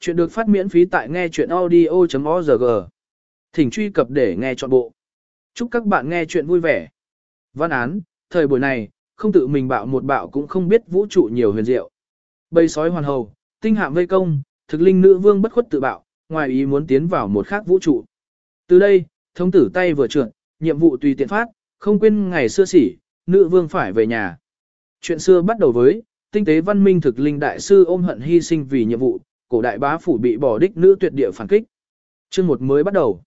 Chuyện được phát miễn phí tại nghe chuyện audio.org. Thỉnh truy cập để nghe trọn bộ. Chúc các bạn nghe chuyện vui vẻ. Văn án, thời buổi này, không tự mình bạo một bạo cũng không biết vũ trụ nhiều huyền diệu. Bầy sói hoàn hầu, tinh hạm vây công, thực linh nữ vương bất khuất tự bạo, ngoài ý muốn tiến vào một khác vũ trụ. Từ đây, thống tử tay vừa trượt, nhiệm vụ tùy tiện phát, không quên ngày xưa xỉ, nữ vương phải về nhà. Chuyện xưa bắt đầu với, tinh tế văn minh thực linh đại sư ôm hận hy sinh vì nhiệm vụ, cổ đại bá phủ bị bỏ đích nữ tuyệt địa phản kích. Chương một mới bắt đầu.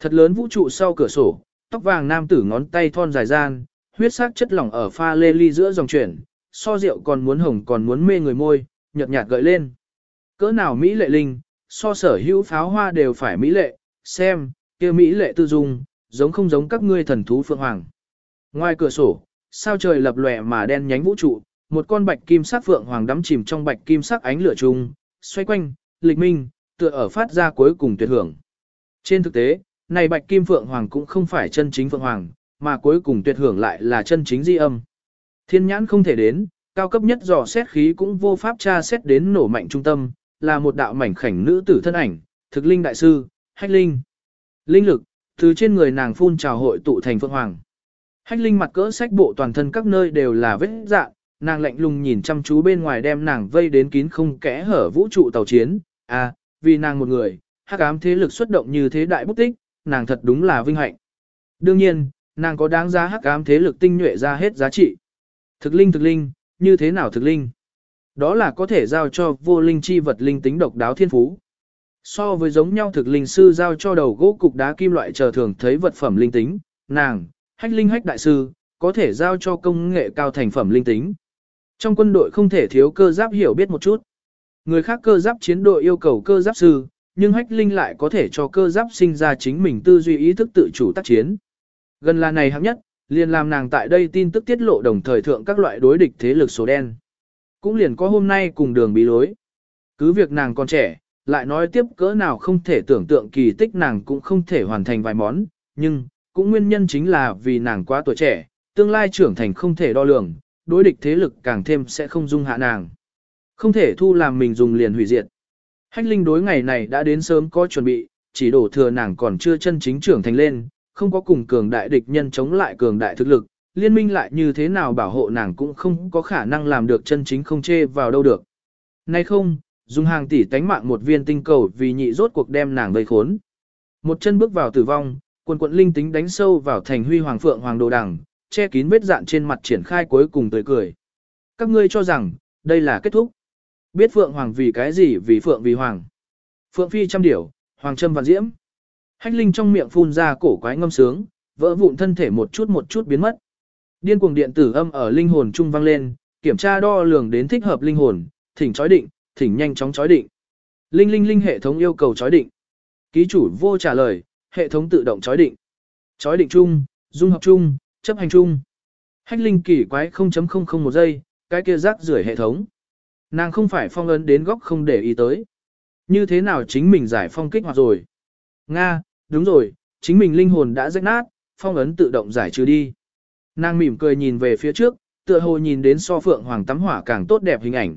Thật lớn vũ trụ sau cửa sổ, tóc vàng nam tử ngón tay thon dài gian, huyết sắc chất lỏng ở pha lê ly giữa dòng chuyển, so rượu còn muốn hồng còn muốn mê người môi, nhợt nhạt gợi lên. Cỡ nào mỹ lệ linh, so sở hữu pháo hoa đều phải mỹ lệ, xem, kia mỹ lệ tư dung, giống không giống các ngươi thần thú phượng hoàng. Ngoài cửa sổ, sao trời lập lòe mà đen nhánh vũ trụ, một con bạch kim sắc phượng hoàng đắm chìm trong bạch kim sắc ánh lửa chung, xoay quanh, lịch minh, tựa ở phát ra cuối cùng tuyệt hưởng. Trên thực tế, này bạch kim phượng hoàng cũng không phải chân chính phượng hoàng, mà cuối cùng tuyệt hưởng lại là chân chính di âm. Thiên nhãn không thể đến, cao cấp nhất dò xét khí cũng vô pháp tra xét đến nổ mạnh trung tâm, là một đạo mảnh khảnh nữ tử thân ảnh, thực linh đại sư, hách linh. Linh lực, từ trên người nàng phun trào hội tụ thành phượng hoàng. Hách linh mặt cỡ sách bộ toàn thân các nơi đều là vết dạng, nàng lạnh lùng nhìn chăm chú bên ngoài đem nàng vây đến kín không kẽ hở vũ trụ tàu chiến, à, vì nàng một người, hắc ám thế lực xuất động như thế đại bút tích, nàng thật đúng là vinh hạnh. Đương nhiên, nàng có đáng giá hắc ám thế lực tinh nhuệ ra hết giá trị. Thực linh thực linh, như thế nào thực linh? Đó là có thể giao cho vô linh chi vật linh tính độc đáo thiên phú. So với giống nhau thực linh sư giao cho đầu gỗ cục đá kim loại chờ thường thấy vật phẩm linh tính, nàng, hách linh hách đại sư, có thể giao cho công nghệ cao thành phẩm linh tính. Trong quân đội không thể thiếu cơ giáp hiểu biết một chút. Người khác cơ giáp chiến đội yêu cầu cơ giáp sư, nhưng hách linh lại có thể cho cơ giáp sinh ra chính mình tư duy ý thức tự chủ tác chiến. Gần là này hạng nhất, liền làm nàng tại đây tin tức tiết lộ đồng thời thượng các loại đối địch thế lực số đen. Cũng liền có hôm nay cùng đường bí lối. Cứ việc nàng còn trẻ, lại nói tiếp cỡ nào không thể tưởng tượng kỳ tích nàng cũng không thể hoàn thành vài món, nhưng, cũng nguyên nhân chính là vì nàng quá tuổi trẻ, tương lai trưởng thành không thể đo lường, đối địch thế lực càng thêm sẽ không dung hạ nàng. Không thể thu làm mình dùng liền hủy diệt. Hách linh đối ngày này đã đến sớm có chuẩn bị, chỉ đổ thừa nàng còn chưa chân chính trưởng thành lên, không có cùng cường đại địch nhân chống lại cường đại thực lực, liên minh lại như thế nào bảo hộ nàng cũng không có khả năng làm được chân chính không chê vào đâu được. Nay không, dùng hàng tỷ tánh mạng một viên tinh cầu vì nhị rốt cuộc đem nàng vây khốn. Một chân bước vào tử vong, quần quận linh tính đánh sâu vào thành huy hoàng phượng hoàng đồ đằng, che kín vết dạn trên mặt triển khai cuối cùng tươi cười. Các ngươi cho rằng, đây là kết thúc. Biết Phượng Hoàng vì cái gì vì Phượng vì Hoàng. Phượng Phi trăm điểu, Hoàng Trâm vạn diễm. Hách Linh trong miệng phun ra cổ quái ngâm sướng, vỡ vụn thân thể một chút một chút biến mất. Điên cuồng điện tử âm ở linh hồn trung vang lên, kiểm tra đo lường đến thích hợp linh hồn, thỉnh chói định, thỉnh nhanh chóng chói định. Linh linh linh hệ thống yêu cầu chói định. Ký chủ vô trả lời, hệ thống tự động chói định. Chói định chung, dung hợp chung, chấp hành chung. Hách linh kỳ quái 0.001 giây, cái kia rác rưởi hệ thống. Nàng không phải phong ấn đến góc không để ý tới. Như thế nào chính mình giải phong kích hoạt rồi? Nga, đúng rồi, chính mình linh hồn đã rách nát, phong ấn tự động giải trừ đi. Nàng mỉm cười nhìn về phía trước, tựa hồ nhìn đến so phượng hoàng tắm hỏa càng tốt đẹp hình ảnh.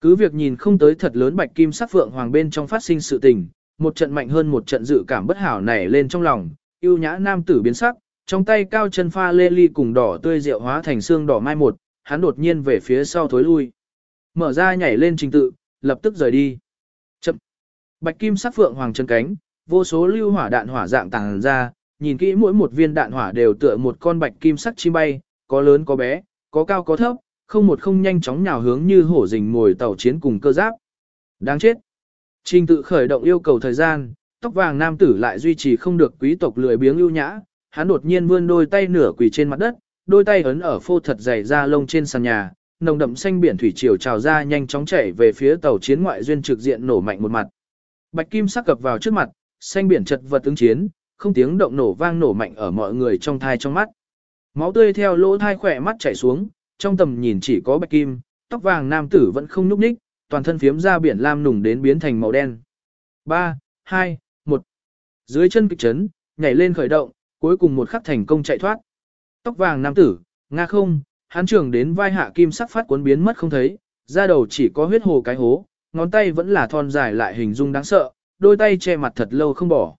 Cứ việc nhìn không tới thật lớn bạch kim sắc phượng hoàng bên trong phát sinh sự tình, một trận mạnh hơn một trận dự cảm bất hảo nảy lên trong lòng, yêu nhã nam tử biến sắc, trong tay cao chân pha lê ly cùng đỏ tươi rượu hóa thành xương đỏ mai một, hắn đột nhiên về phía sau thối lui. Mở ra nhảy lên trình tự, lập tức rời đi. Chậm. Bạch kim sắc phượng hoàng chân cánh, vô số lưu hỏa đạn hỏa dạng tàng ra, nhìn kỹ mỗi một viên đạn hỏa đều tựa một con bạch kim sắc chim bay, có lớn có bé, có cao có thấp, không một không nhanh chóng nhào hướng như hổ rình ngồi tàu chiến cùng cơ giáp. Đáng chết. Trình tự khởi động yêu cầu thời gian, tóc vàng nam tử lại duy trì không được quý tộc lười biếng ưu nhã, hắn đột nhiên vươn đôi tay nửa quỳ trên mặt đất, đôi tay ấn ở phô thật dày da lông trên sàn nhà, nồng đậm xanh biển thủy triều trào ra nhanh chóng chảy về phía tàu chiến ngoại duyên trực diện nổ mạnh một mặt. Bạch kim sắc cập vào trước mặt, xanh biển chật vật ứng chiến, không tiếng động nổ vang nổ mạnh ở mọi người trong thai trong mắt. Máu tươi theo lỗ thai khỏe mắt chảy xuống, trong tầm nhìn chỉ có bạch kim, tóc vàng nam tử vẫn không nhúc nhích, toàn thân phiếm ra biển lam nùng đến biến thành màu đen. 3, 2, 1. Dưới chân kịch chấn, nhảy lên khởi động, cuối cùng một khắc thành công chạy thoát. Tóc vàng nam tử, nga không, hắn trưởng đến vai hạ kim sắc phát cuốn biến mất không thấy, da đầu chỉ có huyết hồ cái hố, ngón tay vẫn là thon dài lại hình dung đáng sợ, đôi tay che mặt thật lâu không bỏ.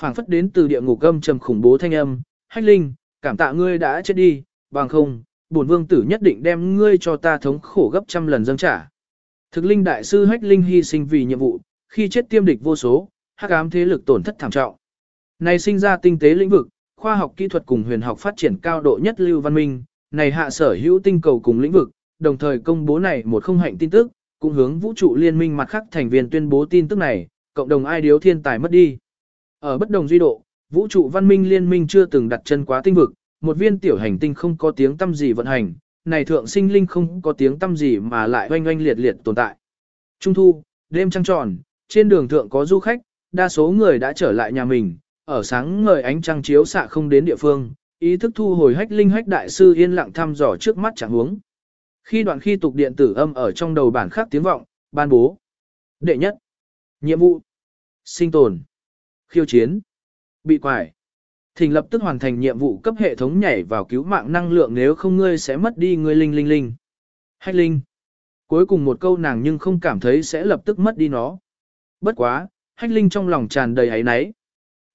phảng phất đến từ địa ngục âm trầm khủng bố thanh âm, hách linh, cảm tạ ngươi đã chết đi, bằng không, bổn vương tử nhất định đem ngươi cho ta thống khổ gấp trăm lần dâng trả. Thực linh đại sư hách linh hy sinh vì nhiệm vụ, khi chết tiêm địch vô số, hắc ám thế lực tổn thất thảm trọng. Này sinh ra tinh tế lĩnh vực, khoa học kỹ thuật cùng huyền học phát triển cao độ nhất lưu văn minh, này hạ sở hữu tinh cầu cùng lĩnh vực, đồng thời công bố này một không hạnh tin tức, cũng hướng vũ trụ liên minh mặt khác thành viên tuyên bố tin tức này, cộng đồng ai điếu thiên tài mất đi. Ở bất đồng duy độ, vũ trụ văn minh liên minh chưa từng đặt chân quá tinh vực, một viên tiểu hành tinh không có tiếng tâm gì vận hành, này thượng sinh linh không có tiếng tâm gì mà lại oanh oanh liệt liệt tồn tại. Trung thu, đêm trăng tròn, trên đường thượng có du khách, đa số người đã trở lại nhà mình, ở sáng ngời ánh trăng chiếu xạ không đến địa phương, ý thức thu hồi hách linh hách đại sư yên lặng thăm dò trước mắt chẳng huống. Khi đoạn khi tục điện tử âm ở trong đầu bản khắc tiếng vọng, ban bố. Đệ nhất. Nhiệm vụ. Sinh tồn. Khiêu chiến. Bị quải. Thỉnh lập tức hoàn thành nhiệm vụ cấp hệ thống nhảy vào cứu mạng năng lượng nếu không ngươi sẽ mất đi ngươi linh linh linh. Hách linh. Cuối cùng một câu nàng nhưng không cảm thấy sẽ lập tức mất đi nó. Bất quá, hách linh trong lòng tràn đầy ấy náy.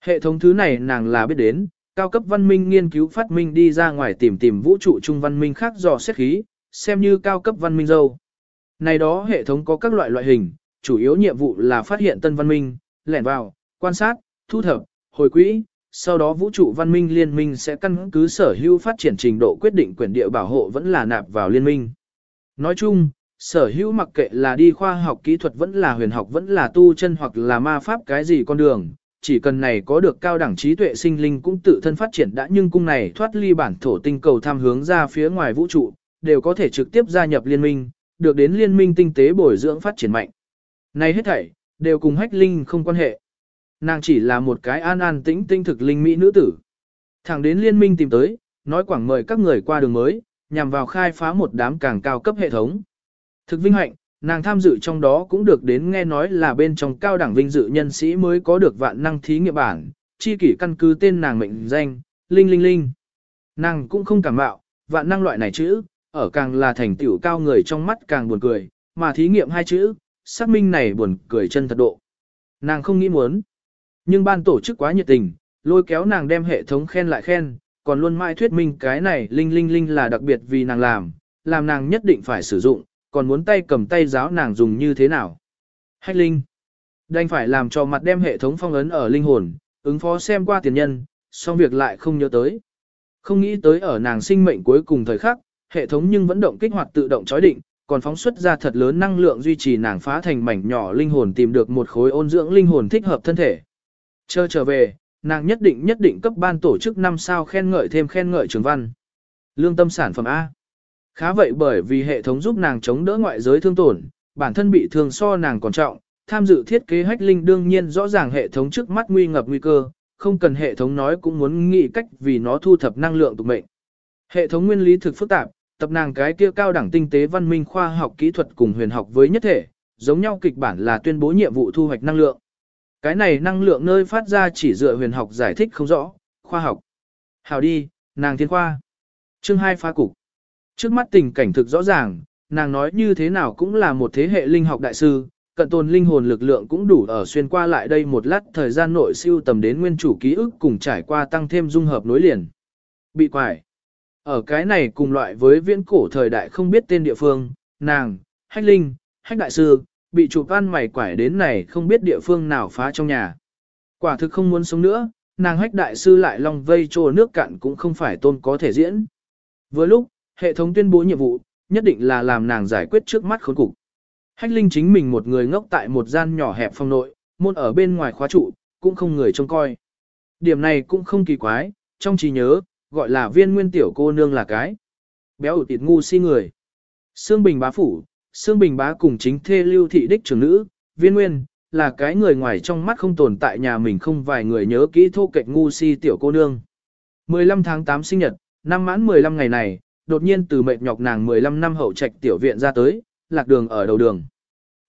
Hệ thống thứ này nàng là biết đến, cao cấp văn minh nghiên cứu phát minh đi ra ngoài tìm tìm vũ trụ trung văn minh khác dò xét khí, xem như cao cấp văn minh dâu. Này đó hệ thống có các loại loại hình, chủ yếu nhiệm vụ là phát hiện tân văn minh, lẻn vào, quan sát, thu thập, hồi quỹ, sau đó vũ trụ văn minh liên minh sẽ căn cứ sở hữu phát triển trình độ quyết định quyền địa bảo hộ vẫn là nạp vào liên minh. Nói chung, sở hữu mặc kệ là đi khoa học kỹ thuật vẫn là huyền học vẫn là tu chân hoặc là ma pháp cái gì con đường, chỉ cần này có được cao đẳng trí tuệ sinh linh cũng tự thân phát triển đã nhưng cung này thoát ly bản thổ tinh cầu tham hướng ra phía ngoài vũ trụ, đều có thể trực tiếp gia nhập liên minh, được đến liên minh tinh tế bồi dưỡng phát triển mạnh. Này hết thảy, đều cùng hách linh không quan hệ. Nàng chỉ là một cái an an tĩnh tinh thực linh mỹ nữ tử. Thẳng đến liên minh tìm tới, nói quảng mời các người qua đường mới, nhằm vào khai phá một đám càng cao cấp hệ thống. Thực vinh hạnh, nàng tham dự trong đó cũng được đến nghe nói là bên trong cao đẳng vinh dự nhân sĩ mới có được vạn năng thí nghiệm bản, chi kỷ căn cứ tên nàng mệnh danh, Linh Linh Linh. Nàng cũng không cảm mạo, vạn năng loại này chữ, ở càng là thành tựu cao người trong mắt càng buồn cười, mà thí nghiệm hai chữ, xác minh này buồn cười chân thật độ. Nàng không nghĩ muốn, nhưng ban tổ chức quá nhiệt tình, lôi kéo nàng đem hệ thống khen lại khen, còn luôn mãi thuyết minh cái này Linh Linh Linh là đặc biệt vì nàng làm, làm nàng nhất định phải sử dụng, còn muốn tay cầm tay giáo nàng dùng như thế nào. Hách linh, đành phải làm cho mặt đem hệ thống phong ấn ở linh hồn, ứng phó xem qua tiền nhân, xong việc lại không nhớ tới. Không nghĩ tới ở nàng sinh mệnh cuối cùng thời khắc, hệ thống nhưng vẫn động kích hoạt tự động chói định, còn phóng xuất ra thật lớn năng lượng duy trì nàng phá thành mảnh nhỏ linh hồn tìm được một khối ôn dưỡng linh hồn thích hợp thân thể. Chờ trở về, nàng nhất định nhất định cấp ban tổ chức năm sao khen ngợi thêm khen ngợi trường văn. Lương tâm sản phẩm A. Khá vậy bởi vì hệ thống giúp nàng chống đỡ ngoại giới thương tổn, bản thân bị thương so nàng còn trọng, tham dự thiết kế hách linh đương nhiên rõ ràng hệ thống trước mắt nguy ngập nguy cơ, không cần hệ thống nói cũng muốn nghĩ cách vì nó thu thập năng lượng tục mệnh. Hệ thống nguyên lý thực phức tạp, tập nàng cái kia cao đẳng tinh tế văn minh khoa học kỹ thuật cùng huyền học với nhất thể, giống nhau kịch bản là tuyên bố nhiệm vụ thu hoạch năng lượng. Cái này năng lượng nơi phát ra chỉ dựa huyền học giải thích không rõ, khoa học. Hào đi, nàng thiên khoa. Chương 2 phá cục. Trước mắt tình cảnh thực rõ ràng, nàng nói như thế nào cũng là một thế hệ linh học đại sư, cận tồn linh hồn lực lượng cũng đủ ở xuyên qua lại đây một lát thời gian nội siêu tầm đến nguyên chủ ký ức cùng trải qua tăng thêm dung hợp nối liền. Bị quải. Ở cái này cùng loại với viễn cổ thời đại không biết tên địa phương, nàng, hách linh, hách đại sư, bị chụp ăn mày quải đến này không biết địa phương nào phá trong nhà. Quả thực không muốn sống nữa, nàng hách đại sư lại long vây trô nước cạn cũng không phải tôn có thể diễn. Vừa lúc, hệ thống tuyên bố nhiệm vụ, nhất định là làm nàng giải quyết trước mắt khốn cục. Hách Linh chính mình một người ngốc tại một gian nhỏ hẹp phong nội, môn ở bên ngoài khóa trụ, cũng không người trông coi. Điểm này cũng không kỳ quái, trong trí nhớ, gọi là viên nguyên tiểu cô nương là cái. Béo ủ tịt ngu si người. Sương Bình bá phủ, Sương Bình bá cùng chính thê lưu thị đích trưởng nữ, viên nguyên, là cái người ngoài trong mắt không tồn tại nhà mình không vài người nhớ kỹ thô kệch ngu si tiểu cô nương. 15 tháng 8 sinh nhật, năm mãn 15 ngày này, đột nhiên từ mệt nhọc nàng 15 năm hậu trạch tiểu viện ra tới, lạc đường ở đầu đường.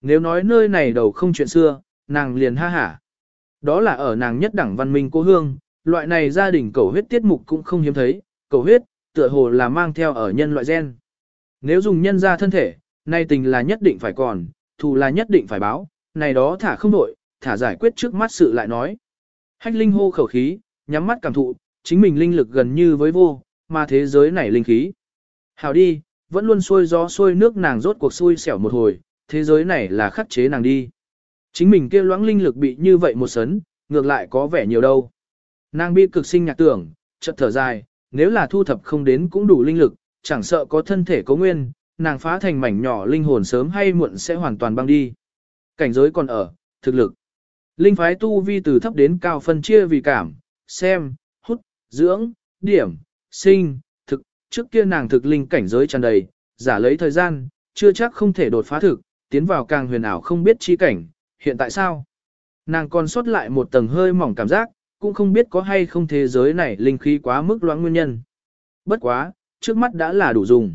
Nếu nói nơi này đầu không chuyện xưa, nàng liền ha hả. Đó là ở nàng nhất đẳng văn minh cô hương, loại này gia đình cầu huyết tiết mục cũng không hiếm thấy, cầu huyết, tựa hồ là mang theo ở nhân loại gen. Nếu dùng nhân ra thân thể, nay tình là nhất định phải còn, thù là nhất định phải báo, này đó thả không đổi, thả giải quyết trước mắt sự lại nói. Hách linh hô khẩu khí, nhắm mắt cảm thụ, chính mình linh lực gần như với vô, mà thế giới này linh khí. Hảo đi, vẫn luôn xuôi gió xuôi nước nàng rốt cuộc xui xẻo một hồi, thế giới này là khắc chế nàng đi. Chính mình kia loãng linh lực bị như vậy một sấn, ngược lại có vẻ nhiều đâu. Nàng bi cực sinh nhạc tưởng, chợt thở dài, nếu là thu thập không đến cũng đủ linh lực, chẳng sợ có thân thể có nguyên, nàng phá thành mảnh nhỏ linh hồn sớm hay muộn sẽ hoàn toàn băng đi. Cảnh giới còn ở, thực lực. Linh phái tu vi từ thấp đến cao phân chia vì cảm, xem, hút, dưỡng, điểm, sinh, trước kia nàng thực linh cảnh giới tràn đầy, giả lấy thời gian, chưa chắc không thể đột phá thực, tiến vào càng huyền ảo không biết chi cảnh, hiện tại sao? Nàng còn sót lại một tầng hơi mỏng cảm giác, cũng không biết có hay không thế giới này linh khí quá mức loãng nguyên nhân. Bất quá, trước mắt đã là đủ dùng.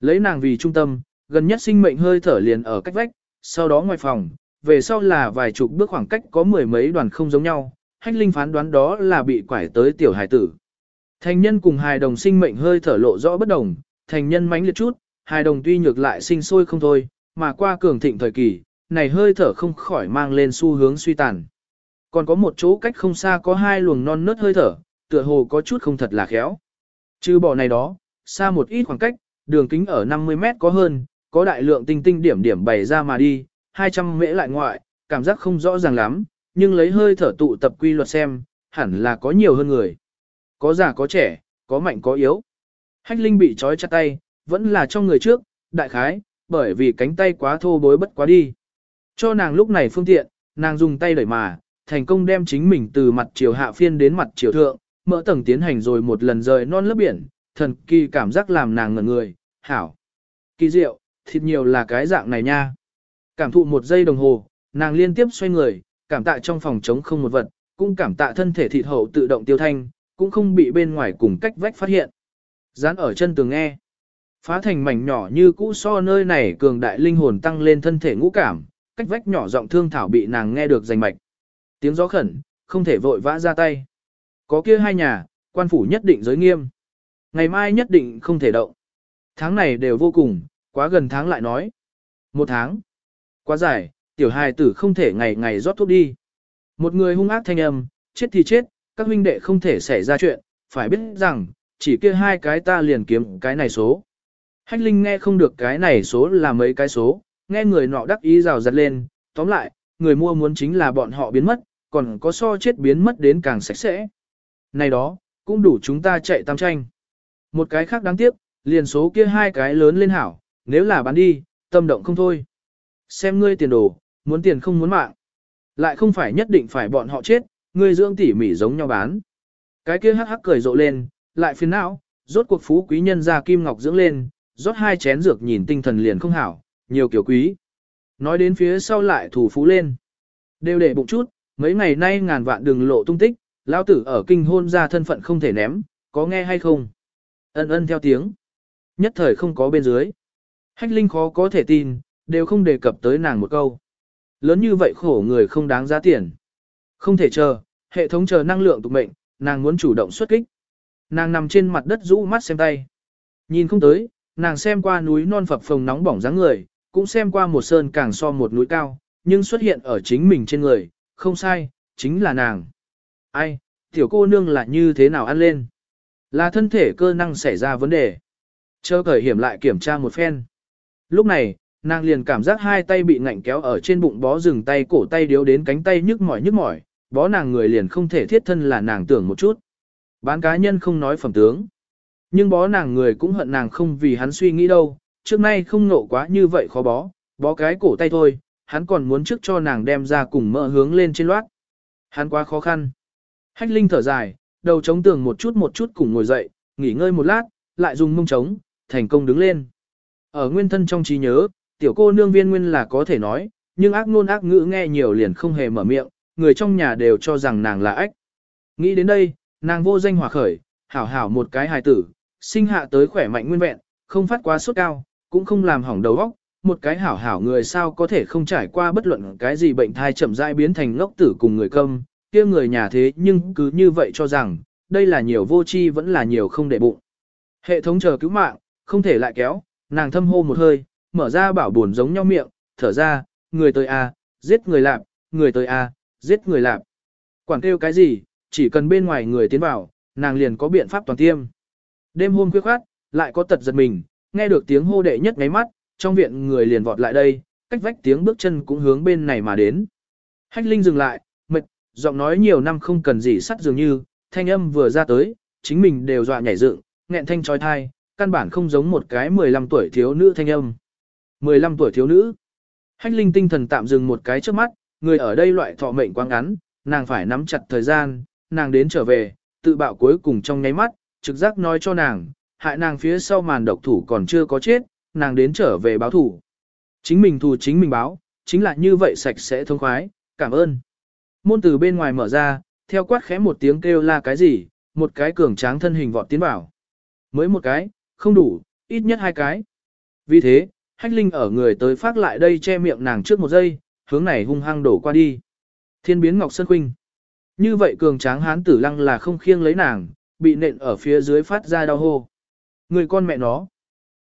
Lấy nàng vì trung tâm, gần nhất sinh mệnh hơi thở liền ở cách vách, sau đó ngoài phòng, về sau là vài chục bước khoảng cách có mười mấy đoàn không giống nhau, hách linh phán đoán đó là bị quải tới tiểu hải tử. Thành nhân cùng hài đồng sinh mệnh hơi thở lộ rõ bất đồng, thành nhân mánh liệt chút, hài đồng tuy nhược lại sinh sôi không thôi, mà qua cường thịnh thời kỳ, này hơi thở không khỏi mang lên xu hướng suy tàn. Còn có một chỗ cách không xa có hai luồng non nớt hơi thở, tựa hồ có chút không thật là khéo. Trừ bỏ này đó, xa một ít khoảng cách, đường kính ở 50 mét có hơn, có đại lượng tinh tinh điểm điểm bày ra mà đi, 200 mễ lại ngoại, cảm giác không rõ ràng lắm, nhưng lấy hơi thở tụ tập quy luật xem, hẳn là có nhiều hơn người. Có già có trẻ, có mạnh có yếu. Hách Linh bị trói chặt tay, vẫn là trong người trước, đại khái, bởi vì cánh tay quá thô bối bất quá đi. Cho nàng lúc này phương tiện, nàng dùng tay đẩy mà, thành công đem chính mình từ mặt chiều hạ phiên đến mặt chiều thượng, mỡ tầng tiến hành rồi một lần rời non lớp biển, thần kỳ cảm giác làm nàng ngẩn người, hảo. Kỳ diệu, thịt nhiều là cái dạng này nha. Cảm thụ một giây đồng hồ, nàng liên tiếp xoay người, cảm tạ trong phòng trống không một vật, cũng cảm tạ thân thể thịt hậu tự động tiêu thanh, cũng không bị bên ngoài cùng cách vách phát hiện. Dán ở chân tường nghe. Phá thành mảnh nhỏ như cũ so nơi này cường đại linh hồn tăng lên thân thể ngũ cảm, cách vách nhỏ giọng thương thảo bị nàng nghe được rành mạch. Tiếng gió khẩn, không thể vội vã ra tay. Có kia hai nhà, quan phủ nhất định giới nghiêm. Ngày mai nhất định không thể động. Tháng này đều vô cùng, quá gần tháng lại nói. Một tháng. Quá dài, tiểu hài tử không thể ngày ngày rót thuốc đi. Một người hung ác thanh âm, chết thì chết, các huynh đệ không thể xảy ra chuyện, phải biết rằng, chỉ kia hai cái ta liền kiếm cái này số. Hách Linh nghe không được cái này số là mấy cái số, nghe người nọ đắc ý rào rặt lên, tóm lại, người mua muốn chính là bọn họ biến mất, còn có so chết biến mất đến càng sạch sẽ. Này đó, cũng đủ chúng ta chạy tam tranh. Một cái khác đáng tiếc, liền số kia hai cái lớn lên hảo, nếu là bán đi, tâm động không thôi. Xem ngươi tiền đồ, muốn tiền không muốn mạng. Lại không phải nhất định phải bọn họ chết, ngươi dưỡng tỉ mỉ giống nhau bán. Cái kia hắc hắc cười rộ lên, lại phiền não, rốt cuộc phú quý nhân ra kim ngọc dưỡng lên, rót hai chén dược nhìn tinh thần liền không hảo, nhiều kiểu quý. Nói đến phía sau lại thủ phú lên. Đều để bụng chút, mấy ngày nay ngàn vạn đừng lộ tung tích, lão tử ở kinh hôn ra thân phận không thể ném, có nghe hay không? Ân ân theo tiếng. Nhất thời không có bên dưới. Hách Linh khó có thể tin, đều không đề cập tới nàng một câu. Lớn như vậy khổ người không đáng giá tiền. Không thể chờ, hệ thống chờ năng lượng tục mệnh, nàng muốn chủ động xuất kích. Nàng nằm trên mặt đất rũ mắt xem tay. Nhìn không tới, nàng xem qua núi non phập phồng nóng bỏng dáng người, cũng xem qua một sơn càng so một núi cao, nhưng xuất hiện ở chính mình trên người, không sai, chính là nàng. Ai, tiểu cô nương là như thế nào ăn lên? Là thân thể cơ năng xảy ra vấn đề. Chờ cởi hiểm lại kiểm tra một phen. Lúc này, nàng liền cảm giác hai tay bị ngạnh kéo ở trên bụng bó rừng tay cổ tay điếu đến cánh tay nhức mỏi nhức mỏi, bó nàng người liền không thể thiết thân là nàng tưởng một chút. Bán cá nhân không nói phẩm tướng. Nhưng bó nàng người cũng hận nàng không vì hắn suy nghĩ đâu, trước nay không nộ quá như vậy khó bó, bó cái cổ tay thôi, hắn còn muốn trước cho nàng đem ra cùng mỡ hướng lên trên loát. Hắn quá khó khăn. Hách Linh thở dài, đầu chống tường một chút một chút cùng ngồi dậy, nghỉ ngơi một lát, lại dùng mông trống, thành công đứng lên. Ở nguyên thân trong trí nhớ, tiểu cô nương viên nguyên là có thể nói, nhưng ác ngôn ác ngữ nghe nhiều liền không hề mở miệng, người trong nhà đều cho rằng nàng là ách. Nghĩ đến đây, nàng vô danh hòa khởi, hảo hảo một cái hài tử, sinh hạ tới khỏe mạnh nguyên vẹn, không phát quá sốt cao, cũng không làm hỏng đầu óc, một cái hảo hảo người sao có thể không trải qua bất luận cái gì bệnh thai chậm rãi biến thành ngốc tử cùng người câm, kia người nhà thế nhưng cứ như vậy cho rằng, đây là nhiều vô tri vẫn là nhiều không để bụng. Hệ thống chờ cứu mạng, không thể lại kéo, nàng thâm hô một hơi, mở ra bảo buồn giống nhau miệng, thở ra, người tới a, giết người lạp, người tới a, giết người lạp. Quản kêu cái gì, chỉ cần bên ngoài người tiến vào, nàng liền có biện pháp toàn tiêm. Đêm hôm khuya khoát, lại có tật giật mình, nghe được tiếng hô đệ nhất ngáy mắt, trong viện người liền vọt lại đây, cách vách tiếng bước chân cũng hướng bên này mà đến. Hách Linh dừng lại, mệt, giọng nói nhiều năm không cần gì sắt dường như, thanh âm vừa ra tới, chính mình đều dọa nhảy dựng, nghẹn thanh trói thai, căn bản không giống một cái 15 tuổi thiếu nữ thanh âm. 15 tuổi thiếu nữ. Hách Linh tinh thần tạm dừng một cái trước mắt, người ở đây loại thọ mệnh quá ngắn, nàng phải nắm chặt thời gian, nàng đến trở về, tự bạo cuối cùng trong nháy mắt, trực giác nói cho nàng, hại nàng phía sau màn độc thủ còn chưa có chết, nàng đến trở về báo thủ. Chính mình thù chính mình báo, chính là như vậy sạch sẽ thông khoái, cảm ơn. Môn từ bên ngoài mở ra, theo quát khẽ một tiếng kêu la cái gì, một cái cường tráng thân hình vọt tiến vào. Mới một cái, không đủ, ít nhất hai cái. Vì thế, hách linh ở người tới phát lại đây che miệng nàng trước một giây, hướng này hung hăng đổ qua đi. Thiên biến Ngọc Sơn Khuynh. Như vậy cường tráng hán tử lăng là không khiêng lấy nàng, bị nện ở phía dưới phát ra đau hô. Người con mẹ nó.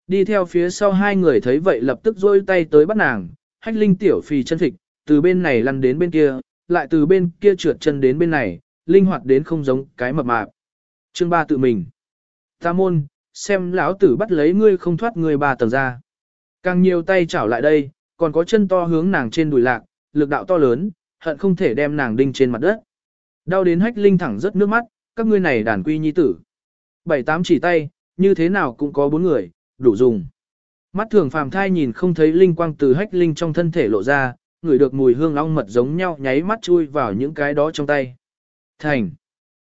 Đi theo phía sau hai người thấy vậy lập tức rôi tay tới bắt nàng, hách linh tiểu phì chân thịt, từ bên này lăn đến bên kia, lại từ bên kia trượt chân đến bên này, linh hoạt đến không giống cái mập mạp. Chương ba tự mình. Ta môn, xem lão tử bắt lấy ngươi không thoát người bà tầng ra. Càng nhiều tay chảo lại đây, còn có chân to hướng nàng trên đùi lạc, lực đạo to lớn, hận không thể đem nàng đinh trên mặt đất. Đau đến hách linh thẳng rất nước mắt, các ngươi này đàn quy nhi tử. Bảy tám chỉ tay, như thế nào cũng có bốn người, đủ dùng. Mắt thường phàm thai nhìn không thấy linh quang từ hách linh trong thân thể lộ ra, ngửi được mùi hương ong mật giống nhau nháy mắt chui vào những cái đó trong tay. Thành.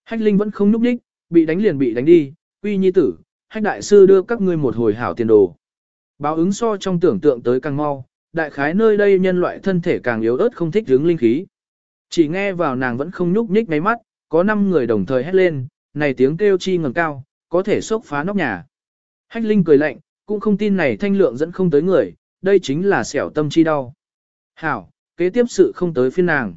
Hách linh vẫn không núp đích, bị đánh liền bị đánh đi, quy nhi tử, hách đại sư đưa các ngươi một hồi hảo tiền đồ. Báo ứng so trong tưởng tượng tới càng mau, đại khái nơi đây nhân loại thân thể càng yếu ớt không thích hướng linh khí. Chỉ nghe vào nàng vẫn không nhúc nhích mấy mắt, có 5 người đồng thời hét lên, này tiếng kêu chi ngầm cao, có thể sốc phá nóc nhà. Hách Linh cười lạnh, cũng không tin này thanh lượng dẫn không tới người, đây chính là xẻo tâm chi đau. Hảo, kế tiếp sự không tới phiên nàng.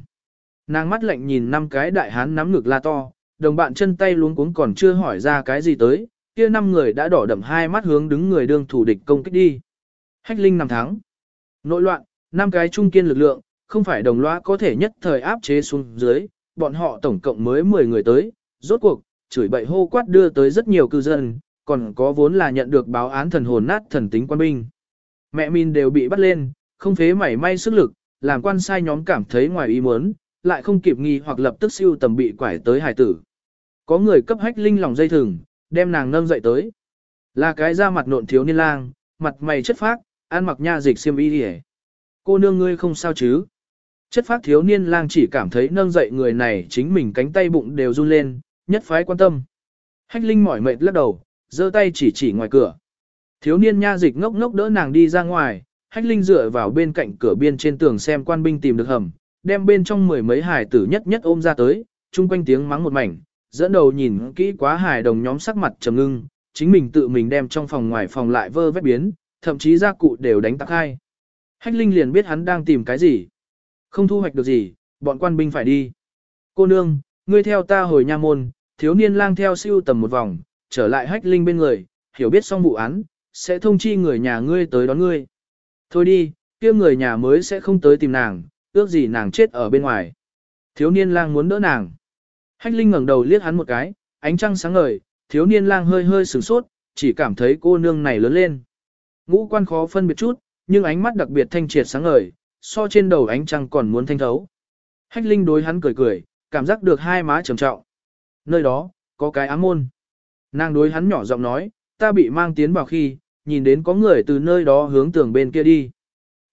Nàng mắt lạnh nhìn năm cái đại hán nắm ngực la to, đồng bạn chân tay luống cuống còn chưa hỏi ra cái gì tới, kia năm người đã đỏ đậm hai mắt hướng đứng người đương thủ địch công kích đi. Hách Linh nằm thắng. Nội loạn, năm cái trung kiên lực lượng, không phải đồng loa có thể nhất thời áp chế xuống dưới, bọn họ tổng cộng mới 10 người tới, rốt cuộc, chửi bậy hô quát đưa tới rất nhiều cư dân, còn có vốn là nhận được báo án thần hồn nát thần tính quan binh. Mẹ min đều bị bắt lên, không phế mảy may sức lực, làm quan sai nhóm cảm thấy ngoài ý muốn, lại không kịp nghi hoặc lập tức siêu tầm bị quải tới hải tử. Có người cấp hách linh lòng dây thừng, đem nàng nâng dậy tới. Là cái da mặt nộn thiếu niên lang, mặt mày chất phác, ăn mặc nha dịch xiêm y đi Cô nương ngươi không sao chứ? Chất phát thiếu niên lang chỉ cảm thấy nâng dậy người này chính mình cánh tay bụng đều run lên, nhất phái quan tâm. Hách linh mỏi mệt lắc đầu, giơ tay chỉ chỉ ngoài cửa. Thiếu niên nha dịch ngốc ngốc đỡ nàng đi ra ngoài, hách linh dựa vào bên cạnh cửa biên trên tường xem quan binh tìm được hầm, đem bên trong mười mấy hải tử nhất nhất ôm ra tới, chung quanh tiếng mắng một mảnh, dẫn đầu nhìn kỹ quá hải đồng nhóm sắc mặt trầm ngưng, chính mình tự mình đem trong phòng ngoài phòng lại vơ vét biến, thậm chí gia cụ đều đánh tắc hai. Hách Linh liền biết hắn đang tìm cái gì. Không thu hoạch được gì, bọn quan binh phải đi. Cô nương, ngươi theo ta hồi nha môn, thiếu niên lang theo siêu tầm một vòng, trở lại Hách Linh bên người, hiểu biết xong vụ án, sẽ thông chi người nhà ngươi tới đón ngươi. Thôi đi, kia người nhà mới sẽ không tới tìm nàng, ước gì nàng chết ở bên ngoài. Thiếu niên lang muốn đỡ nàng. Hách Linh ngẩng đầu liếc hắn một cái, ánh trăng sáng ngời, thiếu niên lang hơi hơi sửng sốt, chỉ cảm thấy cô nương này lớn lên. Ngũ quan khó phân biệt chút, nhưng ánh mắt đặc biệt thanh triệt sáng ngời, so trên đầu ánh trăng còn muốn thanh thấu. Hách Linh đối hắn cười cười, cảm giác được hai má trầm trọng. Nơi đó, có cái ám môn. Nàng đối hắn nhỏ giọng nói, ta bị mang tiến vào khi, nhìn đến có người từ nơi đó hướng tường bên kia đi.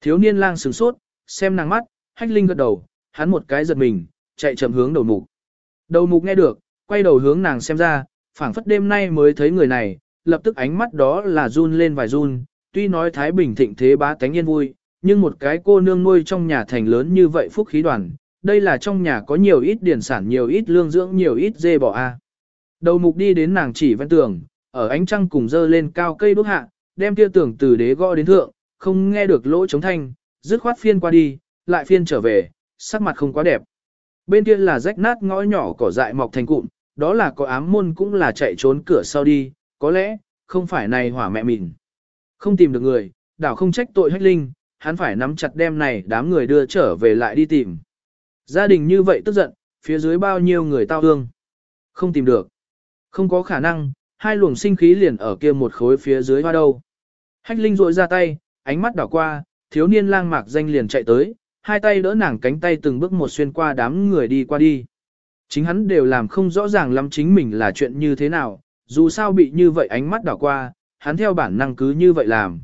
Thiếu niên lang sửng sốt, xem nàng mắt, hách linh gật đầu, hắn một cái giật mình, chạy chậm hướng đầu mục. Đầu mục nghe được, quay đầu hướng nàng xem ra, phảng phất đêm nay mới thấy người này, lập tức ánh mắt đó là run lên vài run, tuy nói Thái Bình thịnh thế bá tánh yên vui, nhưng một cái cô nương nuôi trong nhà thành lớn như vậy phúc khí đoàn, đây là trong nhà có nhiều ít điển sản nhiều ít lương dưỡng nhiều ít dê bò a. Đầu mục đi đến nàng chỉ ven tường, ở ánh trăng cùng dơ lên cao cây đốt hạ, đem kia tường từ đế gõ đến thượng, không nghe được lỗ chống thanh, dứt khoát phiên qua đi, lại phiên trở về, sắc mặt không quá đẹp. Bên kia là rách nát ngõ nhỏ cỏ dại mọc thành cụm, đó là có ám môn cũng là chạy trốn cửa sau đi, có lẽ, không phải này hỏa mẹ mìn. Không tìm được người, đảo không trách tội hách linh, hắn phải nắm chặt đem này đám người đưa trở về lại đi tìm. Gia đình như vậy tức giận, phía dưới bao nhiêu người tao hương. Không tìm được. Không có khả năng, hai luồng sinh khí liền ở kia một khối phía dưới hoa đâu. Hách Linh rội ra tay, ánh mắt đảo qua, thiếu niên lang mạc danh liền chạy tới, hai tay đỡ nàng cánh tay từng bước một xuyên qua đám người đi qua đi. Chính hắn đều làm không rõ ràng lắm chính mình là chuyện như thế nào, dù sao bị như vậy ánh mắt đảo qua, hắn theo bản năng cứ như vậy làm.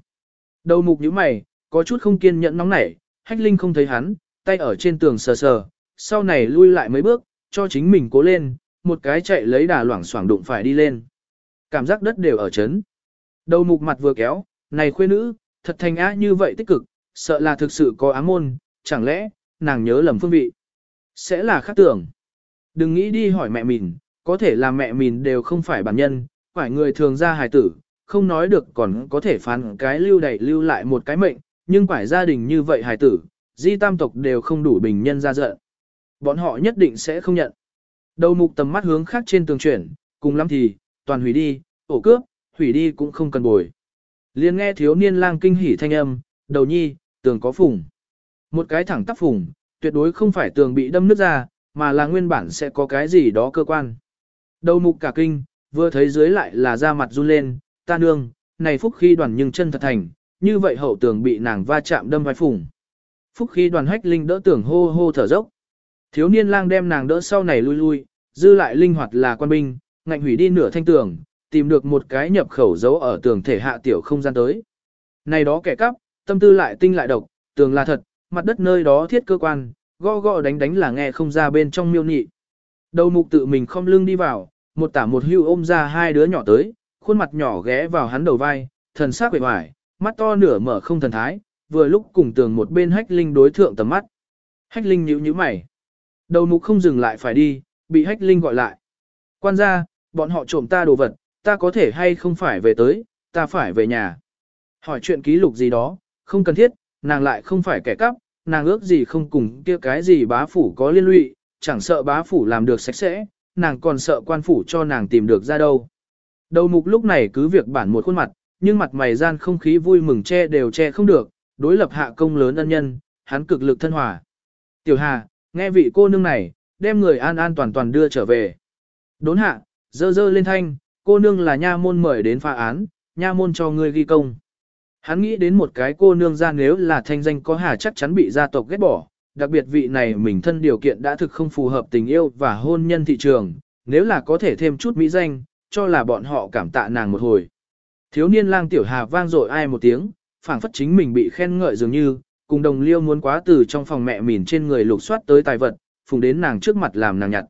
Đầu mục như mày, có chút không kiên nhẫn nóng nảy, hách linh không thấy hắn, tay ở trên tường sờ sờ, sau này lui lại mấy bước, cho chính mình cố lên, một cái chạy lấy đà loảng xoảng đụng phải đi lên. Cảm giác đất đều ở chấn. Đầu mục mặt vừa kéo, này khuê nữ, thật thành á như vậy tích cực, sợ là thực sự có ám môn, chẳng lẽ, nàng nhớ lầm phương vị. Sẽ là khác tưởng. Đừng nghĩ đi hỏi mẹ mình, có thể là mẹ mình đều không phải bản nhân, phải người thường ra hài tử, không nói được còn có thể phán cái lưu đẩy lưu lại một cái mệnh, nhưng phải gia đình như vậy hài tử, di tam tộc đều không đủ bình nhân ra giận. Bọn họ nhất định sẽ không nhận. Đầu mục tầm mắt hướng khác trên tường chuyển, cùng lắm thì, toàn hủy đi, ổ cướp, hủy đi cũng không cần bồi. Liên nghe thiếu niên lang kinh hỉ thanh âm, đầu nhi, tường có phùng. Một cái thẳng tắp phùng, tuyệt đối không phải tường bị đâm nứt ra, mà là nguyên bản sẽ có cái gì đó cơ quan. Đầu mục cả kinh, vừa thấy dưới lại là da mặt run lên, ta nương, này phúc khi đoàn nhưng chân thật thành, như vậy hậu tường bị nàng va chạm đâm vai phùng. Phúc khi đoàn hách linh đỡ tưởng hô hô thở dốc. Thiếu niên lang đem nàng đỡ sau này lui lui, dư lại linh hoạt là quan binh, ngạnh hủy đi nửa thanh tường, tìm được một cái nhập khẩu giấu ở tường thể hạ tiểu không gian tới. Này đó kẻ cắp, tâm tư lại tinh lại độc, tường là thật, mặt đất nơi đó thiết cơ quan, gõ gõ đánh đánh là nghe không ra bên trong miêu nhị. Đầu mục tự mình không lưng đi vào, một tả một hưu ôm ra hai đứa nhỏ tới, khuôn mặt nhỏ ghé vào hắn đầu vai, thần sắc quệ hoài, mắt to nửa mở không thần thái, vừa lúc cùng tường một bên hách linh đối thượng tầm mắt. Hách linh nhíu nhíu mày. Đầu mục không dừng lại phải đi, bị hách linh gọi lại. Quan gia, bọn họ trộm ta đồ vật, ta có thể hay không phải về tới, ta phải về nhà. Hỏi chuyện ký lục gì đó, không cần thiết, nàng lại không phải kẻ cắp, nàng ước gì không cùng kia cái gì bá phủ có liên lụy, chẳng sợ bá phủ làm được sạch sẽ, nàng còn sợ quan phủ cho nàng tìm được ra đâu. Đầu mục lúc này cứ việc bản một khuôn mặt, nhưng mặt mày gian không khí vui mừng che đều che không được, đối lập hạ công lớn ân nhân, hắn cực lực thân hòa. Tiểu Hà, nghe vị cô nương này, đem người an an toàn toàn đưa trở về. Đốn hạ, dơ dơ lên thanh, cô nương là nha môn mời đến phá án, nha môn cho ngươi ghi công. Hắn nghĩ đến một cái cô nương ra nếu là thanh danh có hà chắc chắn bị gia tộc ghét bỏ, đặc biệt vị này mình thân điều kiện đã thực không phù hợp tình yêu và hôn nhân thị trường, nếu là có thể thêm chút mỹ danh, cho là bọn họ cảm tạ nàng một hồi. Thiếu niên lang tiểu hà vang dội ai một tiếng, phảng phất chính mình bị khen ngợi dường như, cùng đồng liêu muốn quá từ trong phòng mẹ mìn trên người lục soát tới tài vật, phùng đến nàng trước mặt làm nàng nhặt.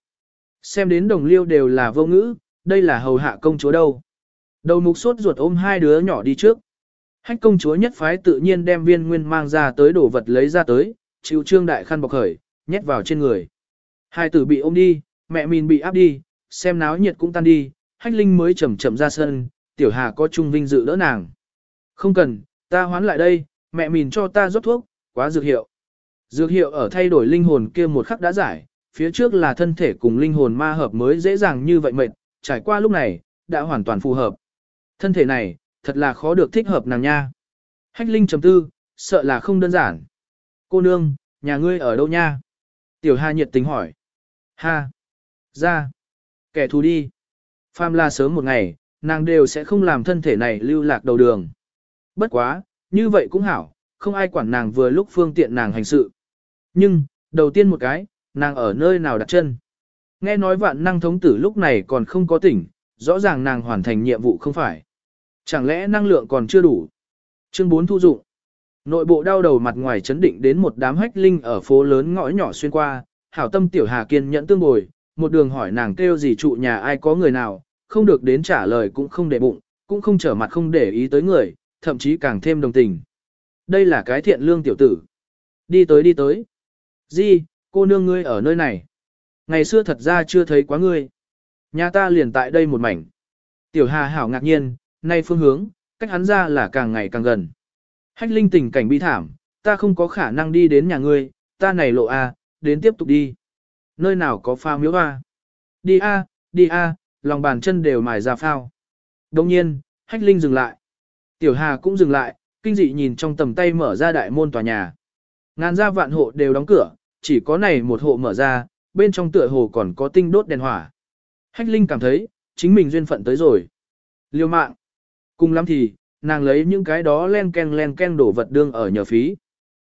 Xem đến đồng liêu đều là vô ngữ, đây là hầu hạ công chúa đâu. Đầu mục sốt ruột ôm hai đứa nhỏ đi trước. Hách công chúa nhất phái tự nhiên đem viên nguyên mang ra tới đổ vật lấy ra tới, chịu trương đại khăn bọc khởi, nhét vào trên người. Hai tử bị ôm đi, mẹ mình bị áp đi, xem náo nhiệt cũng tan đi, hách linh mới chậm chậm ra sân, tiểu hà có trung vinh dự đỡ nàng. Không cần, ta hoán lại đây, mẹ mình cho ta rót thuốc, quá dược hiệu. Dược hiệu ở thay đổi linh hồn kia một khắc đã giải, phía trước là thân thể cùng linh hồn ma hợp mới dễ dàng như vậy mệt, trải qua lúc này, đã hoàn toàn phù hợp. Thân thể này, thật là khó được thích hợp nàng nha. Hách linh chấm tư, sợ là không đơn giản. Cô nương, nhà ngươi ở đâu nha? Tiểu Hà nhiệt tình hỏi. Ha! Ra! Kẻ thù đi! Phàm là sớm một ngày, nàng đều sẽ không làm thân thể này lưu lạc đầu đường. Bất quá, như vậy cũng hảo, không ai quản nàng vừa lúc phương tiện nàng hành sự. Nhưng, đầu tiên một cái, nàng ở nơi nào đặt chân. Nghe nói vạn năng thống tử lúc này còn không có tỉnh, rõ ràng nàng hoàn thành nhiệm vụ không phải. Chẳng lẽ năng lượng còn chưa đủ? Chương 4 thu dụng. Nội bộ đau đầu mặt ngoài chấn định đến một đám hách linh ở phố lớn ngõ nhỏ xuyên qua, hảo tâm tiểu Hà kiên nhẫn tương bồi, một đường hỏi nàng kêu gì trụ nhà ai có người nào, không được đến trả lời cũng không để bụng, cũng không trở mặt không để ý tới người, thậm chí càng thêm đồng tình. Đây là cái thiện lương tiểu tử. Đi tới đi tới. Di, cô nương ngươi ở nơi này. Ngày xưa thật ra chưa thấy quá ngươi. Nhà ta liền tại đây một mảnh. Tiểu Hà hảo ngạc nhiên, nay phương hướng, cách hắn ra là càng ngày càng gần. Hách linh tình cảnh bi thảm, ta không có khả năng đi đến nhà ngươi, ta này lộ a, đến tiếp tục đi. Nơi nào có pha miếu a? Đi a, đi a, lòng bàn chân đều mài ra phao. Đồng nhiên, hách linh dừng lại. Tiểu Hà cũng dừng lại, kinh dị nhìn trong tầm tay mở ra đại môn tòa nhà. Ngàn gia vạn hộ đều đóng cửa, chỉ có này một hộ mở ra, bên trong tựa hồ còn có tinh đốt đèn hỏa. Hách Linh cảm thấy, chính mình duyên phận tới rồi. Liêu mạng. Cùng lắm thì, nàng lấy những cái đó len ken len ken đổ vật đương ở nhờ phí.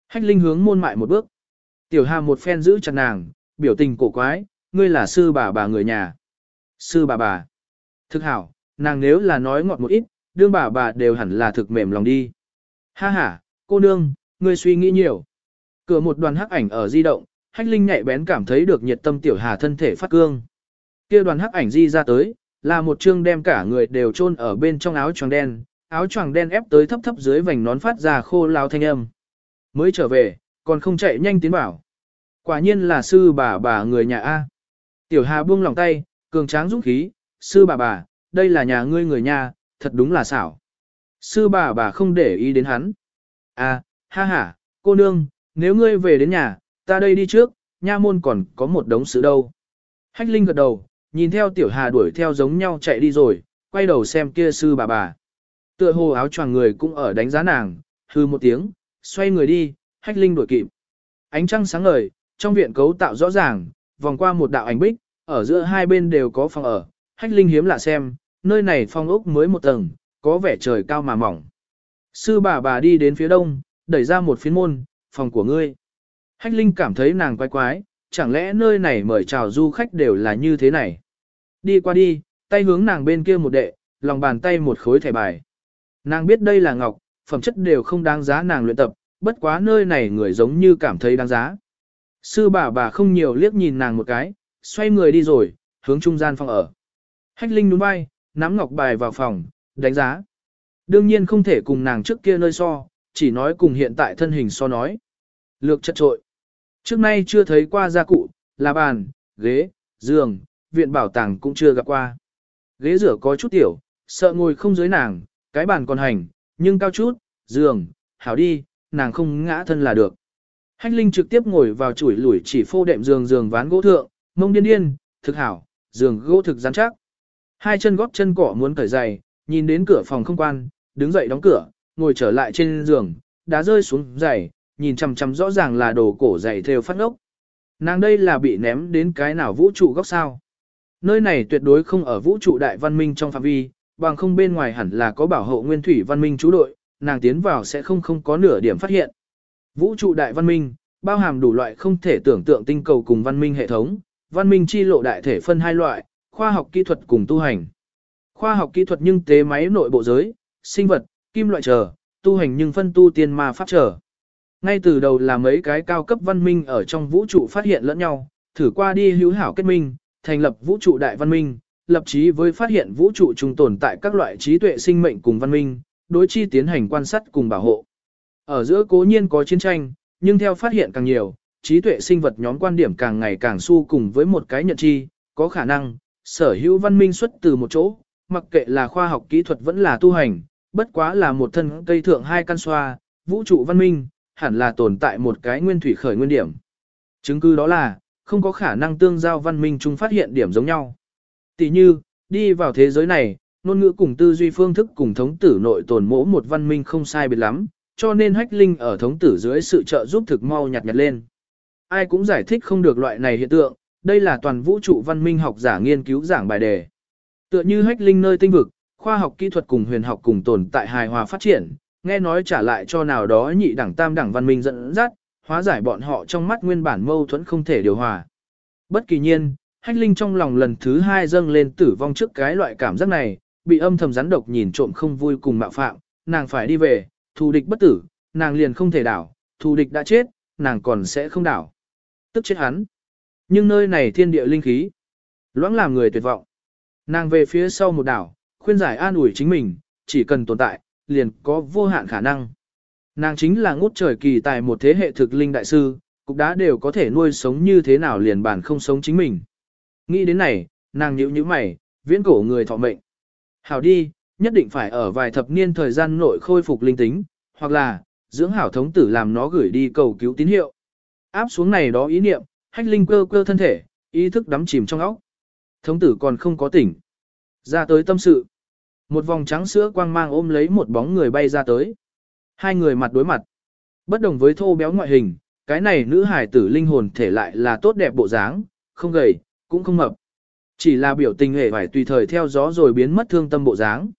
Hách Linh hướng môn mại một bước. Tiểu Hà một phen giữ chặt nàng, biểu tình cổ quái, ngươi là sư bà bà người nhà. Sư bà bà. Thực hảo, nàng nếu là nói ngọt một ít, đương bà bà đều hẳn là thực mềm lòng đi. Ha ha, cô nương, ngươi suy nghĩ nhiều. Cửa một đoàn hắc ảnh ở di động, hách linh nhạy bén cảm thấy được nhiệt tâm tiểu hà thân thể phát cương. kia đoàn hắc ảnh di ra tới, là một chương đem cả người đều chôn ở bên trong áo choàng đen, áo choàng đen ép tới thấp thấp dưới vành nón phát ra khô lao thanh âm. Mới trở về, còn không chạy nhanh tiến bảo. Quả nhiên là sư bà bà người nhà A. Tiểu Hà buông lòng tay, cường tráng dũng khí, sư bà bà, đây là nhà ngươi người nhà, thật đúng là xảo. Sư bà bà không để ý đến hắn. À, ha ha, cô nương, nếu ngươi về đến nhà, ta đây đi trước, nha môn còn có một đống sự đâu. Hách Linh gật đầu, nhìn theo tiểu hà đuổi theo giống nhau chạy đi rồi, quay đầu xem kia sư bà bà. Tựa hồ áo choàng người cũng ở đánh giá nàng, hư một tiếng, xoay người đi, Hách Linh đuổi kịp. Ánh trăng sáng ngời, trong viện cấu tạo rõ ràng, vòng qua một đạo ánh bích, ở giữa hai bên đều có phòng ở. Hách Linh hiếm lạ xem, nơi này phong ốc mới một tầng, có vẻ trời cao mà mỏng. Sư bà bà đi đến phía đông, đẩy ra một phiến môn, phòng của ngươi. Hách Linh cảm thấy nàng quái quái, chẳng lẽ nơi này mời chào du khách đều là như thế này. Đi qua đi, tay hướng nàng bên kia một đệ, lòng bàn tay một khối thẻ bài. Nàng biết đây là ngọc, phẩm chất đều không đáng giá nàng luyện tập, bất quá nơi này người giống như cảm thấy đáng giá. Sư bà bà không nhiều liếc nhìn nàng một cái, xoay người đi rồi, hướng trung gian phòng ở. Hách Linh đúng vai, nắm ngọc bài vào phòng, đánh giá. Đương nhiên không thể cùng nàng trước kia nơi so, chỉ nói cùng hiện tại thân hình so nói. Lược chất trội. Trước nay chưa thấy qua gia cụ, là bàn, ghế, giường, viện bảo tàng cũng chưa gặp qua. Ghế rửa có chút tiểu, sợ ngồi không dưới nàng, cái bàn còn hành, nhưng cao chút, giường, hảo đi, nàng không ngã thân là được. Hách Linh trực tiếp ngồi vào chuỗi lủi chỉ phô đệm giường giường ván gỗ thượng, mông điên điên, thực hảo, giường gỗ thực rắn chắc. Hai chân góp chân cỏ muốn cởi giày, nhìn đến cửa phòng không quan, đứng dậy đóng cửa, ngồi trở lại trên giường, đá rơi xuống giày, nhìn chằm chằm rõ ràng là đồ cổ giày theo phát ngốc. Nàng đây là bị ném đến cái nào vũ trụ góc sao. Nơi này tuyệt đối không ở vũ trụ đại văn minh trong phạm vi, bằng không bên ngoài hẳn là có bảo hộ nguyên thủy văn minh chú đội, nàng tiến vào sẽ không không có nửa điểm phát hiện. Vũ trụ đại văn minh, bao hàm đủ loại không thể tưởng tượng tinh cầu cùng văn minh hệ thống, văn minh chi lộ đại thể phân hai loại, khoa học kỹ thuật cùng tu hành. Khoa học kỹ thuật nhưng tế máy nội bộ giới, sinh vật, kim loại chờ, tu hành nhưng phân tu tiên ma pháp trở. Ngay từ đầu là mấy cái cao cấp văn minh ở trong vũ trụ phát hiện lẫn nhau, thử qua đi hữu hảo kết minh, thành lập vũ trụ đại văn minh, lập chí với phát hiện vũ trụ trùng tồn tại các loại trí tuệ sinh mệnh cùng văn minh, đối chi tiến hành quan sát cùng bảo hộ. Ở giữa cố nhiên có chiến tranh, nhưng theo phát hiện càng nhiều, trí tuệ sinh vật nhóm quan điểm càng ngày càng su cùng với một cái nhận chi, có khả năng, sở hữu văn minh xuất từ một chỗ, mặc kệ là khoa học kỹ thuật vẫn là tu hành, bất quá là một thân cây thượng hai căn xoa, vũ trụ văn minh, hẳn là tồn tại một cái nguyên thủy khởi nguyên điểm. Chứng cứ đó là, không có khả năng tương giao văn minh chung phát hiện điểm giống nhau. Tỷ như, đi vào thế giới này, ngôn ngữ cùng tư duy phương thức cùng thống tử nội tồn mỗ một văn minh không sai biệt lắm, cho nên hách linh ở thống tử dưới sự trợ giúp thực mau nhặt nhặt lên. Ai cũng giải thích không được loại này hiện tượng, đây là toàn vũ trụ văn minh học giả nghiên cứu giảng bài đề. Tựa như hách linh nơi tinh vực, khoa học kỹ thuật cùng huyền học cùng tồn tại hài hòa phát triển, nghe nói trả lại cho nào đó nhị đẳng tam đẳng văn minh dẫn dắt, hóa giải bọn họ trong mắt nguyên bản mâu thuẫn không thể điều hòa. Bất kỳ nhiên, hách linh trong lòng lần thứ hai dâng lên tử vong trước cái loại cảm giác này, bị âm thầm rắn độc nhìn trộm không vui cùng mạo phạm, nàng phải đi về, thù địch bất tử, nàng liền không thể đảo, thù địch đã chết, nàng còn sẽ không đảo. Tức chết hắn. Nhưng nơi này thiên địa linh khí, loãng làm người tuyệt vọng. Nàng về phía sau một đảo, khuyên giải an ủi chính mình, chỉ cần tồn tại, liền có vô hạn khả năng. Nàng chính là ngút trời kỳ tài một thế hệ thực linh đại sư, cục đá đều có thể nuôi sống như thế nào liền bản không sống chính mình. Nghĩ đến này, nàng nhíu nhíu mày, viễn cổ người thọ mệnh. Hảo đi, nhất định phải ở vài thập niên thời gian nội khôi phục linh tính, hoặc là, dưỡng hảo thống tử làm nó gửi đi cầu cứu tín hiệu. Áp xuống này đó ý niệm, hách linh cơ cơ thân thể, ý thức đắm chìm trong óc. Thống tử còn không có tỉnh. Ra tới tâm sự. Một vòng trắng sữa quang mang ôm lấy một bóng người bay ra tới. Hai người mặt đối mặt. Bất đồng với thô béo ngoại hình, cái này nữ hải tử linh hồn thể lại là tốt đẹp bộ dáng, không gầy, cũng không mập. Chỉ là biểu tình hề phải tùy thời theo gió rồi biến mất thương tâm bộ dáng.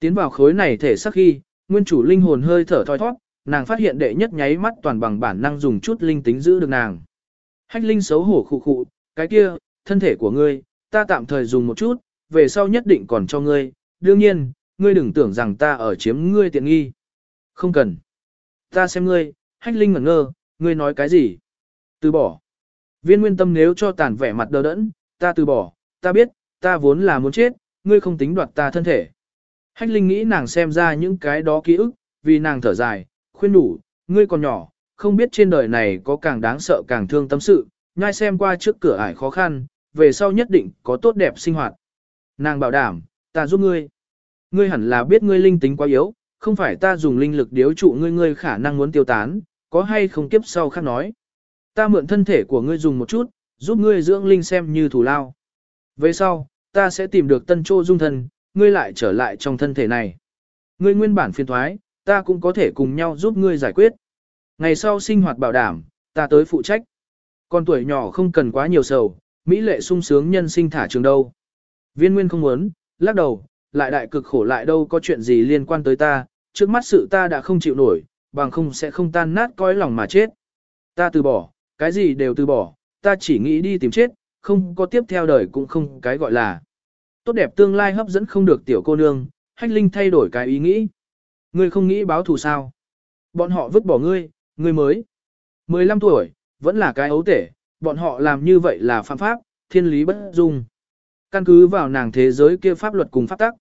Tiến vào khối này thể sắc khi, nguyên chủ linh hồn hơi thở thoi thoát, nàng phát hiện đệ nhất nháy mắt toàn bằng bản năng dùng chút linh tính giữ được nàng. Hách linh xấu hổ khụ khụ, cái kia, thân thể của ngươi, ta tạm thời dùng một chút, về sau nhất định còn cho ngươi, đương nhiên, ngươi đừng tưởng rằng ta ở chiếm ngươi tiện nghi. Không cần. Ta xem ngươi, hách linh ngẩn ngơ, ngươi nói cái gì? Từ bỏ. Viên nguyên tâm nếu cho tàn vẻ mặt đờ đẫn, ta từ bỏ, ta biết, ta vốn là muốn chết, ngươi không tính đoạt ta thân thể. Hách linh nghĩ nàng xem ra những cái đó ký ức, vì nàng thở dài, khuyên đủ, ngươi còn nhỏ, không biết trên đời này có càng đáng sợ càng thương tâm sự, nhai xem qua trước cửa ải khó khăn, về sau nhất định có tốt đẹp sinh hoạt. Nàng bảo đảm, ta giúp ngươi. Ngươi hẳn là biết ngươi linh tính quá yếu, không phải ta dùng linh lực điếu trụ ngươi ngươi khả năng muốn tiêu tán, có hay không kiếp sau khác nói. Ta mượn thân thể của ngươi dùng một chút, giúp ngươi dưỡng linh xem như thủ lao. Về sau, ta sẽ tìm được tân trô dung thân, ngươi lại trở lại trong thân thể này. Ngươi nguyên bản phiền thoái, ta cũng có thể cùng nhau giúp ngươi giải quyết. Ngày sau sinh hoạt bảo đảm, ta tới phụ trách. Con tuổi nhỏ không cần quá nhiều sầu, Mỹ lệ sung sướng nhân sinh thả trường đâu. Viên nguyên không muốn, lắc đầu, lại đại cực khổ lại đâu có chuyện gì liên quan tới ta, trước mắt sự ta đã không chịu nổi, bằng không sẽ không tan nát coi lòng mà chết. Ta từ bỏ, cái gì đều từ bỏ, ta chỉ nghĩ đi tìm chết, không có tiếp theo đời cũng không cái gọi là. Tốt đẹp tương lai hấp dẫn không được tiểu cô nương, hách linh thay đổi cái ý nghĩ. Ngươi không nghĩ báo thù sao? Bọn họ vứt bỏ ngươi, ngươi mới. 15 tuổi, vẫn là cái ấu tể, bọn họ làm như vậy là phạm pháp, thiên lý bất dung. Căn cứ vào nàng thế giới kia pháp luật cùng pháp tắc.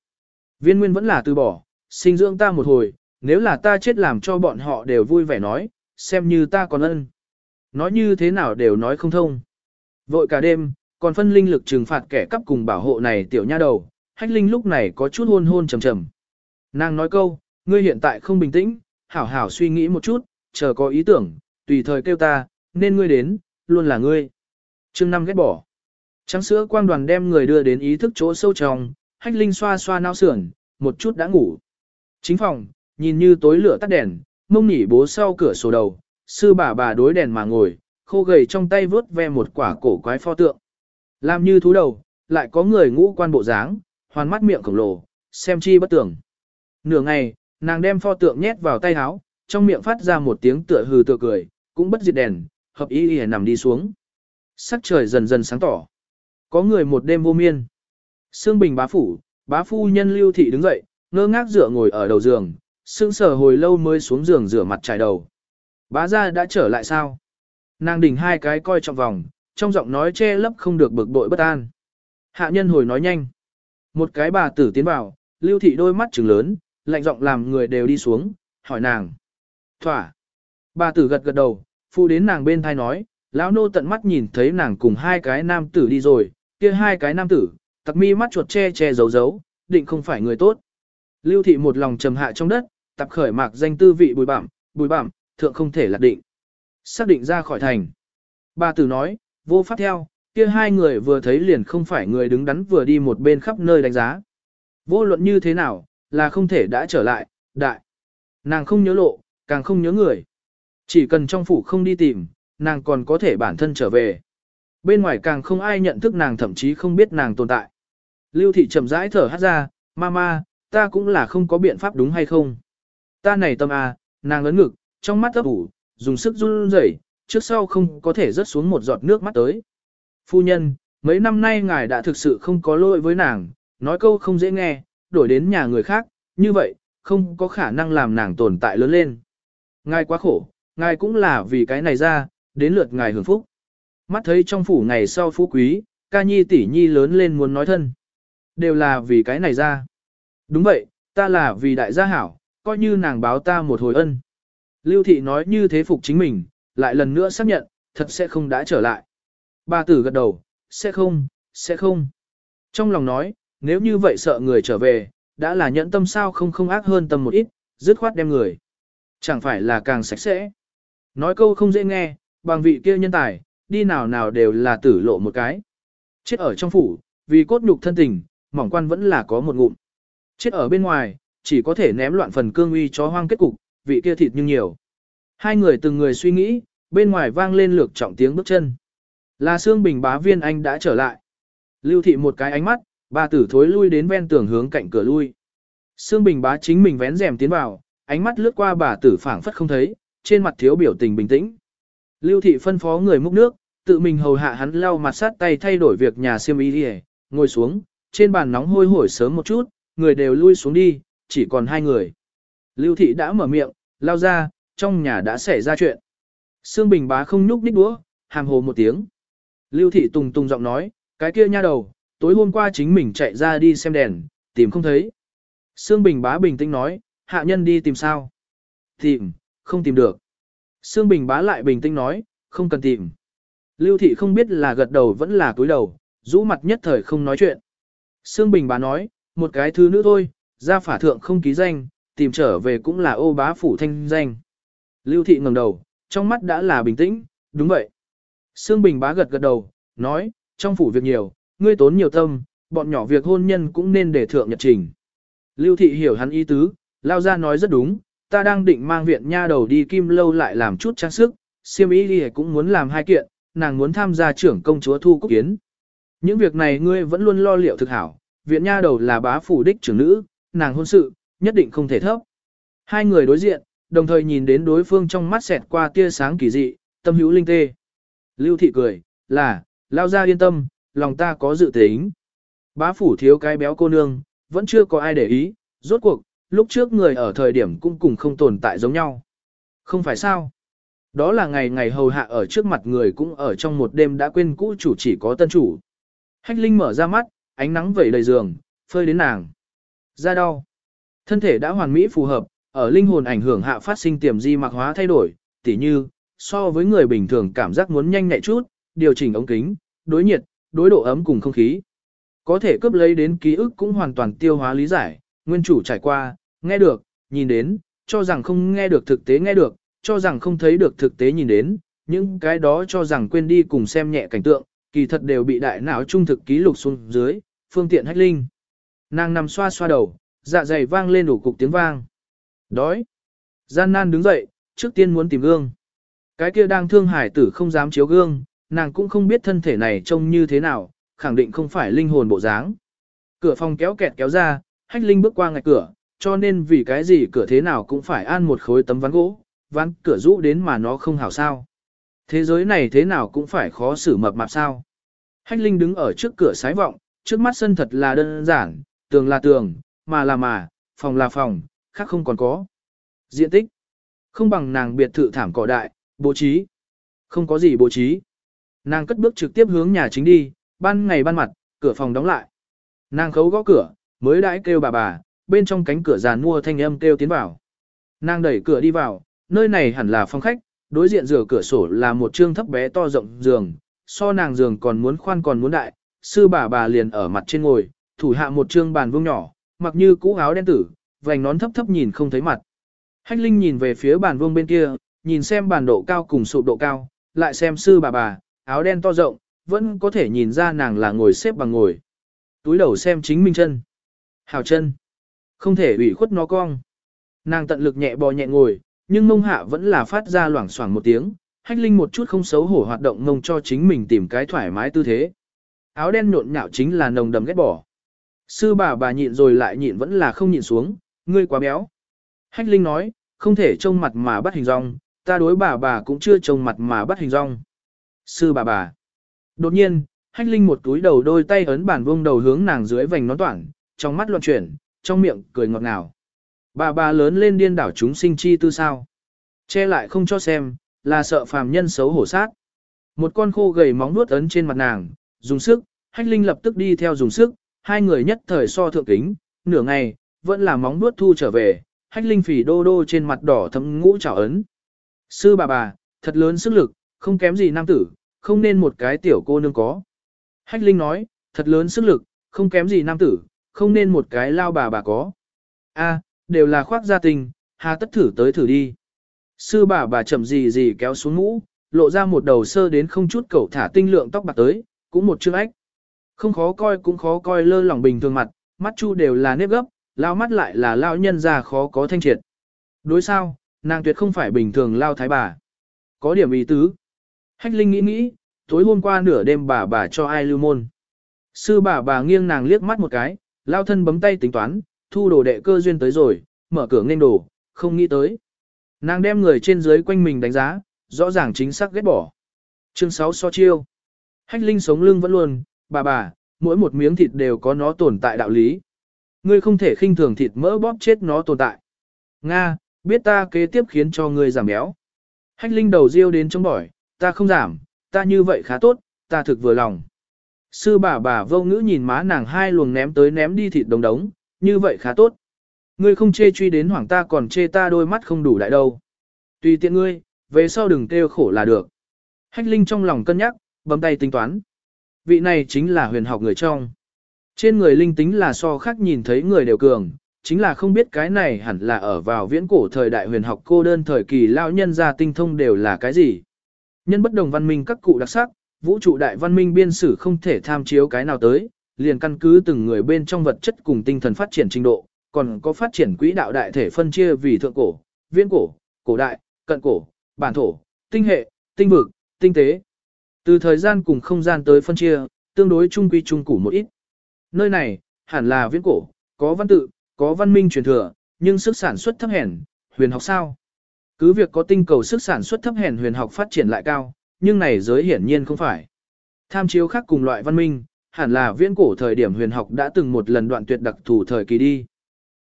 Viên nguyên vẫn là từ bỏ, sinh dưỡng ta một hồi, nếu là ta chết làm cho bọn họ đều vui vẻ nói, xem như ta còn ân. Nói như thế nào đều nói không thông. Vội cả đêm, còn phân linh lực trừng phạt kẻ cắp cùng bảo hộ này tiểu nha đầu, hách linh lúc này có chút hôn hôn trầm trầm. Nàng nói câu, ngươi hiện tại không bình tĩnh, hảo hảo suy nghĩ một chút, chờ có ý tưởng, tùy thời kêu ta, nên ngươi đến, luôn là ngươi. Chương năm ghét bỏ. Trắng sữa quang đoàn đem người đưa đến ý thức chỗ sâu trong, hách linh xoa xoa não sườn, một chút đã ngủ. Chính phòng, nhìn như tối lửa tắt đèn, mông nhỉ bố sau cửa sổ đầu, sư bà bà đối đèn mà ngồi, khô gầy trong tay vớt ve một quả cổ quái pho tượng. Làm như thú đầu, lại có người ngũ quan bộ dáng, hoàn mắt miệng khổng lồ, xem chi bất tưởng. Nửa ngày, nàng đem pho tượng nhét vào tay áo, trong miệng phát ra một tiếng tựa hừ tựa cười, cũng bất diệt đèn, hợp ý y nằm đi xuống. Sắc trời dần dần sáng tỏ. Có người một đêm vô miên. Sương Bình bá phủ, bá phu nhân lưu thị đứng dậy, ngơ ngác dựa ngồi ở đầu giường, sương sở hồi lâu mới xuống giường rửa mặt trải đầu. Bá gia đã trở lại sao? Nàng đỉnh hai cái coi trong vòng, trong giọng nói che lấp không được bực bội bất an. Hạ nhân hồi nói nhanh. Một cái bà tử tiến vào, lưu thị đôi mắt trừng lớn, lạnh giọng làm người đều đi xuống, hỏi nàng. Thỏa. Bà tử gật gật đầu, phụ đến nàng bên thai nói, lão nô tận mắt nhìn thấy nàng cùng hai cái nam tử đi rồi, kia hai cái nam tử, tặc mi mắt chuột che che giấu giấu, định không phải người tốt. Lưu thị một lòng trầm hạ trong đất, tập khởi mạc danh tư vị bùi bạm, bùi bạm, thượng không thể lạc định. Xác định ra khỏi thành. Bà tử nói, vô pháp theo, kia hai người vừa thấy liền không phải người đứng đắn vừa đi một bên khắp nơi đánh giá. Vô luận như thế nào, là không thể đã trở lại, đại. Nàng không nhớ lộ, càng không nhớ người. Chỉ cần trong phủ không đi tìm, nàng còn có thể bản thân trở về. Bên ngoài càng không ai nhận thức nàng thậm chí không biết nàng tồn tại. Lưu thị chậm rãi thở hát ra, mama, ta cũng là không có biện pháp đúng hay không. Ta này tâm à, nàng ấn ngực, trong mắt ấp ủ, dùng sức run rẩy, trước sau không có thể rớt xuống một giọt nước mắt tới. Phu nhân, mấy năm nay ngài đã thực sự không có lỗi với nàng, nói câu không dễ nghe, đổi đến nhà người khác, như vậy, không có khả năng làm nàng tồn tại lớn lên. Ngài quá khổ, ngài cũng là vì cái này ra, đến lượt ngài hưởng phúc. Mắt thấy trong phủ ngày sau phú quý, ca nhi tỷ nhi lớn lên muốn nói thân. Đều là vì cái này ra. Đúng vậy, ta là vì đại gia hảo, coi như nàng báo ta một hồi ân. Lưu thị nói như thế phục chính mình, lại lần nữa xác nhận, thật sẽ không đã trở lại. Bà tử gật đầu, sẽ không, sẽ không. Trong lòng nói, nếu như vậy sợ người trở về, đã là nhẫn tâm sao không không ác hơn tâm một ít, dứt khoát đem người. Chẳng phải là càng sạch sẽ. Nói câu không dễ nghe, bằng vị kia nhân tài, đi nào nào đều là tử lộ một cái. Chết ở trong phủ, vì cốt nhục thân tình, mỏng quan vẫn là có một ngụm. Chết ở bên ngoài, chỉ có thể ném loạn phần cương uy chó hoang kết cục, vị kia thịt nhưng nhiều. Hai người từng người suy nghĩ, bên ngoài vang lên lược trọng tiếng bước chân. Là Sương Bình bá viên anh đã trở lại. Lưu thị một cái ánh mắt, bà tử thối lui đến ven tường hướng cạnh cửa lui. Sương Bình bá chính mình vén rèm tiến vào, ánh mắt lướt qua bà tử phảng phất không thấy, trên mặt thiếu biểu tình bình tĩnh. Lưu thị phân phó người múc nước, tự mình hầu hạ hắn lau mặt sát tay thay đổi việc nhà xiêm y đi ngồi xuống, trên bàn nóng hôi hổi sớm một chút, người đều lui xuống đi, chỉ còn hai người. Lưu thị đã mở miệng, lao ra, trong nhà đã xảy ra chuyện. Sương Bình bá không nhúc nhích đũa, hàm hồ một tiếng. Lưu thị tùng tùng giọng nói, cái kia nha đầu, tối hôm qua chính mình chạy ra đi xem đèn, tìm không thấy. Sương Bình bá bình tĩnh nói, hạ nhân đi tìm sao? Tìm, không tìm được. Sương Bình bá lại bình tĩnh nói, không cần tìm. Lưu thị không biết là gật đầu vẫn là cúi đầu, rũ mặt nhất thời không nói chuyện. Sương Bình bá nói, một cái thứ nữa thôi, ra phả thượng không ký danh, tìm trở về cũng là ô bá phủ thanh danh. Lưu thị ngẩng đầu, trong mắt đã là bình tĩnh, đúng vậy. Sương Bình bá gật gật đầu, nói, trong phủ việc nhiều, ngươi tốn nhiều tâm, bọn nhỏ việc hôn nhân cũng nên để thượng nhật trình. Lưu thị hiểu hắn ý tứ, lao ra nói rất đúng, ta đang định mang viện nha đầu đi kim lâu lại làm chút trang sức, siêm ý đi cũng muốn làm hai kiện, nàng muốn tham gia trưởng công chúa thu cúc kiến. Những việc này ngươi vẫn luôn lo liệu thực hảo, viện nha đầu là bá phủ đích trưởng nữ, nàng hôn sự, nhất định không thể thấp. Hai người đối diện, đồng thời nhìn đến đối phương trong mắt xẹt qua tia sáng kỳ dị, tâm hữu linh tê. Lưu thị cười, là, lao ra yên tâm, lòng ta có dự tính. Bá phủ thiếu cái béo cô nương, vẫn chưa có ai để ý, rốt cuộc, lúc trước người ở thời điểm cũng cùng không tồn tại giống nhau. Không phải sao? Đó là ngày ngày hầu hạ ở trước mặt người cũng ở trong một đêm đã quên cũ chủ chỉ có tân chủ. Hách Linh mở ra mắt, ánh nắng vẩy đầy giường, phơi đến nàng. Da đau. Thân thể đã hoàn mỹ phù hợp, ở linh hồn ảnh hưởng hạ phát sinh tiềm di mạc hóa thay đổi, tỉ như, so với người bình thường cảm giác muốn nhanh nhẹ chút, điều chỉnh ống kính, đối nhiệt, đối độ ấm cùng không khí. Có thể cướp lấy đến ký ức cũng hoàn toàn tiêu hóa lý giải, nguyên chủ trải qua, nghe được, nhìn đến, cho rằng không nghe được thực tế nghe được, cho rằng không thấy được thực tế nhìn đến, những cái đó cho rằng quên đi cùng xem nhẹ cảnh tượng, kỳ thật đều bị đại não trung thực ký lục xuống dưới, phương tiện hách linh. Nàng nằm xoa xoa đầu, dạ dày vang lên đủ cục tiếng vang. Đói. Gian nan đứng dậy, trước tiên muốn tìm gương. Cái kia đang thương hải tử không dám chiếu gương, nàng cũng không biết thân thể này trông như thế nào, khẳng định không phải linh hồn bộ dáng. Cửa phòng kéo kẹt kéo ra, hách linh bước qua ngạch cửa, cho nên vì cái gì cửa thế nào cũng phải an một khối tấm ván gỗ, ván cửa rũ đến mà nó không hảo sao. Thế giới này thế nào cũng phải khó xử mập mạp sao. Hách linh đứng ở trước cửa sái vọng, trước mắt sân thật là đơn giản, tường là tường, mà là mà, phòng là phòng, khác không còn có. Diện tích, không bằng nàng biệt thự thảm cỏ đại, bố trí. Không có gì bố trí. Nàng cất bước trực tiếp hướng nhà chính đi, ban ngày ban mặt, cửa phòng đóng lại. Nàng khấu gõ cửa, mới đãi kêu bà bà, bên trong cánh cửa giàn mua thanh âm kêu tiến vào. Nàng đẩy cửa đi vào, nơi này hẳn là phòng khách, đối diện rửa cửa sổ là một trương thấp bé to rộng giường, so nàng giường còn muốn khoan còn muốn đại, sư bà bà liền ở mặt trên ngồi, thủ hạ một trương bàn vuông nhỏ, mặc như cũ áo đen tử, vành nón thấp thấp nhìn không thấy mặt. Hách Linh nhìn về phía bàn vuông bên kia, nhìn xem bàn độ cao cùng sụp độ cao, lại xem sư bà bà, áo đen to rộng, vẫn có thể nhìn ra nàng là ngồi xếp bằng ngồi. Túi đầu xem chính mình chân. Hào chân. Không thể ủy khuất nó cong. Nàng tận lực nhẹ bò nhẹ ngồi, nhưng mông hạ vẫn là phát ra loảng xoảng một tiếng, hách linh một chút không xấu hổ hoạt động mông cho chính mình tìm cái thoải mái tư thế. Áo đen nhộn nhạo chính là nồng đầm ghét bỏ. Sư bà bà nhịn rồi lại nhịn vẫn là không nhịn xuống, ngươi quá béo. Hách linh nói, không thể trông mặt mà bắt hình rong, ta đối bà bà cũng chưa trông mặt mà bắt hình rong. Sư bà bà. Đột nhiên, hách linh một túi đầu đôi tay ấn bản vông đầu hướng nàng dưới vành nón toản, trong mắt loạn chuyển, trong miệng cười ngọt ngào. Bà bà lớn lên điên đảo chúng sinh chi tư sao. Che lại không cho xem, là sợ phàm nhân xấu hổ sát. Một con khô gầy móng nuốt ấn trên mặt nàng, dùng sức, hách linh lập tức đi theo dùng sức, hai người nhất thời so thượng kính, nửa ngày, vẫn là móng nuốt thu trở về, hách linh phỉ đô đô trên mặt đỏ thấm ngũ trảo ấn. Sư bà bà, thật lớn sức lực, không kém gì nam tử, không nên một cái tiểu cô nương có. Hách linh nói, thật lớn sức lực, không kém gì nam tử, không nên một cái lao bà bà có. A, đều là khoác gia tình, hà tất thử tới thử đi. Sư bà bà chậm gì gì kéo xuống mũ, lộ ra một đầu sơ đến không chút cẩu thả tinh lượng tóc bạc tới, cũng một chương ách. Không khó coi cũng khó coi lơ lỏng bình thường mặt, mắt chu đều là nếp gấp, lao mắt lại là lao nhân già khó có thanh triệt. Đối sao, nàng tuyệt không phải bình thường lao thái bà. Có điểm ý tứ. Hách Linh nghĩ nghĩ, tối hôm qua nửa đêm bà bà cho ai lưu môn. Sư bà bà nghiêng nàng liếc mắt một cái, lao thân bấm tay tính toán, thu đồ đệ cơ duyên tới rồi, mở cửa nên đồ, không nghĩ tới. Nàng đem người trên dưới quanh mình đánh giá, rõ ràng chính xác ghét bỏ. Chương 6 so chiêu. Hách Linh sống lưng vẫn luôn, bà bà, mỗi một miếng thịt đều có nó tồn tại đạo lý. Ngươi không thể khinh thường thịt mỡ bóp chết nó tồn tại. Nga, biết ta kế tiếp khiến cho ngươi giảm béo. Hách Linh đầu riêu đến trong bỏi, ta không giảm, ta như vậy khá tốt, ta thực vừa lòng. Sư bà bà vô ngữ nhìn má nàng hai luồng ném tới ném đi thịt đống đống, như vậy khá tốt. Ngươi không chê truy đến hoảng ta còn chê ta đôi mắt không đủ đại đâu. Tùy tiện ngươi, về sau đừng kêu khổ là được. Hách Linh trong lòng cân nhắc, bấm tay tính toán. Vị này chính là huyền học người trong. Trên người linh tính là so khác nhìn thấy người đều cường, chính là không biết cái này hẳn là ở vào viễn cổ thời đại huyền học cô đơn thời kỳ lao nhân ra tinh thông đều là cái gì. Nhân bất đồng văn minh các cụ đặc sắc, vũ trụ đại văn minh biên sử không thể tham chiếu cái nào tới, liền căn cứ từng người bên trong vật chất cùng tinh thần phát triển trình độ, còn có phát triển quỹ đạo đại thể phân chia vì thượng cổ, viễn cổ, cổ đại, cận cổ, bản thổ, tinh hệ, tinh vực, tinh tế. Từ thời gian cùng không gian tới phân chia, tương đối trung quy trung củ một ít. Nơi này, hẳn là viễn cổ, có văn tự, có văn minh truyền thừa, nhưng sức sản xuất thấp hèn, huyền học sao? Cứ việc có tinh cầu sức sản xuất thấp hèn huyền học phát triển lại cao, nhưng này giới hiển nhiên không phải. Tham chiếu khác cùng loại văn minh, hẳn là viễn cổ thời điểm huyền học đã từng một lần đoạn tuyệt đặc thù thời kỳ đi.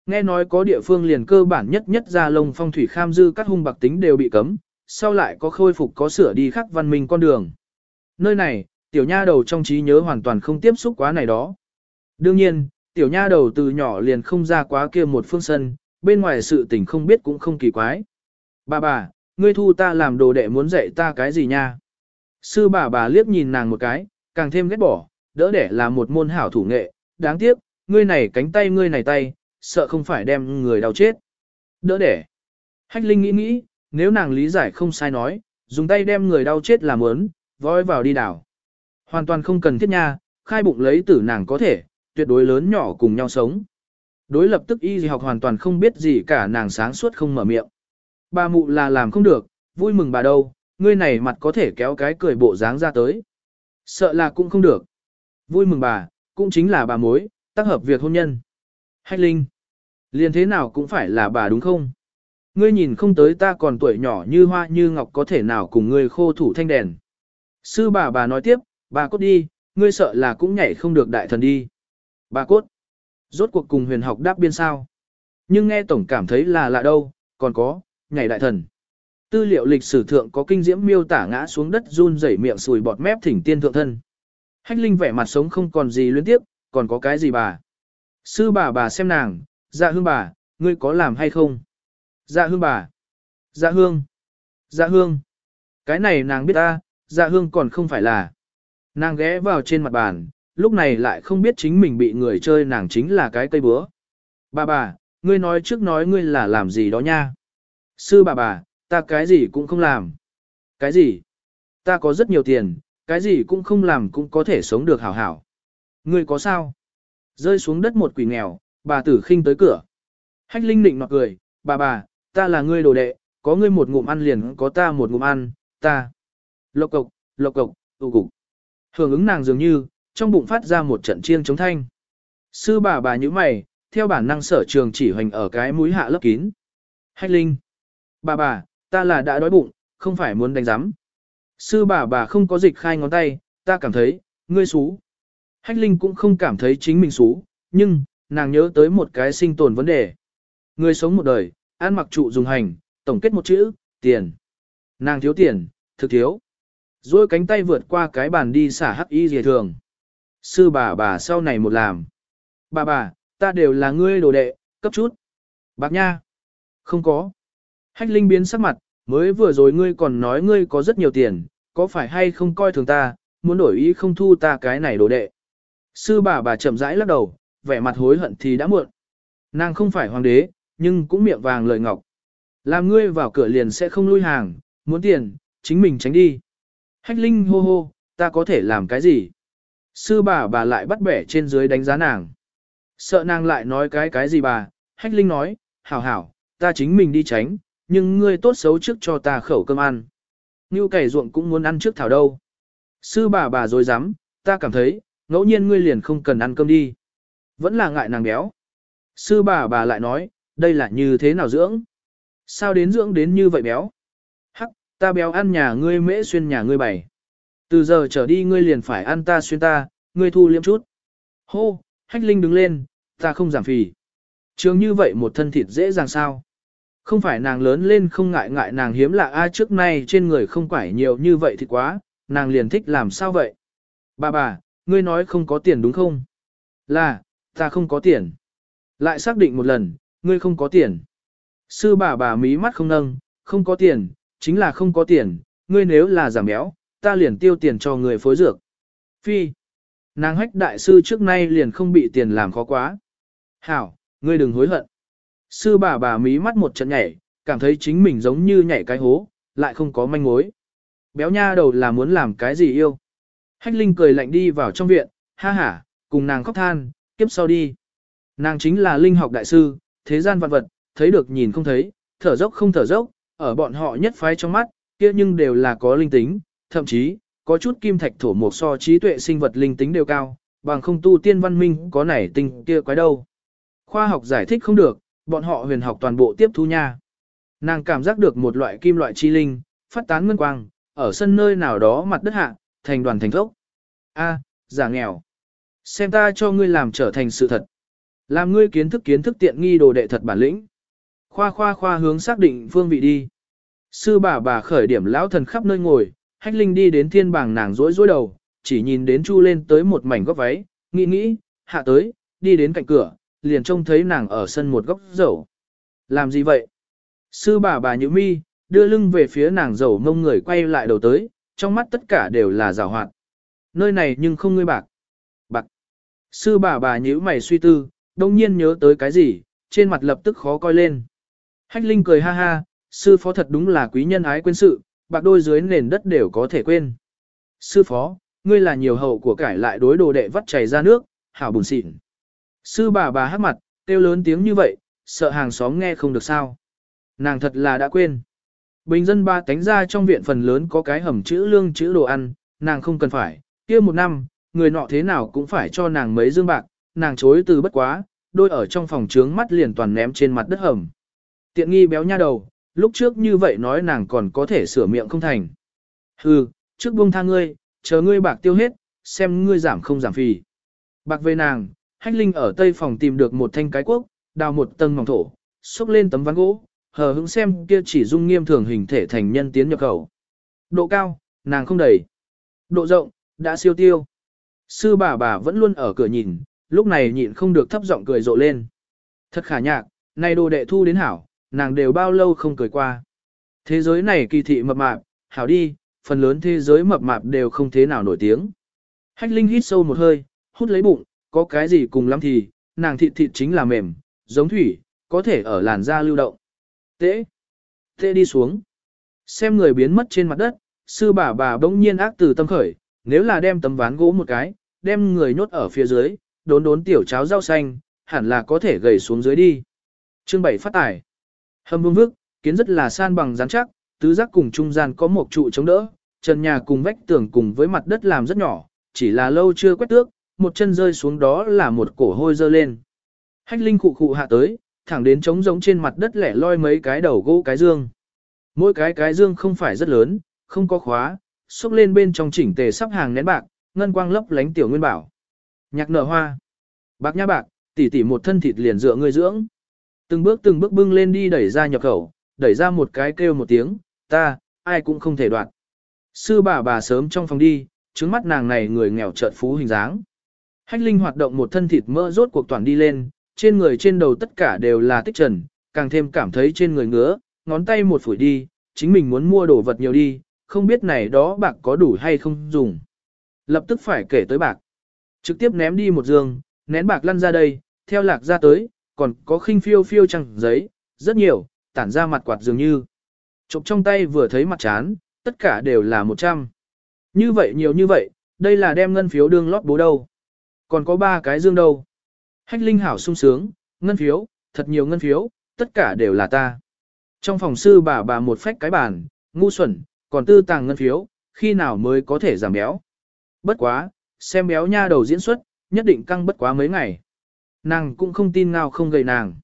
Nghe nói có địa phương liền cơ bản nhất nhất ra lông phong thủy kham dư các hung bạc tính đều bị cấm, sau lại có khôi phục có sửa đi khắc văn minh con đường. Nơi này, tiểu nha đầu trong trí nhớ hoàn toàn không tiếp xúc quá này đó. Đương nhiên, tiểu nha đầu từ nhỏ liền không ra quá kia một phương sân, bên ngoài sự tình không biết cũng không kỳ quái. Bà bà, ngươi thu ta làm đồ đệ muốn dạy ta cái gì nha? Sư bà bà liếc nhìn nàng một cái, càng thêm ghét bỏ, đỡ để là một môn hảo thủ nghệ, đáng tiếc, ngươi này cánh tay ngươi này tay, sợ không phải đem người đau chết. Đỡ để. Hách Linh nghĩ nghĩ, nếu nàng lý giải không sai nói, dùng tay đem người đau chết là muốn, voi vào đi đảo. Hoàn toàn không cần thiết nha, khai bụng lấy tử nàng có thể, tuyệt đối lớn nhỏ cùng nhau sống. Đối lập tức y gì học hoàn toàn không biết gì cả nàng sáng suốt không mở miệng. Bà mụ là làm không được, vui mừng bà đâu, ngươi này mặt có thể kéo cái cười bộ dáng ra tới. Sợ là cũng không được. Vui mừng bà, cũng chính là bà mối, tác hợp việc hôn nhân. Hách Linh, liền thế nào cũng phải là bà đúng không? Ngươi nhìn không tới ta còn tuổi nhỏ như hoa như ngọc có thể nào cùng ngươi khô thủ thanh đèn. Sư bà bà nói tiếp, bà cốt đi, ngươi sợ là cũng nhảy không được đại thần đi. Bà cốt, rốt cuộc cùng huyền học đáp biên sao. Nhưng nghe tổng cảm thấy là lạ đâu, còn có, nhảy đại thần. Tư liệu lịch sử thượng có kinh diễm miêu tả ngã xuống đất run rẩy miệng sùi bọt mép thỉnh tiên thượng thân. Hách Linh vẻ mặt sống không còn gì liên tiếp, còn có cái gì bà? Sư bà bà xem nàng, dạ hương bà, ngươi có làm hay không? Dạ hương bà. Dạ hương. Dạ hương. Cái này nàng biết ta, dạ hương còn không phải là. Nàng ghé vào trên mặt bàn, lúc này lại không biết chính mình bị người chơi nàng chính là cái cây búa. Bà bà, ngươi nói trước nói ngươi là làm gì đó nha. Sư bà bà, ta cái gì cũng không làm. Cái gì? Ta có rất nhiều tiền, cái gì cũng không làm cũng có thể sống được hảo hảo. Ngươi có sao? Rơi xuống đất một quỷ nghèo, bà tử khinh tới cửa. Hách linh định mặt cười, bà bà, ta là ngươi đồ đệ, có ngươi một ngụm ăn liền có ta một ngụm ăn, ta. Lộc cộc, lộc cộc, tụ cục. Hưởng ứng nàng dường như, trong bụng phát ra một trận chiêng chống thanh. Sư bà bà như mày, theo bản năng sở trường chỉ hoành ở cái mũi hạ lớp kín. Hách linh. Bà bà, ta là đã đói bụng, không phải muốn đánh giám. Sư bà bà không có dịch khai ngón tay, ta cảm thấy, ngươi xú. Hách Linh cũng không cảm thấy chính mình xú, nhưng, nàng nhớ tới một cái sinh tồn vấn đề. Người sống một đời, ăn mặc trụ dùng hành, tổng kết một chữ, tiền. Nàng thiếu tiền, thực thiếu. Rồi cánh tay vượt qua cái bàn đi xả hắc y dề thường. Sư bà bà sau này một làm. Bà bà, ta đều là ngươi đồ đệ, cấp chút. Bạc nha. Không có. Hách Linh biến sắc mặt, mới vừa rồi ngươi còn nói ngươi có rất nhiều tiền, có phải hay không coi thường ta, muốn đổi ý không thu ta cái này đồ đệ. Sư bà bà chậm rãi lắc đầu, vẻ mặt hối hận thì đã muộn. Nàng không phải hoàng đế, nhưng cũng miệng vàng lời ngọc. Làm ngươi vào cửa liền sẽ không lui hàng, muốn tiền, chính mình tránh đi. Hách Linh hô hô, ta có thể làm cái gì? Sư bà bà lại bắt bẻ trên dưới đánh giá nàng. Sợ nàng lại nói cái cái gì bà, Hách Linh nói, hảo hảo, ta chính mình đi tránh, nhưng ngươi tốt xấu trước cho ta khẩu cơm ăn. Như cày ruộng cũng muốn ăn trước thảo đâu. Sư bà bà dối dám, ta cảm thấy, ngẫu nhiên ngươi liền không cần ăn cơm đi. Vẫn là ngại nàng béo. Sư bà bà lại nói, đây là như thế nào dưỡng? Sao đến dưỡng đến như vậy béo? Hắc, ta béo ăn nhà ngươi mễ xuyên nhà ngươi bảy, Từ giờ trở đi ngươi liền phải ăn ta xuyên ta, ngươi thu liêm chút. Hô, hách linh đứng lên, ta không giảm phì. Trường như vậy một thân thịt dễ dàng sao? Không phải nàng lớn lên không ngại ngại nàng hiếm lạ ai trước nay trên người không quải nhiều như vậy thì quá, nàng liền thích làm sao vậy? Bà bà, ngươi nói không có tiền đúng không? Là, ta không có tiền. Lại xác định một lần, ngươi không có tiền. Sư bà bà mí mắt không nâng, không có tiền, chính là không có tiền, ngươi nếu là giảm béo, ta liền tiêu tiền cho người phối dược. Phi, nàng hách đại sư trước nay liền không bị tiền làm khó quá. Hảo, ngươi đừng hối hận. Sư bà bà mí mắt một trận nhảy, cảm thấy chính mình giống như nhảy cái hố, lại không có manh mối. Béo nha đầu là muốn làm cái gì yêu. Hách Linh cười lạnh đi vào trong viện, ha ha, cùng nàng khóc than, kiếp sau đi. Nàng chính là linh học đại sư, thế gian vạn vật, thấy được nhìn không thấy, thở dốc không thở dốc, ở bọn họ nhất phái trong mắt, kia nhưng đều là có linh tính, thậm chí, có chút kim thạch thổ một so trí tuệ sinh vật linh tính đều cao, bằng không tu tiên văn minh có nảy tinh kia quái đâu. Khoa học giải thích không được, bọn họ huyền học toàn bộ tiếp thu nha. Nàng cảm giác được một loại kim loại chi linh, phát tán ngân quang, ở sân nơi nào đó mặt đất hạ, thành đoàn thành thốc. A, giả nghèo. Xem ta cho ngươi làm trở thành sự thật. Làm ngươi kiến thức kiến thức tiện nghi đồ đệ thật bản lĩnh. Khoa khoa khoa hướng xác định phương vị đi. Sư bà bà khởi điểm lão thần khắp nơi ngồi, hách linh đi đến thiên bảng nàng rối rối đầu, chỉ nhìn đến chu lên tới một mảnh góc váy, nghĩ nghĩ, hạ tới, đi đến cạnh cửa, liền trông thấy nàng ở sân một góc dầu. Làm gì vậy? Sư bà bà nhữ mi, đưa lưng về phía nàng dầu mông người quay lại đầu tới, trong mắt tất cả đều là rào hoạt. Nơi này nhưng không ngươi bạc. Bạc. Sư bà bà nhữ mày suy tư, đông nhiên nhớ tới cái gì, trên mặt lập tức khó coi lên. Hách Linh cười ha ha, sư phó thật đúng là quý nhân ái quên sự, bạc đôi dưới nền đất đều có thể quên. Sư phó, ngươi là nhiều hậu của cải lại đối đồ đệ vắt chảy ra nước, hảo bùn xịn. Sư bà bà hát mặt, kêu lớn tiếng như vậy, sợ hàng xóm nghe không được sao. Nàng thật là đã quên. Bình dân ba tánh ra trong viện phần lớn có cái hầm chữ lương chữ đồ ăn, nàng không cần phải, kia một năm, người nọ thế nào cũng phải cho nàng mấy dương bạc, nàng chối từ bất quá, đôi ở trong phòng trướng mắt liền toàn ném trên mặt đất hầm. Tiện nghi béo nha đầu, lúc trước như vậy nói nàng còn có thể sửa miệng không thành. Hừ, trước buông tha ngươi, chờ ngươi bạc tiêu hết, xem ngươi giảm không giảm phì. Bạc về nàng, Hách Linh ở tây phòng tìm được một thanh cái quốc, đào một tầng mỏng thổ, xúc lên tấm ván gỗ, hờ hững xem kia chỉ dung nghiêm thường hình thể thành nhân tiến nhập khẩu. Độ cao, nàng không đầy. Độ rộng, đã siêu tiêu. Sư bà bà vẫn luôn ở cửa nhìn, lúc này nhịn không được thấp giọng cười rộ lên. Thật khả nhạc, này đồ đệ thu đến hảo, nàng đều bao lâu không cười qua. Thế giới này kỳ thị mập mạp, hảo đi, phần lớn thế giới mập mạp đều không thế nào nổi tiếng. Hách Linh hít sâu một hơi, hút lấy bụng, có cái gì cùng lắm thì, nàng thịt thịt chính là mềm, giống thủy, có thể ở làn da lưu động. Tễ, tễ đi xuống. Xem người biến mất trên mặt đất, sư bà bà bỗng nhiên ác từ tâm khởi, nếu là đem tấm ván gỗ một cái, đem người nhốt ở phía dưới, đốn đốn tiểu cháo rau xanh, hẳn là có thể gầy xuống dưới đi. Chương 7 phát tải. Hầm vương vức, kiến rất là san bằng rắn chắc, tứ giác cùng trung gian có một trụ chống đỡ, trần nhà cùng vách tường cùng với mặt đất làm rất nhỏ, chỉ là lâu chưa quét tước, một chân rơi xuống đó là một cổ hôi dơ lên. Hách linh cụ cụ hạ tới, thẳng đến trống giống trên mặt đất lẻ loi mấy cái đầu gỗ cái dương. Mỗi cái cái dương không phải rất lớn, không có khóa, xúc lên bên trong chỉnh tề sắp hàng nén bạc, ngân quang lấp lánh tiểu nguyên bảo. Nhạc nở hoa. Bạc nha bạc, tỉ tỉ một thân thịt liền dựa người dưỡng. Từng bước từng bước bưng lên đi đẩy ra nhập khẩu, đẩy ra một cái kêu một tiếng, ta, ai cũng không thể đoạt. Sư bà bà sớm trong phòng đi, trứng mắt nàng này người nghèo chợt phú hình dáng. Hách linh hoạt động một thân thịt mỡ rốt cuộc toàn đi lên, trên người trên đầu tất cả đều là tích trần, càng thêm cảm thấy trên người ngứa, ngón tay một phủi đi, chính mình muốn mua đồ vật nhiều đi, không biết này đó bạc có đủ hay không dùng. Lập tức phải kể tới bạc. Trực tiếp ném đi một giường, nén bạc lăn ra đây, theo lạc ra tới, còn có khinh phiêu phiêu trăng giấy, rất nhiều, tản ra mặt quạt dường như. Chụp trong tay vừa thấy mặt chán, tất cả đều là 100. Như vậy nhiều như vậy, đây là đem ngân phiếu đương lót bố đâu. Còn có ba cái dương đâu. Hách linh hảo sung sướng, ngân phiếu, thật nhiều ngân phiếu, tất cả đều là ta. Trong phòng sư bà bà một phách cái bàn, ngu xuẩn, còn tư tàng ngân phiếu, khi nào mới có thể giảm béo. Bất quá, xem béo nha đầu diễn xuất, nhất định căng bất quá mấy ngày. Nàng cũng không tin nào không gầy nàng.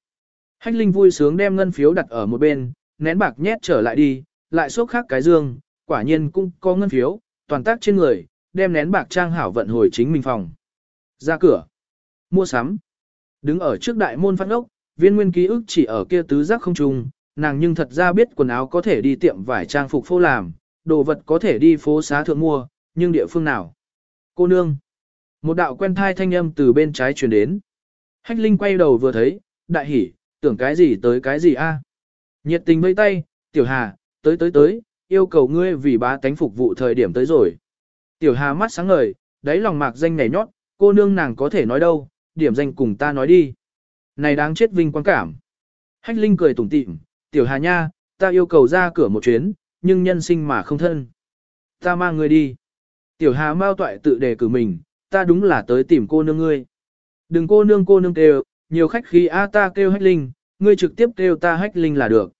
Hách Linh vui sướng đem ngân phiếu đặt ở một bên, nén bạc nhét trở lại đi, lại xốc khác cái dương, quả nhiên cũng có ngân phiếu, toàn tác trên người, đem nén bạc trang hảo vận hồi chính mình phòng. Ra cửa, mua sắm, đứng ở trước đại môn phát ốc, viên nguyên ký ức chỉ ở kia tứ giác không trùng, nàng nhưng thật ra biết quần áo có thể đi tiệm vải trang phục phô làm, đồ vật có thể đi phố xá thượng mua, nhưng địa phương nào? Cô nương. Một đạo quen thai thanh âm từ bên trái truyền đến. Hách Linh quay đầu vừa thấy, đại hỉ, tưởng cái gì tới cái gì a? Nhiệt tình vây tay, tiểu hà, tới tới tới, yêu cầu ngươi vì bá tánh phục vụ thời điểm tới rồi. Tiểu hà mắt sáng ngời, đáy lòng mạc danh nhảy nhót, cô nương nàng có thể nói đâu, điểm danh cùng ta nói đi. Này đáng chết vinh quang cảm. Hách Linh cười tủm tỉm, tiểu hà nha, ta yêu cầu ra cửa một chuyến, nhưng nhân sinh mà không thân. Ta mang ngươi đi. Tiểu hà mau toại tự đề cử mình, ta đúng là tới tìm cô nương ngươi. Đừng cô nương cô nương kêu, nhiều khách khí a ta kêu hách linh, ngươi trực tiếp kêu ta hách linh là được.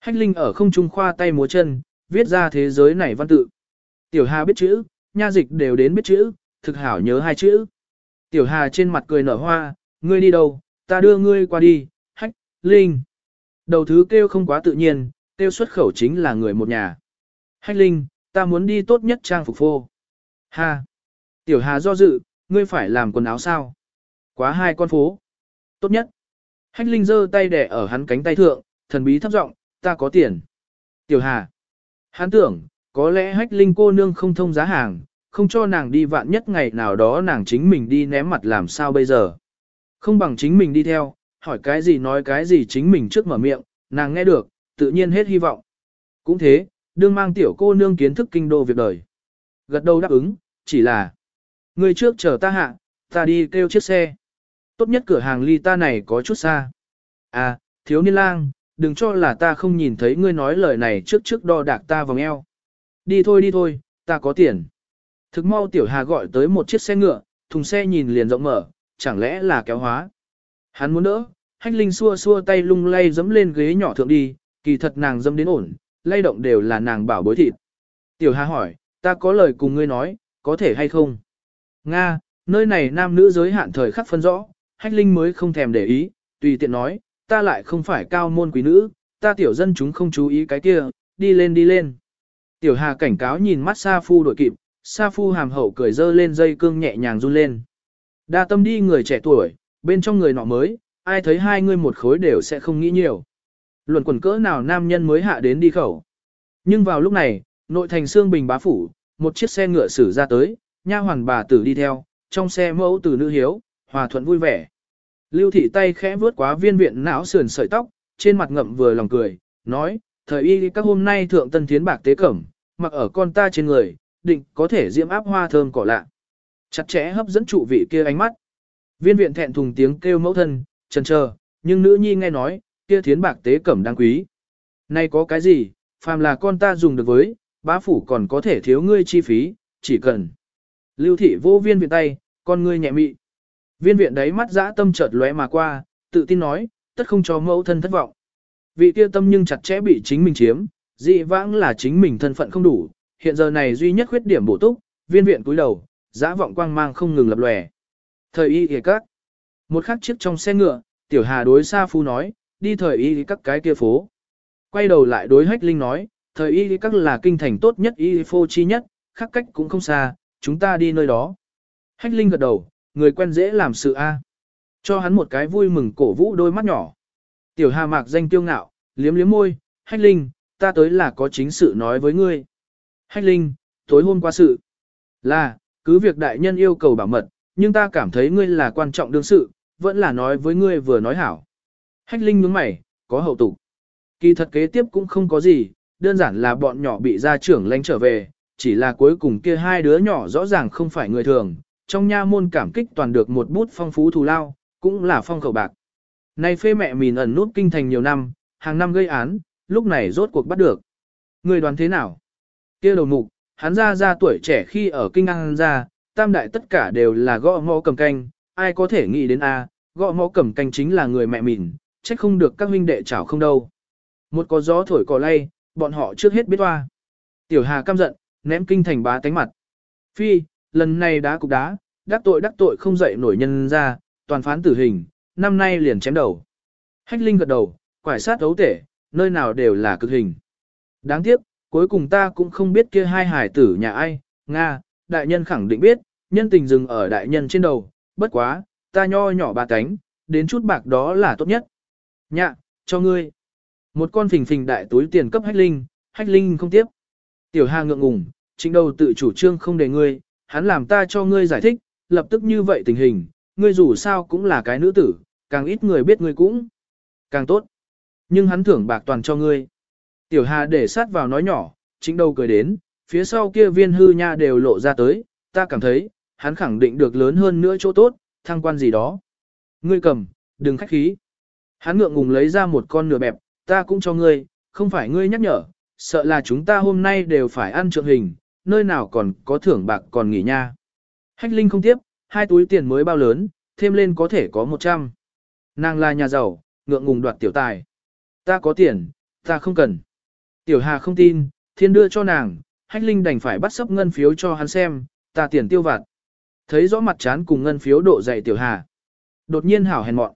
Hách linh ở không trung khoa tay múa chân, viết ra thế giới này văn tự. Tiểu hà biết chữ, nha dịch đều đến biết chữ, thực hảo nhớ hai chữ. Tiểu hà trên mặt cười nở hoa, ngươi đi đâu, ta đưa ngươi qua đi, hách, linh. Đầu thứ kêu không quá tự nhiên, kêu xuất khẩu chính là người một nhà. Hách linh, ta muốn đi tốt nhất trang phục phô. Ha! Tiểu hà do dự, ngươi phải làm quần áo sao? Quá hai con phố. Tốt nhất. Hách linh giơ tay đẻ ở hắn cánh tay thượng, thần bí thấp giọng, ta có tiền. Tiểu hà. Hắn tưởng, có lẽ hách linh cô nương không thông giá hàng, không cho nàng đi vạn nhất ngày nào đó nàng chính mình đi ném mặt làm sao bây giờ. Không bằng chính mình đi theo, hỏi cái gì nói cái gì chính mình trước mở miệng, nàng nghe được, tự nhiên hết hy vọng. Cũng thế, đương mang tiểu cô nương kiến thức kinh đô việc đời. Gật đầu đáp ứng, chỉ là Người trước chờ ta hạ, ta đi kêu chiếc xe. Tốt nhất cửa hàng ly ta này có chút xa. À, thiếu niên lang, đừng cho là ta không nhìn thấy ngươi nói lời này trước trước đo đạc ta vòng eo. Đi thôi đi thôi, ta có tiền. Thực mau tiểu hà gọi tới một chiếc xe ngựa, thùng xe nhìn liền rộng mở, chẳng lẽ là kéo hóa. Hắn muốn đỡ, hách linh xua xua tay lung lay dẫm lên ghế nhỏ thượng đi, kỳ thật nàng dẫm đến ổn, lay động đều là nàng bảo bối thịt. Tiểu hà hỏi, ta có lời cùng ngươi nói, có thể hay không? Nga, nơi này nam nữ giới hạn thời khắc phân rõ, hách linh mới không thèm để ý, tùy tiện nói, ta lại không phải cao môn quý nữ, ta tiểu dân chúng không chú ý cái kia, đi lên đi lên. Tiểu hà cảnh cáo nhìn mắt xa Phu đội kịp, Sa Phu hàm hậu cười dơ lên dây cương nhẹ nhàng run lên. Đa tâm đi người trẻ tuổi, bên trong người nọ mới, ai thấy hai người một khối đều sẽ không nghĩ nhiều. Luận quần cỡ nào nam nhân mới hạ đến đi khẩu. Nhưng vào lúc này, nội thành xương bình bá phủ, một chiếc xe ngựa xử ra tới, nha hoàn bà tử đi theo, trong xe mẫu tử nữ hiếu, hòa thuận vui vẻ. Lưu thị tay khẽ vướt quá viên viện não sườn sợi tóc, trên mặt ngậm vừa lòng cười, nói, thời y các hôm nay thượng tân thiến bạc tế cẩm, mặc ở con ta trên người, định có thể diễm áp hoa thơm cỏ lạ. Chặt chẽ hấp dẫn trụ vị kia ánh mắt. Viên viện thẹn thùng tiếng kêu mẫu thân, chần chờ, nhưng nữ nhi nghe nói, kia thiến bạc tế cẩm đáng quý. Nay có cái gì, phàm là con ta dùng được với, bá phủ còn có thể thiếu ngươi chi phí, chỉ cần. Lưu thị vô viên viện tay, con ngươi nhẹ mị. Viên viện đấy mắt dã tâm chợt lóe mà qua, tự tin nói, tất không cho mẫu thân thất vọng. Vị kia tâm nhưng chặt chẽ bị chính mình chiếm, dị vãng là chính mình thân phận không đủ, hiện giờ này duy nhất khuyết điểm bổ túc, viên viện cúi đầu, dã vọng quang mang không ngừng lập lòe. Thời y y các. Một khắc chiếc trong xe ngựa, tiểu hà đối xa Phu nói, đi thời y các cái kia phố. Quay đầu lại đối hách linh nói, thời y các là kinh thành tốt nhất y phô chi nhất, khác cách cũng không xa, chúng ta đi nơi đó. Hách Linh gật đầu, người quen dễ làm sự A. Cho hắn một cái vui mừng cổ vũ đôi mắt nhỏ. Tiểu Hà Mạc danh tiêu ngạo, liếm liếm môi, Hách Linh, ta tới là có chính sự nói với ngươi. Hách Linh, tối hôm qua sự. Là, cứ việc đại nhân yêu cầu bảo mật, nhưng ta cảm thấy ngươi là quan trọng đương sự, vẫn là nói với ngươi vừa nói hảo. Hách Linh nhướng mày, có hậu tục. Kỳ thật kế tiếp cũng không có gì, đơn giản là bọn nhỏ bị gia trưởng lánh trở về, chỉ là cuối cùng kia hai đứa nhỏ rõ ràng không phải người thường, trong nha môn cảm kích toàn được một bút phong phú thù lao, cũng là phong khẩu bạc. Này phê mẹ mìn ẩn nút kinh thành nhiều năm, hàng năm gây án, lúc này rốt cuộc bắt được. Người đoán thế nào? Kia đầu mục, hắn ra ra tuổi trẻ khi ở kinh ăn ra, tam đại tất cả đều là gõ mõ cầm canh, ai có thể nghĩ đến a gõ mõ cầm canh chính là người mẹ mìn, trách không được các huynh đệ chảo không đâu. Một có gió thổi cỏ lay, bọn họ trước hết biết toa. Tiểu Hà căm giận, ném kinh thành bá tánh mặt. Phi, lần này đá cục đá, đắc tội đắc tội không dậy nổi nhân ra, toàn phán tử hình, năm nay liền chém đầu. Hách Linh gật đầu, quải sát ấu tể, nơi nào đều là cực hình. Đáng tiếc, cuối cùng ta cũng không biết kia hai hải tử nhà ai, Nga, đại nhân khẳng định biết, nhân tình dừng ở đại nhân trên đầu, bất quá, ta nho nhỏ ba cánh, đến chút bạc đó là tốt nhất. Nhạ, cho ngươi. Một con phình phình đại túi tiền cấp hách linh, hách linh không tiếp. Tiểu Hà ngượng ngùng, chính đầu tự chủ trương không để ngươi, hắn làm ta cho ngươi giải thích, lập tức như vậy tình hình, ngươi dù sao cũng là cái nữ tử, càng ít người biết ngươi cũng càng tốt. Nhưng hắn thưởng bạc toàn cho ngươi. Tiểu Hà để sát vào nói nhỏ, chính đầu cười đến, phía sau kia viên hư nha đều lộ ra tới, ta cảm thấy, hắn khẳng định được lớn hơn nữa chỗ tốt, thăng quan gì đó. Ngươi cầm, đừng khách khí. Hắn ngượng ngùng lấy ra một con nửa bẹp, ta cũng cho ngươi, không phải ngươi nhắc nhở, sợ là chúng ta hôm nay đều phải ăn trượng hình, nơi nào còn có thưởng bạc còn nghỉ nha. Hách Linh không tiếp, hai túi tiền mới bao lớn, thêm lên có thể có 100. Nàng là nhà giàu, ngượng ngùng đoạt tiểu tài. Ta có tiền, ta không cần. Tiểu Hà không tin, thiên đưa cho nàng, Hách Linh đành phải bắt sấp ngân phiếu cho hắn xem, ta tiền tiêu vặt. Thấy rõ mặt chán cùng ngân phiếu độ dày Tiểu Hà. Đột nhiên hảo hèn mọn.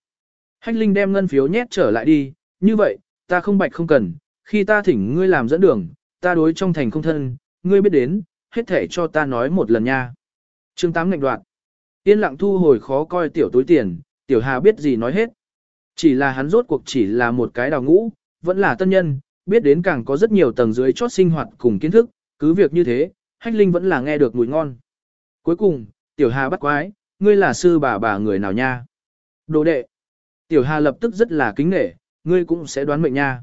Hách Linh đem ngân phiếu nhét trở lại đi, như vậy, ta không bạch không cần, khi ta thỉnh ngươi làm dẫn đường, ta đối trong thành không thân, ngươi biết đến, hết thể cho ta nói một lần nha. Chương 8 ngạch đoạn. Yên lặng thu hồi khó coi tiểu túi tiền, tiểu hà biết gì nói hết. Chỉ là hắn rốt cuộc chỉ là một cái đào ngũ, vẫn là tân nhân, biết đến càng có rất nhiều tầng dưới chót sinh hoạt cùng kiến thức, cứ việc như thế, hách linh vẫn là nghe được mùi ngon. Cuối cùng, tiểu hà bắt quái, ngươi là sư bà bà người nào nha. Đồ đệ. Tiểu hà lập tức rất là kính nể, ngươi cũng sẽ đoán mệnh nha.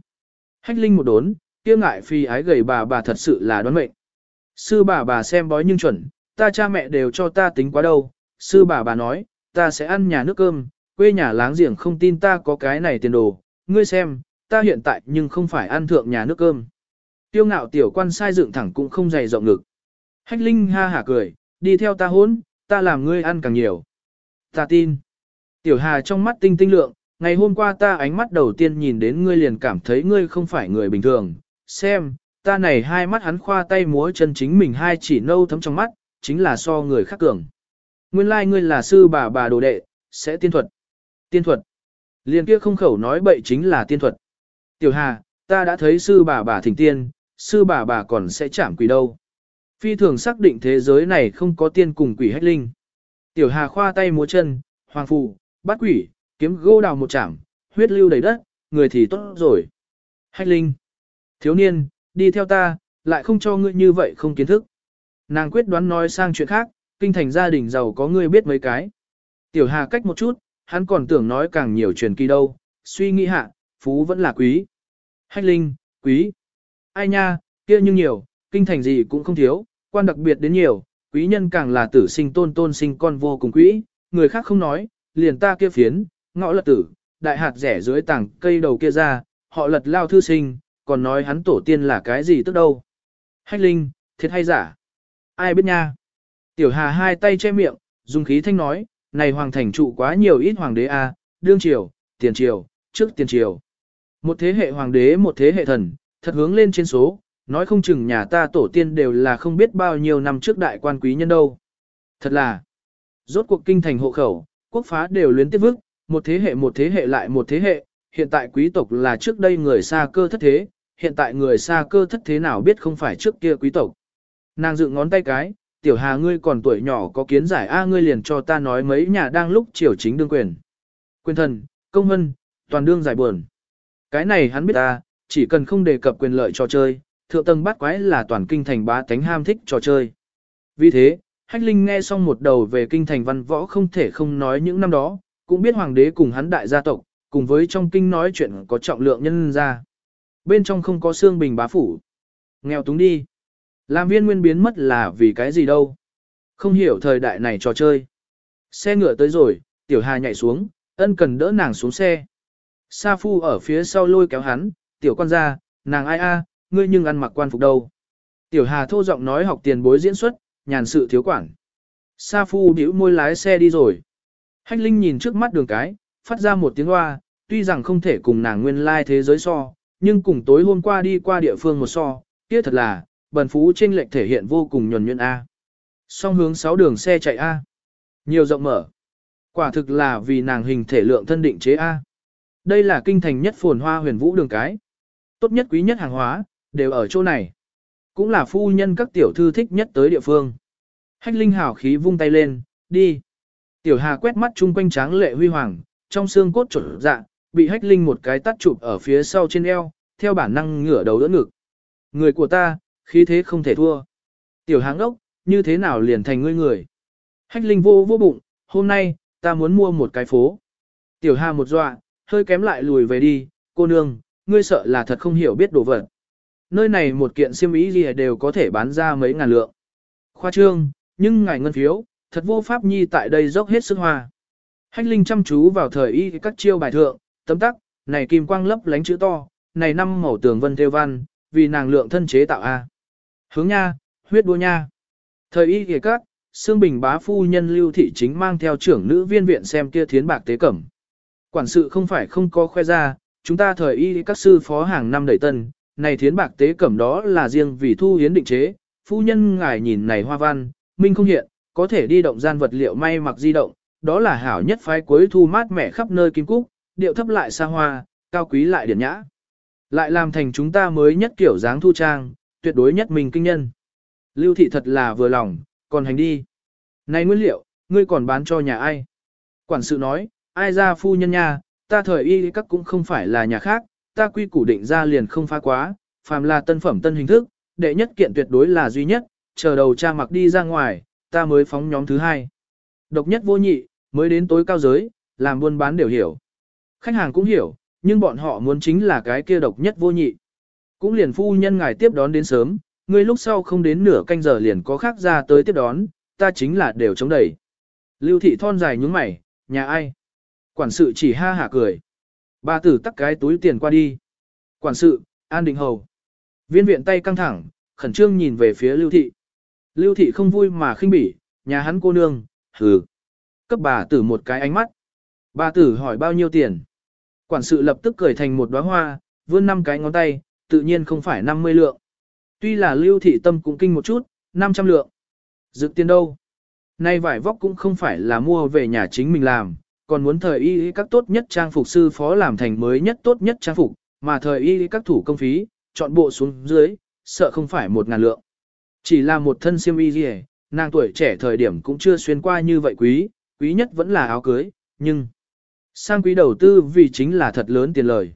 Hách linh một đốn, kia ngại phi ái gầy bà bà thật sự là đoán mệnh. Sư bà bà xem bói nhưng chuẩn, ta cha mẹ đều cho ta tính quá đâu. Sư bà bà nói, ta sẽ ăn nhà nước cơm, quê nhà láng giềng không tin ta có cái này tiền đồ. Ngươi xem, ta hiện tại nhưng không phải ăn thượng nhà nước cơm. Tiêu ngạo tiểu quan sai dựng thẳng cũng không dày rộng ngực. Hách linh ha hả cười, đi theo ta hốn, ta làm ngươi ăn càng nhiều. Ta tin. Tiểu hà trong mắt tinh tinh lượng, ngày hôm qua ta ánh mắt đầu tiên nhìn đến ngươi liền cảm thấy ngươi không phải người bình thường. Xem, ta này hai mắt hắn khoa tay múa chân chính mình hai chỉ nâu thấm trong mắt, chính là so người khác cường. Nguyên lai like ngươi là sư bà bà đồ đệ, sẽ tiên thuật. Tiên thuật. Liền kia không khẩu nói bậy chính là tiên thuật. Tiểu Hà, ta đã thấy sư bà bà thỉnh tiên, sư bà bà còn sẽ chạm quỷ đâu. Phi thường xác định thế giới này không có tiên cùng quỷ hách linh. Tiểu Hà khoa tay múa chân, hoàng phù, bắt quỷ, kiếm gô đào một chạm, huyết lưu đầy đất, người thì tốt rồi. Hách linh. Thiếu niên, đi theo ta, lại không cho ngươi như vậy không kiến thức. Nàng quyết đoán nói sang chuyện khác, kinh thành gia đình giàu có ngươi biết mấy cái. Tiểu Hà cách một chút, hắn còn tưởng nói càng nhiều truyền kỳ đâu, suy nghĩ hạ, phú vẫn là quý. Hách linh, quý. Ai nha, kia nhưng nhiều, kinh thành gì cũng không thiếu, quan đặc biệt đến nhiều, quý nhân càng là tử sinh tôn tôn sinh con vô cùng quý, người khác không nói, liền ta kia phiến, ngõ lật tử, đại hạt rẻ dưới tảng cây đầu kia ra, họ lật lao thư sinh, còn nói hắn tổ tiên là cái gì tức đâu. Hách linh, thiệt hay giả? Ai biết nha? Tiểu hà hai tay che miệng, dùng khí thanh nói, này hoàng thành trụ quá nhiều ít hoàng đế a, đương triều, tiền triều, trước tiền triều. Một thế hệ hoàng đế một thế hệ thần, thật hướng lên trên số, nói không chừng nhà ta tổ tiên đều là không biết bao nhiêu năm trước đại quan quý nhân đâu. Thật là, rốt cuộc kinh thành hộ khẩu, quốc phá đều luyến tiếp vức, một thế hệ một thế hệ lại một thế hệ, hiện tại quý tộc là trước đây người xa cơ thất thế, hiện tại người xa cơ thất thế nào biết không phải trước kia quý tộc. Nàng dựng ngón tay cái, tiểu hà ngươi còn tuổi nhỏ có kiến giải A ngươi liền cho ta nói mấy nhà đang lúc triều chính đương quyền. Quyền thần, công hân, toàn đương giải buồn. Cái này hắn biết ta, chỉ cần không đề cập quyền lợi trò chơi, thượng tầng bắt quái là toàn kinh thành bá tánh ham thích trò chơi. Vì thế, Hách Linh nghe xong một đầu về kinh thành văn võ không thể không nói những năm đó, cũng biết hoàng đế cùng hắn đại gia tộc, cùng với trong kinh nói chuyện có trọng lượng nhân ra. Bên trong không có xương bình bá phủ. Nghèo túng đi. Làm viên nguyên biến mất là vì cái gì đâu. Không hiểu thời đại này trò chơi. Xe ngựa tới rồi, tiểu hà nhảy xuống, ân cần đỡ nàng xuống xe. Sa phu ở phía sau lôi kéo hắn, tiểu quan ra, nàng ai a, ngươi nhưng ăn mặc quan phục đâu. Tiểu hà thô giọng nói học tiền bối diễn xuất, nhàn sự thiếu quản. Sa phu bĩu môi lái xe đi rồi. Hách Linh nhìn trước mắt đường cái, phát ra một tiếng hoa, tuy rằng không thể cùng nàng nguyên lai thế giới so, nhưng cùng tối hôm qua đi qua địa phương một so, kia thật là, bần phú trên lệch thể hiện vô cùng nhuần nhuận A. Song hướng 6 đường xe chạy A. Nhiều rộng mở. Quả thực là vì nàng hình thể lượng thân định chế A. Đây là kinh thành nhất phồn hoa huyền vũ đường cái. Tốt nhất quý nhất hàng hóa, đều ở chỗ này. Cũng là phu nhân các tiểu thư thích nhất tới địa phương. Hách Linh hào khí vung tay lên, đi. Tiểu Hà quét mắt chung quanh tráng lệ huy hoàng, trong xương cốt trộn dạ, bị Hách Linh một cái tắt chụp ở phía sau trên eo, theo bản năng ngửa đầu đỡ ngực. Người của ta, khí thế không thể thua. Tiểu Hà ốc như thế nào liền thành ngươi người. Hách Linh vô vô bụng, hôm nay, ta muốn mua một cái phố. Tiểu Hà một dọa, hơi kém lại lùi về đi, cô nương, ngươi sợ là thật không hiểu biết đồ vật. Nơi này một kiện xiêm ý gì đều có thể bán ra mấy ngàn lượng. Khoa trương, nhưng ngài ngân phiếu, thật vô pháp nhi tại đây dốc hết sức hoa. Hách Linh chăm chú vào thời y các chiêu bài thượng, tấm tắc, này kim quang lấp lánh chữ to, này năm màu tường vân theo văn, vì nàng lượng thân chế tạo A. Hướng nha, huyết đua nha. Thời y kìa các, Sương Bình bá phu nhân lưu thị chính mang theo trưởng nữ viên viện xem kia thiến bạc tế cẩm. Quản sự không phải không có khoe ra, chúng ta thời y các sư phó hàng năm đẩy tân, này thiến bạc tế cẩm đó là riêng vì thu hiến định chế, phu nhân ngài nhìn này hoa văn, minh không hiện, có thể đi động gian vật liệu may mặc di động, đó là hảo nhất phái cuối thu mát mẻ khắp nơi kim cúc, điệu thấp lại xa hoa, cao quý lại điển nhã. Lại làm thành chúng ta mới nhất kiểu dáng thu trang, tuyệt đối nhất mình kinh nhân. Lưu thị thật là vừa lòng, còn hành đi. Này nguyên liệu, ngươi còn bán cho nhà ai? Quản sự nói, ai ra phu nhân nha, ta thời y các cũng không phải là nhà khác, ta quy củ định ra liền không phá quá, phàm là tân phẩm tân hình thức, đệ nhất kiện tuyệt đối là duy nhất, chờ đầu cha mặc đi ra ngoài, ta mới phóng nhóm thứ hai. Độc nhất vô nhị, mới đến tối cao giới, làm buôn bán đều hiểu. Khách hàng cũng hiểu, nhưng bọn họ muốn chính là cái kia độc nhất vô nhị. Cũng liền phu nhân ngài tiếp đón đến sớm, người lúc sau không đến nửa canh giờ liền có khác ra tới tiếp đón, ta chính là đều chống đẩy. Lưu thị thon dài nhướng mày, nhà ai? Quản sự chỉ ha hả cười. Bà tử tắc cái túi tiền qua đi. Quản sự, an định hầu. Viên viện tay căng thẳng, khẩn trương nhìn về phía lưu thị. Lưu thị không vui mà khinh bỉ, nhà hắn cô nương, hừ. Cấp bà tử một cái ánh mắt. Bà tử hỏi bao nhiêu tiền. Quản sự lập tức cười thành một đóa hoa, vươn năm cái ngón tay, tự nhiên không phải 50 lượng. Tuy là lưu thị tâm cũng kinh một chút, 500 lượng. Dự tiền đâu? Nay vải vóc cũng không phải là mua về nhà chính mình làm, còn muốn thời y các tốt nhất trang phục sư phó làm thành mới nhất tốt nhất trang phục, mà thời y các thủ công phí, chọn bộ xuống dưới, sợ không phải một ngàn lượng. Chỉ là một thân xiêm y gì nàng tuổi trẻ thời điểm cũng chưa xuyên qua như vậy quý, quý nhất vẫn là áo cưới, nhưng sang quý đầu tư vì chính là thật lớn tiền lời.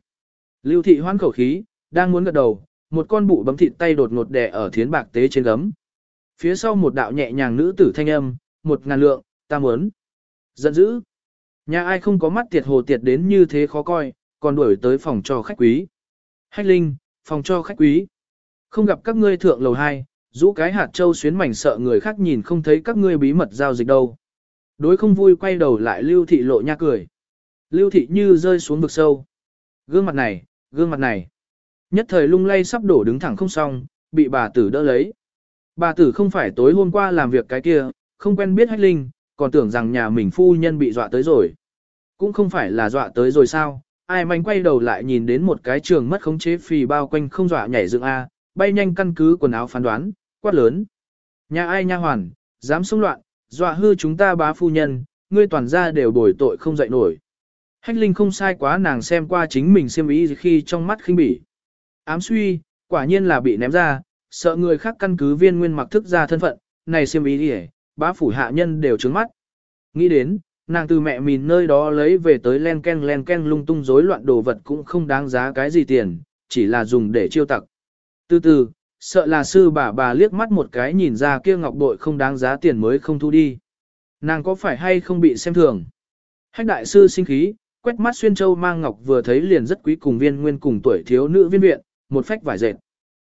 Lưu thị hoan khẩu khí, đang muốn gật đầu, một con bụ bấm thịt tay đột ngột đè ở thiến bạc tế trên gấm. Phía sau một đạo nhẹ nhàng nữ tử thanh âm, một ngàn lượng, ta muốn. Giận dữ. Nhà ai không có mắt tiệt hồ tiệt đến như thế khó coi, còn đuổi tới phòng cho khách quý. Hách Linh, phòng cho khách quý. Không gặp các ngươi thượng lầu 2, rũ cái hạt châu xuyến mảnh sợ người khác nhìn không thấy các ngươi bí mật giao dịch đâu. Đối không vui quay đầu lại lưu thị lộ nha cười. Lưu thị như rơi xuống vực sâu. Gương mặt này, gương mặt này. Nhất thời lung lay sắp đổ đứng thẳng không xong, bị bà tử đỡ lấy. Bà tử không phải tối hôm qua làm việc cái kia, không quen biết hách linh, còn tưởng rằng nhà mình phu nhân bị dọa tới rồi. Cũng không phải là dọa tới rồi sao, ai manh quay đầu lại nhìn đến một cái trường mất khống chế phì bao quanh không dọa nhảy dựng A, bay nhanh căn cứ quần áo phán đoán, quát lớn. Nhà ai nha hoàn, dám xông loạn, dọa hư chúng ta bá phu nhân, ngươi toàn ra đều bồi tội không dậy nổi. Hách Linh không sai quá nàng xem qua chính mình xem ý khi trong mắt khinh bỉ. Ám suy, quả nhiên là bị ném ra, sợ người khác căn cứ viên nguyên mặc thức ra thân phận, này xem ý đi bá phủ hạ nhân đều trướng mắt. Nghĩ đến, nàng từ mẹ mình nơi đó lấy về tới len ken len ken lung tung rối loạn đồ vật cũng không đáng giá cái gì tiền, chỉ là dùng để chiêu tặc. Từ từ, sợ là sư bà bà liếc mắt một cái nhìn ra kia ngọc bội không đáng giá tiền mới không thu đi. Nàng có phải hay không bị xem thường? Hách đại sư sinh khí, quét mắt xuyên châu mang ngọc vừa thấy liền rất quý cùng viên nguyên cùng tuổi thiếu nữ viên viện, một phách vải dệt.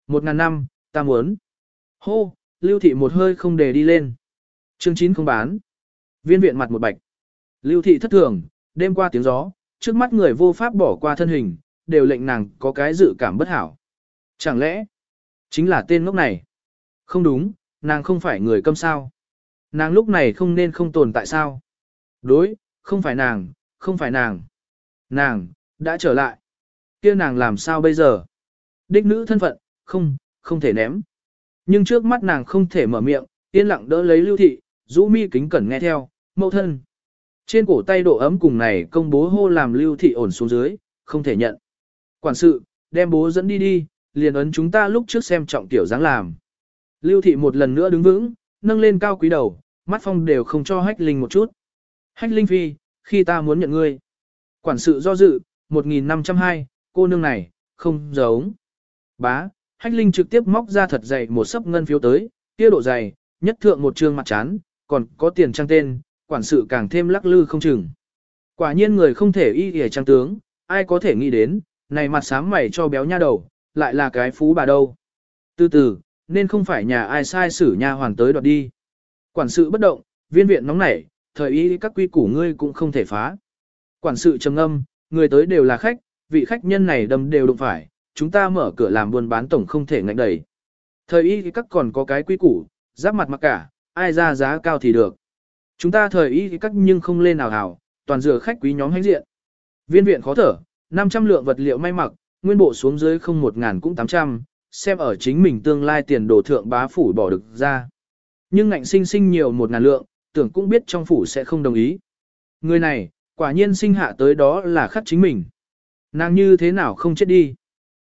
Một ngàn năm, ta muốn. Hô, lưu thị một hơi không để đi lên. Chương 9 không bán. Viên viện mặt một bạch. Lưu thị thất thường, đêm qua tiếng gió, trước mắt người vô pháp bỏ qua thân hình, đều lệnh nàng có cái dự cảm bất hảo. Chẳng lẽ, chính là tên ngốc này? Không đúng, nàng không phải người câm sao. Nàng lúc này không nên không tồn tại sao. Đối, không phải nàng, không phải nàng. Nàng, đã trở lại. kia nàng làm sao bây giờ? Đích nữ thân phận, không, không thể ném. Nhưng trước mắt nàng không thể mở miệng, yên lặng đỡ lấy lưu thị, rũ mi kính cẩn nghe theo, mẫu thân. Trên cổ tay độ ấm cùng này công bố hô làm lưu thị ổn xuống dưới, không thể nhận. Quản sự, đem bố dẫn đi đi, liền ấn chúng ta lúc trước xem trọng tiểu dáng làm. Lưu thị một lần nữa đứng vững, nâng lên cao quý đầu, mắt phong đều không cho hách linh một chút. Hách linh phi, khi ta muốn nhận ngươi. Quản sự do dự, 1502, cô nương này, không giống. Bá, hách linh trực tiếp móc ra thật dày một sấp ngân phiếu tới, kia độ dày, nhất thượng một trương mặt chán, còn có tiền trang tên, quản sự càng thêm lắc lư không chừng. Quả nhiên người không thể y hề trang tướng, ai có thể nghĩ đến, này mặt sám mày cho béo nha đầu, lại là cái phú bà đâu. Từ từ, nên không phải nhà ai sai xử nha hoàn tới đoạt đi. Quản sự bất động, viên viện nóng nảy, thời y các quy củ ngươi cũng không thể phá. Quản sự trầm âm, người tới đều là khách, vị khách nhân này đâm đều đụng phải, chúng ta mở cửa làm buôn bán tổng không thể ngạnh đẩy. Thời y các còn có cái quy củ, giáp mặt mặc cả, ai ra giá cao thì được. Chúng ta thời y cách nhưng không lên nào hảo, toàn dựa khách quý nhóm hãnh diện. Viên viện khó thở, 500 lượng vật liệu may mặc, nguyên bộ xuống dưới không một ngàn cũng 800, xem ở chính mình tương lai tiền đồ thượng bá phủ bỏ được ra. Nhưng ngạnh sinh sinh nhiều một ngàn lượng, tưởng cũng biết trong phủ sẽ không đồng ý. Người này, quả nhiên sinh hạ tới đó là khắc chính mình. Nàng như thế nào không chết đi.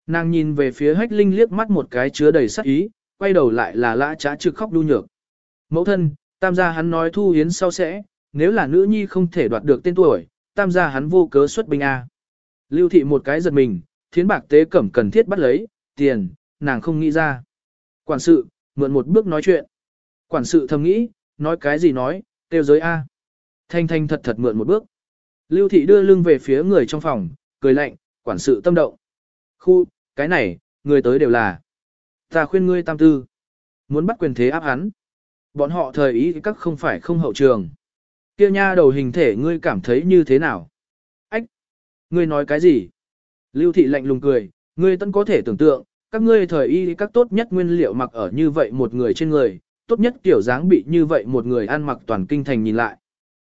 Nàng nhìn về phía hách linh liếc mắt một cái chứa đầy sắc ý, quay đầu lại là lã trá trực khóc đu nhược. Mẫu thân, tam gia hắn nói thu hiến sau sẽ, nếu là nữ nhi không thể đoạt được tên tuổi, tam gia hắn vô cớ xuất binh A. Lưu thị một cái giật mình, thiến bạc tế cẩm cần thiết bắt lấy, tiền, nàng không nghĩ ra. Quản sự, mượn một bước nói chuyện. Quản sự thầm nghĩ, nói cái gì nói, tiêu giới A. Thanh thanh thật thật mượn một bước. Lưu thị đưa lưng về phía người trong phòng, cười lạnh, quản sự tâm động. Khu, cái này, người tới đều là. Ta khuyên ngươi tam tư. Muốn bắt quyền thế áp hắn. Bọn họ thời ý các không phải không hậu trường. Kia nha đầu hình thể ngươi cảm thấy như thế nào? Ách! Ngươi nói cái gì? Lưu thị lạnh lùng cười, ngươi tân có thể tưởng tượng, các ngươi thời y các tốt nhất nguyên liệu mặc ở như vậy một người trên người, tốt nhất kiểu dáng bị như vậy một người ăn mặc toàn kinh thành nhìn lại.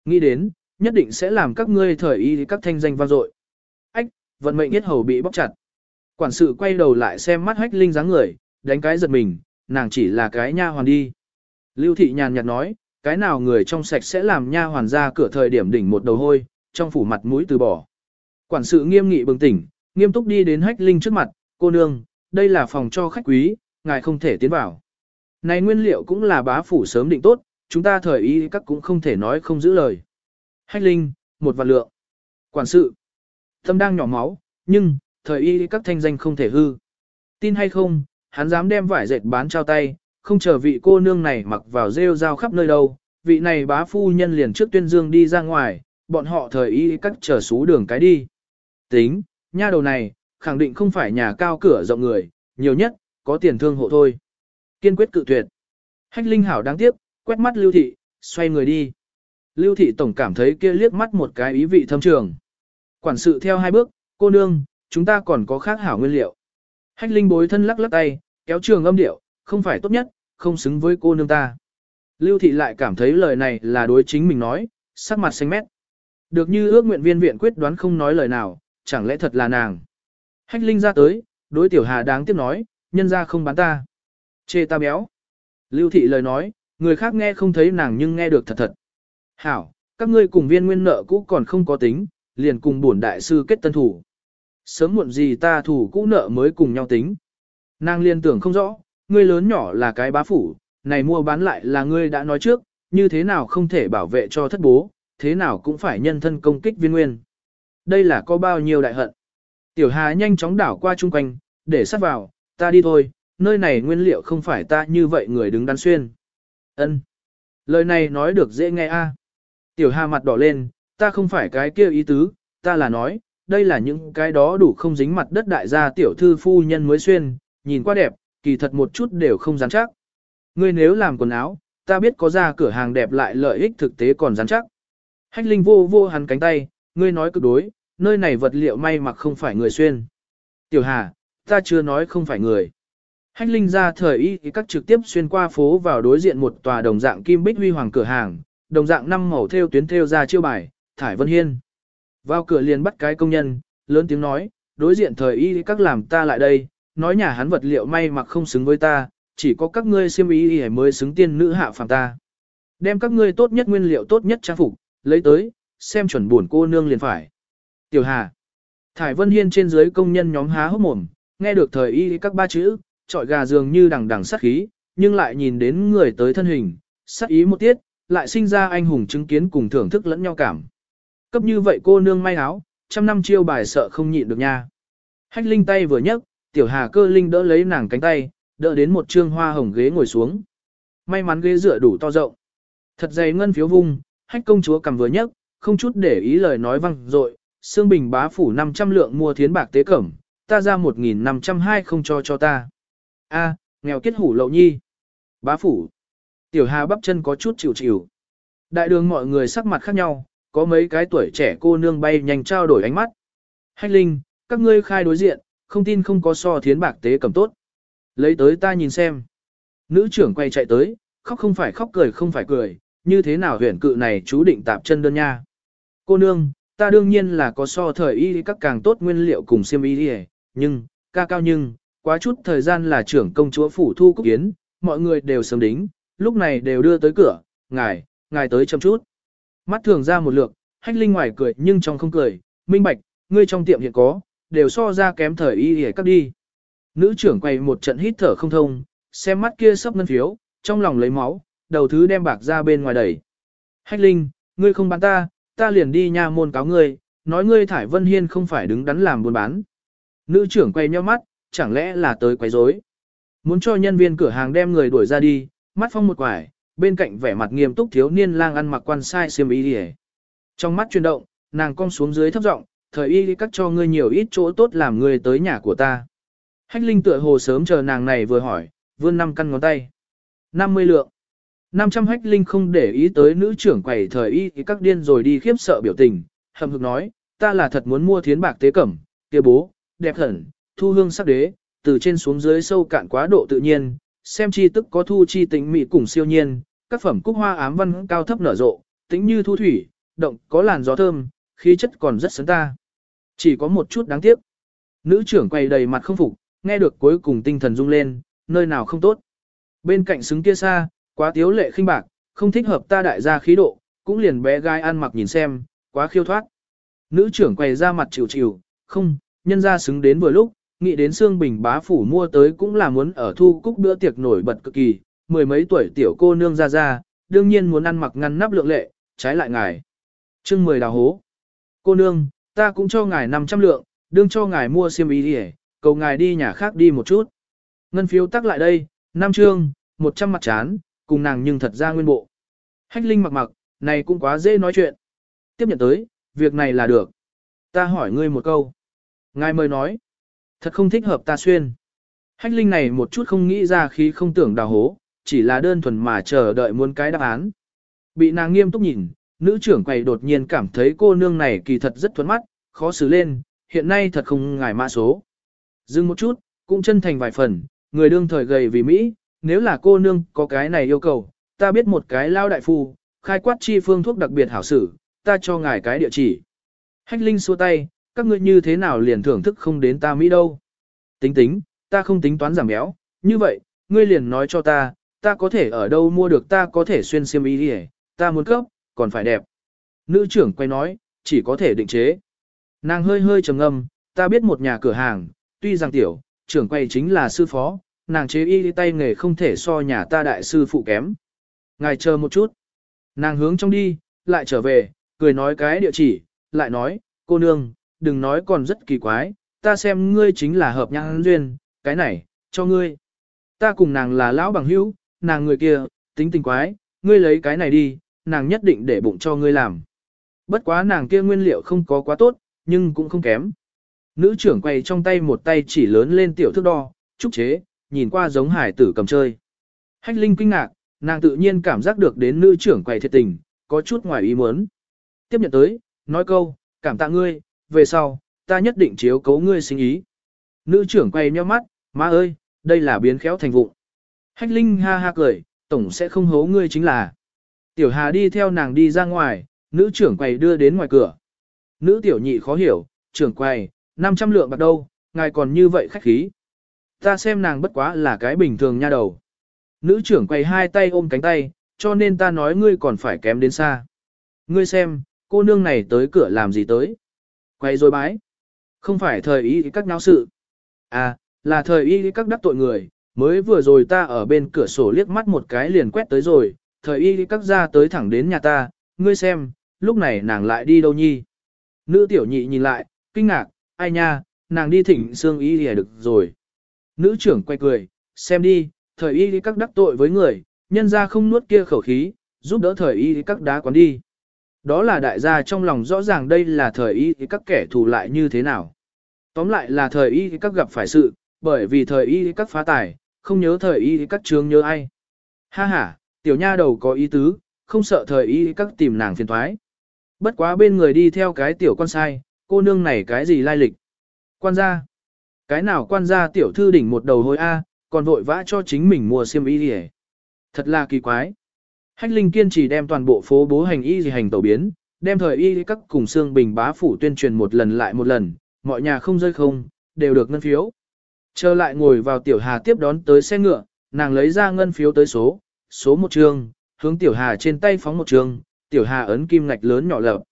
Nghĩ đến, nhất định sẽ làm các ngươi thời y các thanh danh vang dội. Ách, vận mệnh nhất hầu bị bóc chặt. Quản sự quay đầu lại xem mắt hách linh dáng người, đánh cái giật mình, nàng chỉ là cái nha hoàn đi. Lưu thị nhàn nhạt nói, cái nào người trong sạch sẽ làm nha hoàn ra cửa thời điểm đỉnh một đầu hôi, trong phủ mặt mũi từ bỏ. Quản sự nghiêm nghị bừng tỉnh, nghiêm túc đi đến hách linh trước mặt, cô nương, đây là phòng cho khách quý, ngài không thể tiến vào. Này nguyên liệu cũng là bá phủ sớm định tốt, chúng ta thời y các cũng không thể nói không giữ lời. Hách linh, một vạn lượng. Quản sự, tâm đang nhỏ máu, nhưng, thời y các thanh danh không thể hư. Tin hay không, hắn dám đem vải dệt bán trao tay, không chờ vị cô nương này mặc vào rêu rao khắp nơi đâu, vị này bá phu nhân liền trước tuyên dương đi ra ngoài, bọn họ thời y cắt chờ xú đường cái đi. Tính, nha đầu này, khẳng định không phải nhà cao cửa rộng người, nhiều nhất, có tiền thương hộ thôi. Kiên quyết cự tuyệt. Hách linh hảo đáng tiếc, quét mắt lưu thị, xoay người đi. Lưu thị tổng cảm thấy kia liếc mắt một cái ý vị thâm trường. Quản sự theo hai bước, cô nương, chúng ta còn có khác hảo nguyên liệu. Hách linh bối thân lắc lắc tay, kéo trường âm điệu, không phải tốt nhất, không xứng với cô nương ta. Lưu thị lại cảm thấy lời này là đối chính mình nói, sắc mặt xanh mét. Được như ước nguyện viên viện quyết đoán không nói lời nào, chẳng lẽ thật là nàng. Hách linh ra tới, đối tiểu hà đáng tiếc nói, nhân ra không bán ta. Chê ta béo. Lưu thị lời nói, người khác nghe không thấy nàng nhưng nghe được thật thật. Hảo, các ngươi cùng viên nguyên nợ cũ còn không có tính, liền cùng bổn đại sư kết tân thủ. Sớm muộn gì ta thủ cũ nợ mới cùng nhau tính. Nàng liên tưởng không rõ, ngươi lớn nhỏ là cái bá phủ, này mua bán lại là ngươi đã nói trước, như thế nào không thể bảo vệ cho thất bố, thế nào cũng phải nhân thân công kích viên nguyên. Đây là có bao nhiêu đại hận. Tiểu Hà nhanh chóng đảo qua chung quanh, để sát vào, ta đi thôi, nơi này nguyên liệu không phải ta như vậy người đứng đắn xuyên. Ân, Lời này nói được dễ nghe a. Tiểu Hà mặt đỏ lên, ta không phải cái kia ý tứ, ta là nói, đây là những cái đó đủ không dính mặt đất đại gia tiểu thư phu nhân mới xuyên, nhìn qua đẹp, kỳ thật một chút đều không rắn chắc. Ngươi nếu làm quần áo, ta biết có ra cửa hàng đẹp lại lợi ích thực tế còn rắn chắc. Hách linh vô vô hắn cánh tay, ngươi nói cực đối, nơi này vật liệu may mặc không phải người xuyên. Tiểu Hà, ta chưa nói không phải người. Hách linh ra thời y các trực tiếp xuyên qua phố vào đối diện một tòa đồng dạng kim bích huy hoàng cửa hàng, đồng dạng năm màu theo tuyến theo ra chiêu bài, thải vân hiên. Vào cửa liền bắt cái công nhân, lớn tiếng nói, đối diện thời y các làm ta lại đây, nói nhà hắn vật liệu may mặc không xứng với ta, chỉ có các ngươi siêm y y mới xứng tiên nữ hạ phàm ta. Đem các ngươi tốt nhất nguyên liệu tốt nhất trang phục, lấy tới, xem chuẩn buồn cô nương liền phải. Tiểu Hà. Thải Vân Hiên trên dưới công nhân nhóm há hốc mồm, nghe được thời y các ba chữ, trọi gà dường như đằng đằng sát khí, nhưng lại nhìn đến người tới thân hình, sát ý một tiết, lại sinh ra anh hùng chứng kiến cùng thưởng thức lẫn nhau cảm. Cấp như vậy cô nương may áo, trăm năm chiêu bài sợ không nhịn được nha. Hách Linh tay vừa nhấc, tiểu hà cơ linh đỡ lấy nàng cánh tay, đỡ đến một trương hoa hồng ghế ngồi xuống. May mắn ghế dựa đủ to rộng. Thật dày ngân phiếu vung, hách công chúa cầm vừa nhấc, không chút để ý lời nói văng dội xương bình bá phủ 500 lượng mua thiến bạc tế cẩm, ta ra 1.502 không cho cho ta. a nghèo kết hủ lậu nhi. Bá phủ. Tiểu hà bắp chân có chút chịu chịu. Đại đường mọi người sắc mặt khác nhau, có mấy cái tuổi trẻ cô nương bay nhanh trao đổi ánh mắt. Hách linh, các ngươi khai đối diện, không tin không có so thiến bạc tế cầm tốt. Lấy tới ta nhìn xem. Nữ trưởng quay chạy tới, khóc không phải khóc cười không phải cười, như thế nào huyền cự này chú định tạp chân đơn nha. Cô nương, ta đương nhiên là có so thời y các càng tốt nguyên liệu cùng xiêm y đi nhưng, ca cao nhưng, quá chút thời gian là trưởng công chúa phủ thu cúc kiến, mọi người đều sớm đính, lúc này đều đưa tới cửa, ngài, ngài tới chậm chút. Mắt thường ra một lượt, hách linh ngoài cười nhưng trong không cười, minh bạch, ngươi trong tiệm hiện có, đều so ra kém thời y hề cắt đi. Nữ trưởng quay một trận hít thở không thông, xem mắt kia sắp ngân phiếu, trong lòng lấy máu, đầu thứ đem bạc ra bên ngoài đẩy. Hách linh, ngươi không bán ta, ta liền đi nha môn cáo ngươi, nói ngươi thải vân hiên không phải đứng đắn làm buôn bán. Nữ trưởng quay nhau mắt, chẳng lẽ là tới quấy rối? Muốn cho nhân viên cửa hàng đem người đuổi ra đi, mắt phong một quải, bên cạnh vẻ mặt nghiêm túc thiếu niên lang ăn mặc quan sai xiêm y đi Trong mắt chuyển động, nàng cong xuống dưới thấp giọng, thời y cắt cho ngươi nhiều ít chỗ tốt làm ngươi tới nhà của ta. Hách linh tựa hồ sớm chờ nàng này vừa hỏi, vươn năm căn ngón tay. 50 lượng. 500 hách linh không để ý tới nữ trưởng quầy thời y các điên rồi đi khiếp sợ biểu tình, hầm hực nói, ta là thật muốn mua thiến bạc tế cẩm, kia bố, đẹp hẳn, thu hương sắc đế, từ trên xuống dưới sâu cạn quá độ tự nhiên, xem chi tức có thu chi tính mỹ cùng siêu nhiên, các phẩm cúc hoa ám văn cao thấp nở rộ, tính như thu thủy, động có làn gió thơm, khí chất còn rất sấn ta. Chỉ có một chút đáng tiếc. Nữ trưởng quay đầy mặt không phục, nghe được cuối cùng tinh thần rung lên, nơi nào không tốt. Bên cạnh xứng kia xa, quá tiếu lệ khinh bạc, không thích hợp ta đại gia khí độ, cũng liền bé gai ăn mặc nhìn xem, quá khiêu thoát. Nữ trưởng quay ra mặt chịu chịu, không, nhân ra xứng đến vừa lúc, nghĩ đến xương bình bá phủ mua tới cũng là muốn ở thu cúc bữa tiệc nổi bật cực kỳ, mười mấy tuổi tiểu cô nương ra ra, đương nhiên muốn ăn mặc ngăn nắp lượng lệ, trái lại ngài. chương mười đào hố. Cô nương, ta cũng cho ngài 500 lượng, đương cho ngài mua xiêm y đi cầu ngài đi nhà khác đi một chút. Ngân phiếu tắc lại đây, năm trương, 100 mặt chán, cùng nàng nhưng thật ra nguyên bộ. Hách Linh mặc mặc, này cũng quá dễ nói chuyện. Tiếp nhận tới, việc này là được. Ta hỏi ngươi một câu. Ngài mời nói. Thật không thích hợp ta xuyên. Hách Linh này một chút không nghĩ ra khi không tưởng đào hố, chỉ là đơn thuần mà chờ đợi muốn cái đáp án. Bị nàng nghiêm túc nhìn, nữ trưởng quầy đột nhiên cảm thấy cô nương này kỳ thật rất thuẫn mắt, khó xử lên, hiện nay thật không ngài mã số. Dừng một chút, cũng chân thành vài phần, người đương thời gầy vì Mỹ, nếu là cô nương có cái này yêu cầu, ta biết một cái lao đại phu, khai quát chi phương thuốc đặc biệt hảo sử, ta cho ngài cái địa chỉ. Hách Linh xua tay, các ngươi như thế nào liền thưởng thức không đến ta Mỹ đâu. Tính tính, ta không tính toán giảm béo, như vậy, ngươi liền nói cho ta, ta có thể ở đâu mua được ta có thể xuyên xiêm y đi ta muốn cấp, còn phải đẹp. Nữ trưởng quay nói, chỉ có thể định chế. Nàng hơi hơi trầm ngâm, ta biết một nhà cửa hàng, tuy rằng tiểu, trưởng quay chính là sư phó, nàng chế y tay nghề không thể so nhà ta đại sư phụ kém. Ngài chờ một chút. Nàng hướng trong đi, lại trở về, cười nói cái địa chỉ, lại nói, cô nương, đừng nói còn rất kỳ quái, ta xem ngươi chính là hợp nhãn duyên, cái này, cho ngươi. Ta cùng nàng là lão bằng hữu, nàng người kia, tính tình quái, ngươi lấy cái này đi, nàng nhất định để bụng cho ngươi làm. Bất quá nàng kia nguyên liệu không có quá tốt, nhưng cũng không kém. Nữ trưởng quay trong tay một tay chỉ lớn lên tiểu thước đo, trúc chế, nhìn qua giống hải tử cầm chơi. Hách Linh kinh ngạc, nàng tự nhiên cảm giác được đến nữ trưởng quầy thiệt tình, có chút ngoài ý muốn. Tiếp nhận tới, nói câu, cảm tạ ngươi, về sau, ta nhất định chiếu cấu ngươi sinh ý. Nữ trưởng quay nheo mắt, má ơi, đây là biến khéo thành vụ. Hách Linh ha ha cười, tổng sẽ không hố ngươi chính là. Tiểu Hà đi theo nàng đi ra ngoài, nữ trưởng quầy đưa đến ngoài cửa. Nữ tiểu nhị khó hiểu, trưởng quầy, 500 lượng bạc đâu, ngài còn như vậy khách khí. Ta xem nàng bất quá là cái bình thường nha đầu. Nữ trưởng quầy hai tay ôm cánh tay, cho nên ta nói ngươi còn phải kém đến xa. Ngươi xem, cô nương này tới cửa làm gì tới? Quay rồi bái. Không phải thời ý các náo sự. À, là thời y các đắc tội người, mới vừa rồi ta ở bên cửa sổ liếc mắt một cái liền quét tới rồi, thời y các ra tới thẳng đến nhà ta, ngươi xem, lúc này nàng lại đi đâu nhi. Nữ tiểu nhị nhìn lại, kinh ngạc, ai nha, nàng đi thỉnh xương y thì được rồi. Nữ trưởng quay cười, xem đi, thời y các đắc tội với người, nhân ra không nuốt kia khẩu khí, giúp đỡ thời y các đá quán đi. Đó là đại gia trong lòng rõ ràng đây là thời y các kẻ thù lại như thế nào. Tóm lại là thời y các gặp phải sự, bởi vì thời y các phá tài, không nhớ thời y các trường nhớ ai. Ha ha, tiểu nha đầu có ý tứ, không sợ thời y các tìm nàng phiền thoái. Bất quá bên người đi theo cái tiểu quan sai, cô nương này cái gì lai lịch. Quan gia. Cái nào quan gia tiểu thư đỉnh một đầu hôi A, còn vội vã cho chính mình mua xiêm y đi Thật là kỳ quái. Hách Linh kiên trì đem toàn bộ phố bố hành y gì hành tẩu biến, đem thời y các cùng xương bình bá phủ tuyên truyền một lần lại một lần, mọi nhà không rơi không, đều được ngân phiếu. Trở lại ngồi vào tiểu hà tiếp đón tới xe ngựa, nàng lấy ra ngân phiếu tới số, số một trường, hướng tiểu hà trên tay phóng một trường, tiểu hà ấn kim ngạch lớn nhỏ lợp.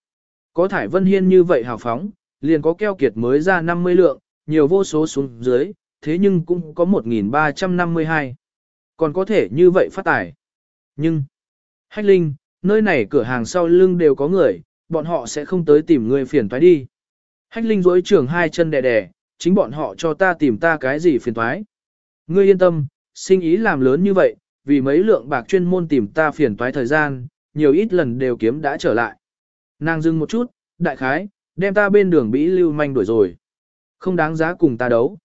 Có thải vân hiên như vậy hào phóng, liền có keo kiệt mới ra 50 lượng, nhiều vô số xuống dưới, thế nhưng cũng có 1.352. Còn có thể như vậy phát tài. Nhưng, Hách Linh, nơi này cửa hàng sau lưng đều có người, bọn họ sẽ không tới tìm người phiền toái đi. Hách Linh dối trường hai chân đè đè, chính bọn họ cho ta tìm ta cái gì phiền toái. Ngươi yên tâm, sinh ý làm lớn như vậy, vì mấy lượng bạc chuyên môn tìm ta phiền toái thời gian, nhiều ít lần đều kiếm đã trở lại. Nàng dừng một chút, đại khái, đem ta bên đường Bĩ Lưu Manh đuổi rồi. Không đáng giá cùng ta đấu.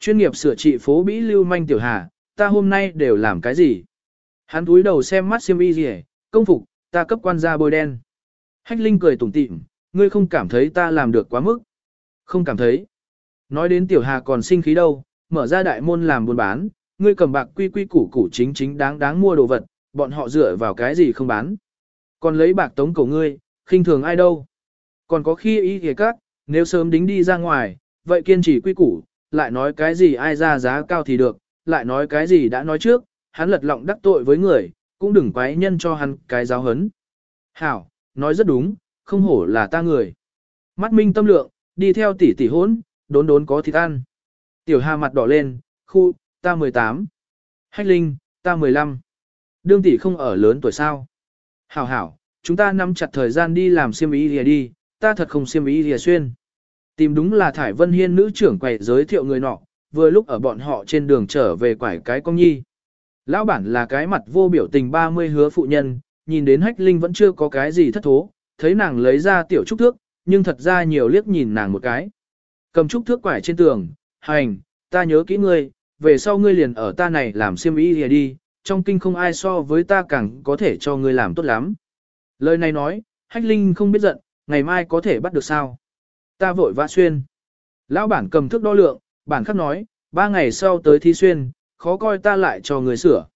Chuyên nghiệp sửa trị phố Bĩ Lưu Manh Tiểu Hà, ta hôm nay đều làm cái gì? Hắn túi đầu xem mắt xiêm y gì công phục, ta cấp quan gia bôi đen. Hách Linh cười tủm tỉm, ngươi không cảm thấy ta làm được quá mức. Không cảm thấy. Nói đến tiểu hà còn sinh khí đâu, mở ra đại môn làm buôn bán, ngươi cầm bạc quy quy củ củ chính chính đáng đáng mua đồ vật, bọn họ dựa vào cái gì không bán. Còn lấy bạc tống cổ ngươi, khinh thường ai đâu. Còn có khi ý kìa các, nếu sớm đính đi ra ngoài, vậy kiên trì quy củ, lại nói cái gì ai ra giá cao thì được, lại nói cái gì đã nói trước, hắn lật lọng đắc tội với người, cũng đừng quái nhân cho hắn cái giáo hấn. Hảo, nói rất đúng, không hổ là ta người. Mắt minh tâm lượng, đi theo tỷ tỷ hốn, đốn đốn có thịt ăn. Tiểu Hà mặt đỏ lên, khu, ta 18. Hách Linh, ta 15. Đương tỷ không ở lớn tuổi sao. Hảo hảo, chúng ta nắm chặt thời gian đi làm xiêm y lìa đi, ta thật không xiêm y lìa xuyên. Tìm đúng là Thải Vân Hiên nữ trưởng quầy giới thiệu người nọ, vừa lúc ở bọn họ trên đường trở về quải cái công nhi. Lão bản là cái mặt vô biểu tình 30 hứa phụ nhân, nhìn đến hách linh vẫn chưa có cái gì thất thố, thấy nàng lấy ra tiểu trúc thước, nhưng thật ra nhiều liếc nhìn nàng một cái. Cầm trúc thước quải trên tường, hành, ta nhớ kỹ ngươi, về sau ngươi liền ở ta này làm siêm ý lìa đi, trong kinh không ai so với ta càng có thể cho ngươi làm tốt lắm. Lời này nói, hách linh không biết giận, ngày mai có thể bắt được sao. Ta vội vã xuyên. Lão bản cầm thước đo lượng, bản khắc nói, ba ngày sau tới thi xuyên, khó coi ta lại cho người sửa.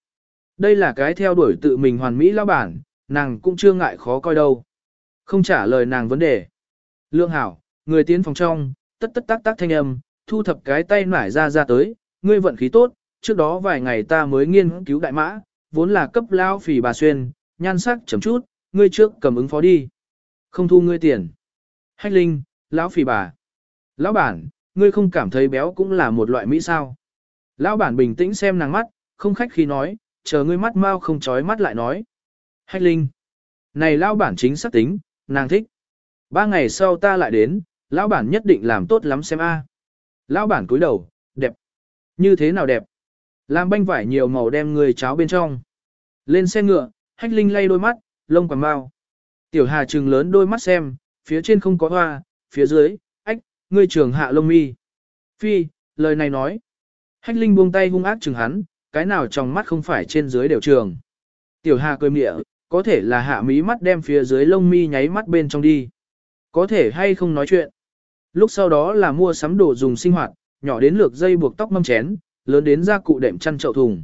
Đây là cái theo đuổi tự mình hoàn mỹ lão bản, nàng cũng chưa ngại khó coi đâu. Không trả lời nàng vấn đề. Lương hảo, người tiến phòng trong, tất tất tác tác thanh âm, thu thập cái tay nải ra ra tới, ngươi vận khí tốt, trước đó vài ngày ta mới nghiên cứu đại mã, vốn là cấp lao phì bà xuyên, nhan sắc chấm chút, ngươi trước cầm ứng phó đi. Không thu ngươi tiền. Hách linh, lão phì bà. Lão bản, ngươi không cảm thấy béo cũng là một loại mỹ sao. Lão bản bình tĩnh xem nàng mắt, không khách khi nói, chờ ngươi mắt mau không chói mắt lại nói. Hách linh. Này lão bản chính xác tính, nàng thích. Ba ngày sau ta lại đến, lão bản nhất định làm tốt lắm xem a. Lão bản cúi đầu, đẹp. Như thế nào đẹp? Làm banh vải nhiều màu đem người cháo bên trong. Lên xe ngựa, hách linh lay đôi mắt, lông quằn mau. Tiểu hà trừng lớn đôi mắt xem, phía trên không có hoa, phía dưới, ách, ngươi trường hạ lông mi. Phi, lời này nói. Hách linh buông tay hung ác chừng hắn, cái nào trong mắt không phải trên dưới đều trường. Tiểu hà cười mịa, có thể là hạ mí mắt đem phía dưới lông mi nháy mắt bên trong đi. Có thể hay không nói chuyện. Lúc sau đó là mua sắm đồ dùng sinh hoạt, nhỏ đến lược dây buộc tóc mâm chén, lớn đến gia cụ đệm chăn chậu thùng.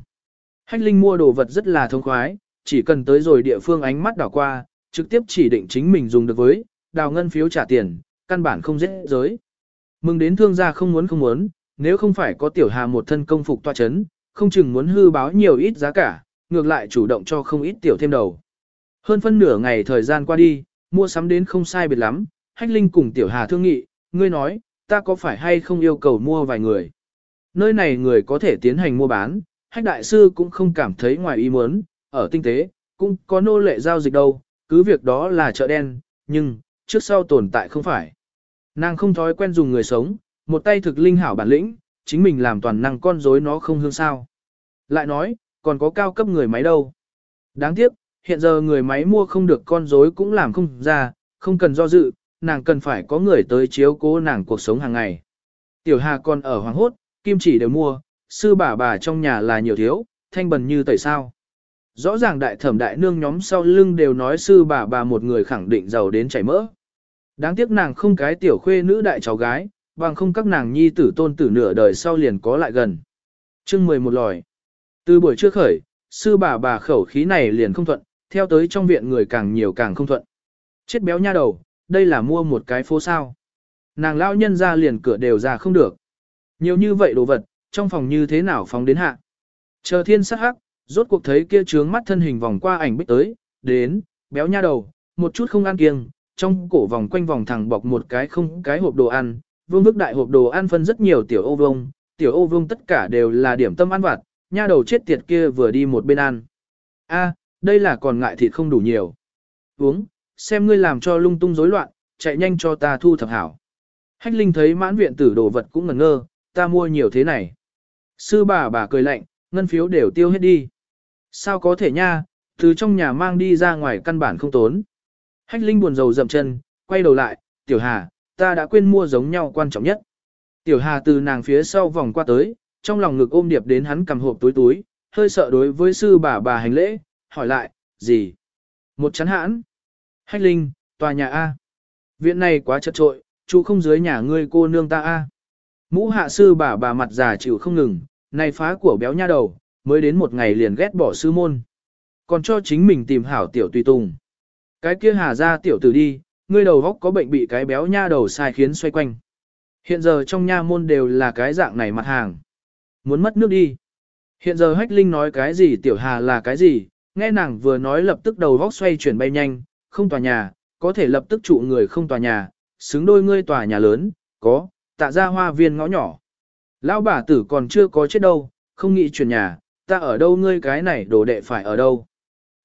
Hách Linh mua đồ vật rất là thông khoái, chỉ cần tới rồi địa phương ánh mắt đảo qua, trực tiếp chỉ định chính mình dùng được với, đào ngân phiếu trả tiền, căn bản không dễ giới. Mừng đến thương gia không muốn không muốn, nếu không phải có tiểu hà một thân công phục tòa chấn, không chừng muốn hư báo nhiều ít giá cả, ngược lại chủ động cho không ít tiểu thêm đầu. Hơn phân nửa ngày thời gian qua đi, mua sắm đến không sai biệt lắm, Hách Linh cùng tiểu hà thương nghị, ngươi nói, ta có phải hay không yêu cầu mua vài người. Nơi này người có thể tiến hành mua bán, Hách Đại Sư cũng không cảm thấy ngoài ý muốn, ở tinh tế, cũng có nô lệ giao dịch đâu, cứ việc đó là chợ đen, nhưng, trước sau tồn tại không phải. Nàng không thói quen dùng người sống, một tay thực linh hảo bản lĩnh, chính mình làm toàn năng con rối nó không hương sao. Lại nói, còn có cao cấp người máy đâu. Đáng tiếc, hiện giờ người máy mua không được con rối cũng làm không ra, không cần do dự, nàng cần phải có người tới chiếu cố nàng cuộc sống hàng ngày. Tiểu Hà còn ở Hoàng Hốt, kim chỉ đều mua, sư bà bà trong nhà là nhiều thiếu, thanh bần như tẩy sao. Rõ ràng đại thẩm đại nương nhóm sau lưng đều nói sư bà bà một người khẳng định giàu đến chảy mỡ. Đáng tiếc nàng không cái tiểu khuê nữ đại cháu gái, bằng không các nàng nhi tử tôn tử nửa đời sau liền có lại gần. chương 11 lòi. Từ buổi trước khởi, sư bà bà khẩu khí này liền không thuận, theo tới trong viện người càng nhiều càng không thuận. Chết béo nha đầu, đây là mua một cái phố sao. Nàng lão nhân ra liền cửa đều ra không được. Nhiều như vậy đồ vật, trong phòng như thế nào phóng đến hạ. Chờ thiên sắc hắc, rốt cuộc thấy kia trướng mắt thân hình vòng qua ảnh bích tới, đến, béo nha đầu, một chút không ăn kiêng, trong cổ vòng quanh vòng thẳng bọc một cái không cái hộp đồ ăn, vương bức đại hộp đồ ăn phân rất nhiều tiểu ô vông, tiểu ô vông tất cả đều là điểm tâm ăn vặt, nha đầu chết tiệt kia vừa đi một bên ăn. A, đây là còn ngại thịt không đủ nhiều. Uống, xem ngươi làm cho lung tung rối loạn, chạy nhanh cho ta thu thập hảo. Hách Linh thấy mãn viện tử đồ vật cũng ngẩn ngơ, ta mua nhiều thế này. Sư bà bà cười lạnh, ngân phiếu đều tiêu hết đi. Sao có thể nha, từ trong nhà mang đi ra ngoài căn bản không tốn. Hách Linh buồn rầu dậm chân, quay đầu lại, tiểu hà, ta đã quên mua giống nhau quan trọng nhất. Tiểu hà từ nàng phía sau vòng qua tới, trong lòng ngực ôm điệp đến hắn cầm hộp túi túi, hơi sợ đối với sư bà bà hành lễ, hỏi lại, gì? Một chắn hãn. Hách Linh, tòa nhà A. Viện này quá chật trội, chú không dưới nhà ngươi cô nương ta A. Mũ hạ sư bà bà mặt già chịu không ngừng, này phá của béo nha đầu, mới đến một ngày liền ghét bỏ sư môn. Còn cho chính mình tìm hảo tiểu tùy tùng. Cái kia hà ra tiểu tử đi, ngươi đầu góc có bệnh bị cái béo nha đầu sai khiến xoay quanh. Hiện giờ trong nha môn đều là cái dạng này mặt hàng. Muốn mất nước đi. Hiện giờ hách linh nói cái gì tiểu hà là cái gì, nghe nàng vừa nói lập tức đầu góc xoay chuyển bay nhanh, không tòa nhà, có thể lập tức trụ người không tòa nhà, xứng đôi ngươi tòa nhà lớn, có, tạ ra hoa viên ngõ nhỏ. Lão bà tử còn chưa có chết đâu, không nghĩ chuyển nhà, ta ở đâu ngươi cái này đồ đệ phải ở đâu.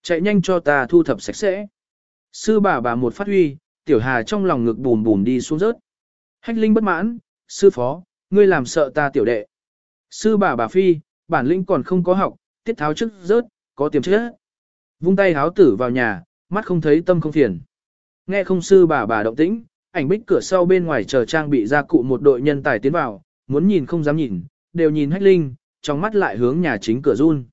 Chạy nhanh cho ta thu thập sạch sẽ. Sư bà bà một phát huy, tiểu hà trong lòng ngực bùn bùn đi xuống rớt. Hách linh bất mãn, sư phó, ngươi làm sợ ta tiểu đệ. Sư bà bà phi, bản lĩnh còn không có học, tiết tháo trước rớt, có tiềm chất. Vung tay háo tử vào nhà, mắt không thấy tâm không phiền. Nghe không sư bà bà động tĩnh, ảnh bích cửa sau bên ngoài chờ trang bị ra cụ một đội nhân tài tiến vào, muốn nhìn không dám nhìn, đều nhìn hách linh, trong mắt lại hướng nhà chính cửa run.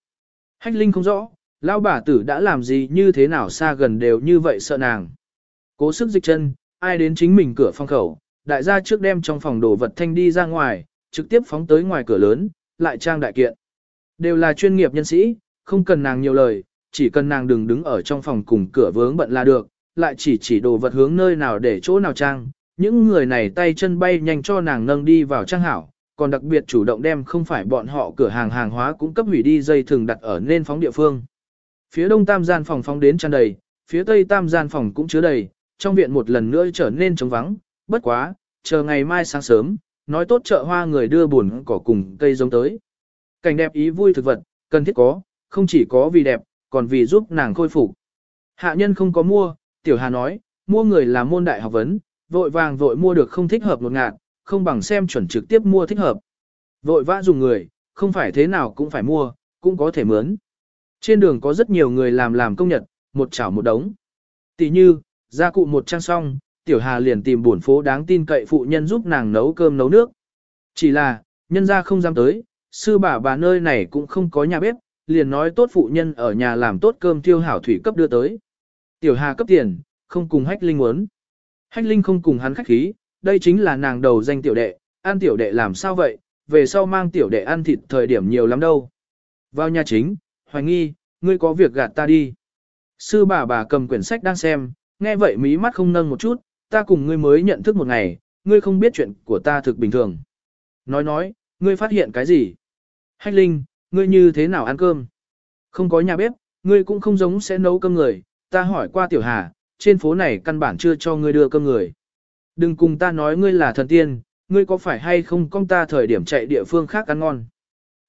Hách linh không rõ, lão bà tử đã làm gì như thế nào xa gần đều như vậy sợ nàng. Cố sức dịch chân, ai đến chính mình cửa phong khẩu, đại gia trước đem trong phòng đồ vật thanh đi ra ngoài, trực tiếp phóng tới ngoài cửa lớn, lại trang đại kiện. Đều là chuyên nghiệp nhân sĩ, không cần nàng nhiều lời, chỉ cần nàng đừng đứng ở trong phòng cùng cửa vướng bận là được, lại chỉ chỉ đồ vật hướng nơi nào để chỗ nào trang. Những người này tay chân bay nhanh cho nàng nâng đi vào trang hảo, còn đặc biệt chủ động đem không phải bọn họ cửa hàng hàng hóa cũng cấp hủy đi dây thường đặt ở nên phóng địa phương. Phía đông tam gian phòng phóng đến tràn đầy, phía tây tam gian phòng cũng chứa đầy, trong viện một lần nữa trở nên trống vắng, bất quá, chờ ngày mai sáng sớm, nói tốt chợ hoa người đưa buồn cỏ cùng cây giống tới. Cảnh đẹp ý vui thực vật, cần thiết có, không chỉ có vì đẹp, còn vì giúp nàng khôi phục. Hạ nhân không có mua, Tiểu Hà nói, mua người là môn đại học vấn, vội vàng vội mua được không thích hợp một ngạt, không bằng xem chuẩn trực tiếp mua thích hợp. Vội vã dùng người, không phải thế nào cũng phải mua, cũng có thể mướn. Trên đường có rất nhiều người làm làm công nhật, một chảo một đống. Tỷ như, gia cụ một trang xong, Tiểu Hà liền tìm buồn phố đáng tin cậy phụ nhân giúp nàng nấu cơm nấu nước. Chỉ là, nhân gia không dám tới, sư bà bà nơi này cũng không có nhà bếp, liền nói tốt phụ nhân ở nhà làm tốt cơm tiêu hảo thủy cấp đưa tới. Tiểu Hà cấp tiền, không cùng Hách Linh muốn. Hách Linh không cùng hắn khách khí, đây chính là nàng đầu danh tiểu đệ, ăn tiểu đệ làm sao vậy, về sau mang tiểu đệ ăn thịt thời điểm nhiều lắm đâu. Vào nhà chính, hoài nghi, ngươi có việc gạt ta đi. Sư bà bà cầm quyển sách đang xem, nghe vậy mí mắt không nâng một chút, ta cùng ngươi mới nhận thức một ngày, ngươi không biết chuyện của ta thực bình thường. Nói nói, ngươi phát hiện cái gì? Hách Linh, ngươi như thế nào ăn cơm? Không có nhà bếp, ngươi cũng không giống sẽ nấu cơm người, ta hỏi qua tiểu hà, trên phố này căn bản chưa cho ngươi đưa cơm người. Đừng cùng ta nói ngươi là thần tiên, ngươi có phải hay không con ta thời điểm chạy địa phương khác ăn ngon.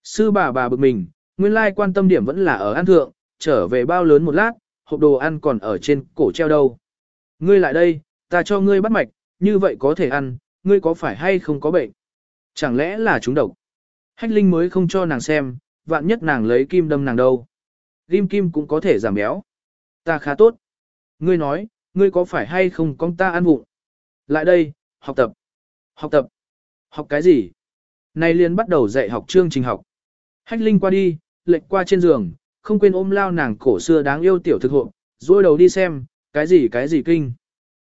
Sư bà bà bực mình, nguyên lai quan tâm điểm vẫn là ở ăn thượng, trở về bao lớn một lát, hộp đồ ăn còn ở trên cổ treo đâu. Ngươi lại đây, ta cho ngươi bắt mạch, như vậy có thể ăn, ngươi có phải hay không có bệnh? Chẳng lẽ là chúng độc? Hách Linh mới không cho nàng xem, vạn nhất nàng lấy kim đâm nàng đâu. Ghim kim cũng có thể giảm béo. Ta khá tốt. Ngươi nói, ngươi có phải hay không con ta ăn vụng? Lại đây, học tập. Học tập. Học cái gì? Nay liền bắt đầu dạy học chương trình học. Hách Linh qua đi, lệch qua trên giường, không quên ôm lao nàng cổ xưa đáng yêu tiểu thực hộ, dôi đầu đi xem, cái gì cái gì kinh.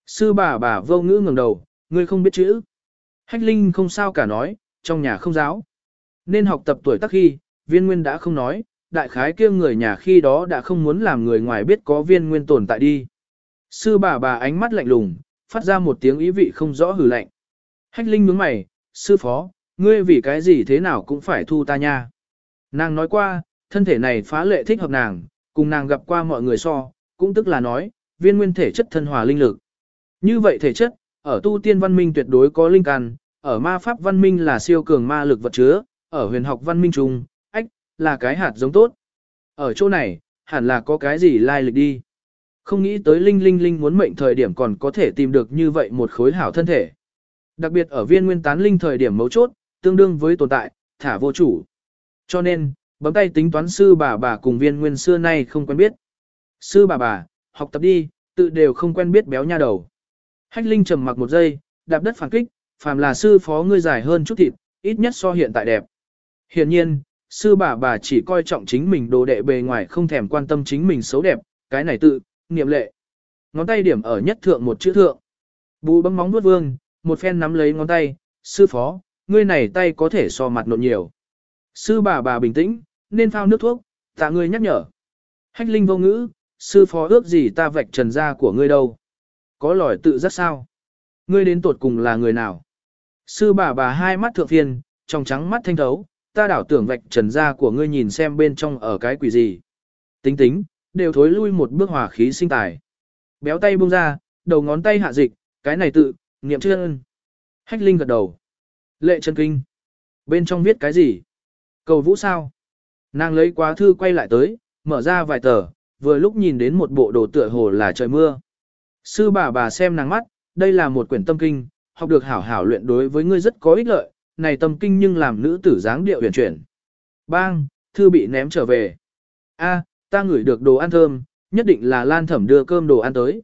Sư bà bà vô ngữ ngẩng đầu, ngươi không biết chữ. Hách Linh không sao cả nói, trong nhà không giáo. Nên học tập tuổi tác khi, viên nguyên đã không nói, đại khái kia người nhà khi đó đã không muốn làm người ngoài biết có viên nguyên tồn tại đi. Sư bà bà ánh mắt lạnh lùng, phát ra một tiếng ý vị không rõ hử lạnh. Hách Linh nhướng mày, sư phó, ngươi vì cái gì thế nào cũng phải thu ta nha. Nàng nói qua, thân thể này phá lệ thích hợp nàng, cùng nàng gặp qua mọi người so, cũng tức là nói, viên nguyên thể chất thân hòa linh lực. Như vậy thể chất, ở tu tiên văn minh tuyệt đối có linh căn, ở ma pháp văn minh là siêu cường ma lực vật chứa, ở huyền học văn minh trung, là cái hạt giống tốt. Ở chỗ này, hẳn là có cái gì lai lịch đi. Không nghĩ tới Linh Linh Linh muốn mệnh thời điểm còn có thể tìm được như vậy một khối hảo thân thể. Đặc biệt ở viên nguyên tán linh thời điểm mấu chốt, tương đương với tồn tại, thả vô chủ. Cho nên, bấm tay tính toán sư bà bà cùng viên nguyên xưa nay không quen biết. Sư bà bà, học tập đi, tự đều không quen biết béo nha đầu. Hách Linh trầm mặc một giây, đạp đất phản kích, phàm là sư phó ngươi dài hơn chút thịt, ít nhất so hiện tại đẹp. Hiển nhiên, sư bà bà chỉ coi trọng chính mình đồ đệ bề ngoài không thèm quan tâm chính mình xấu đẹp, cái này tự, niệm lệ. Ngón tay điểm ở nhất thượng một chữ thượng. Bù bấm móng vuốt vương, một phen nắm lấy ngón tay, sư phó, ngươi này tay có thể so mặt nộn nhiều. Sư bà bà bình tĩnh, nên phao nước thuốc, tạ ngươi nhắc nhở. Hách linh vô ngữ, sư phó ước gì ta vạch trần ra của ngươi đâu. Có lòi tự rất sao. Ngươi đến tuột cùng là người nào. Sư bà bà hai mắt thượng phiền, trong trắng mắt thanh thấu, ta đảo tưởng vạch trần ra của ngươi nhìn xem bên trong ở cái quỷ gì. Tính tính, đều thối lui một bước hòa khí sinh tài. Béo tay buông ra, đầu ngón tay hạ dịch, cái này tự, niệm chân. Hách Linh gật đầu. Lệ chân kinh. Bên trong viết cái gì? Cầu vũ sao? Nàng lấy quá thư quay lại tới, mở ra vài tờ, vừa lúc nhìn đến một bộ đồ tựa hồ là trời mưa. Sư bà bà xem nàng mắt, đây là một quyển tâm kinh, học được hảo hảo luyện đối với ngươi rất có ích lợi, này tâm kinh nhưng làm nữ tử dáng điệu huyền chuyển. Bang, thư bị ném trở về. A, ta ngửi được đồ ăn thơm, nhất định là Lan Thẩm đưa cơm đồ ăn tới.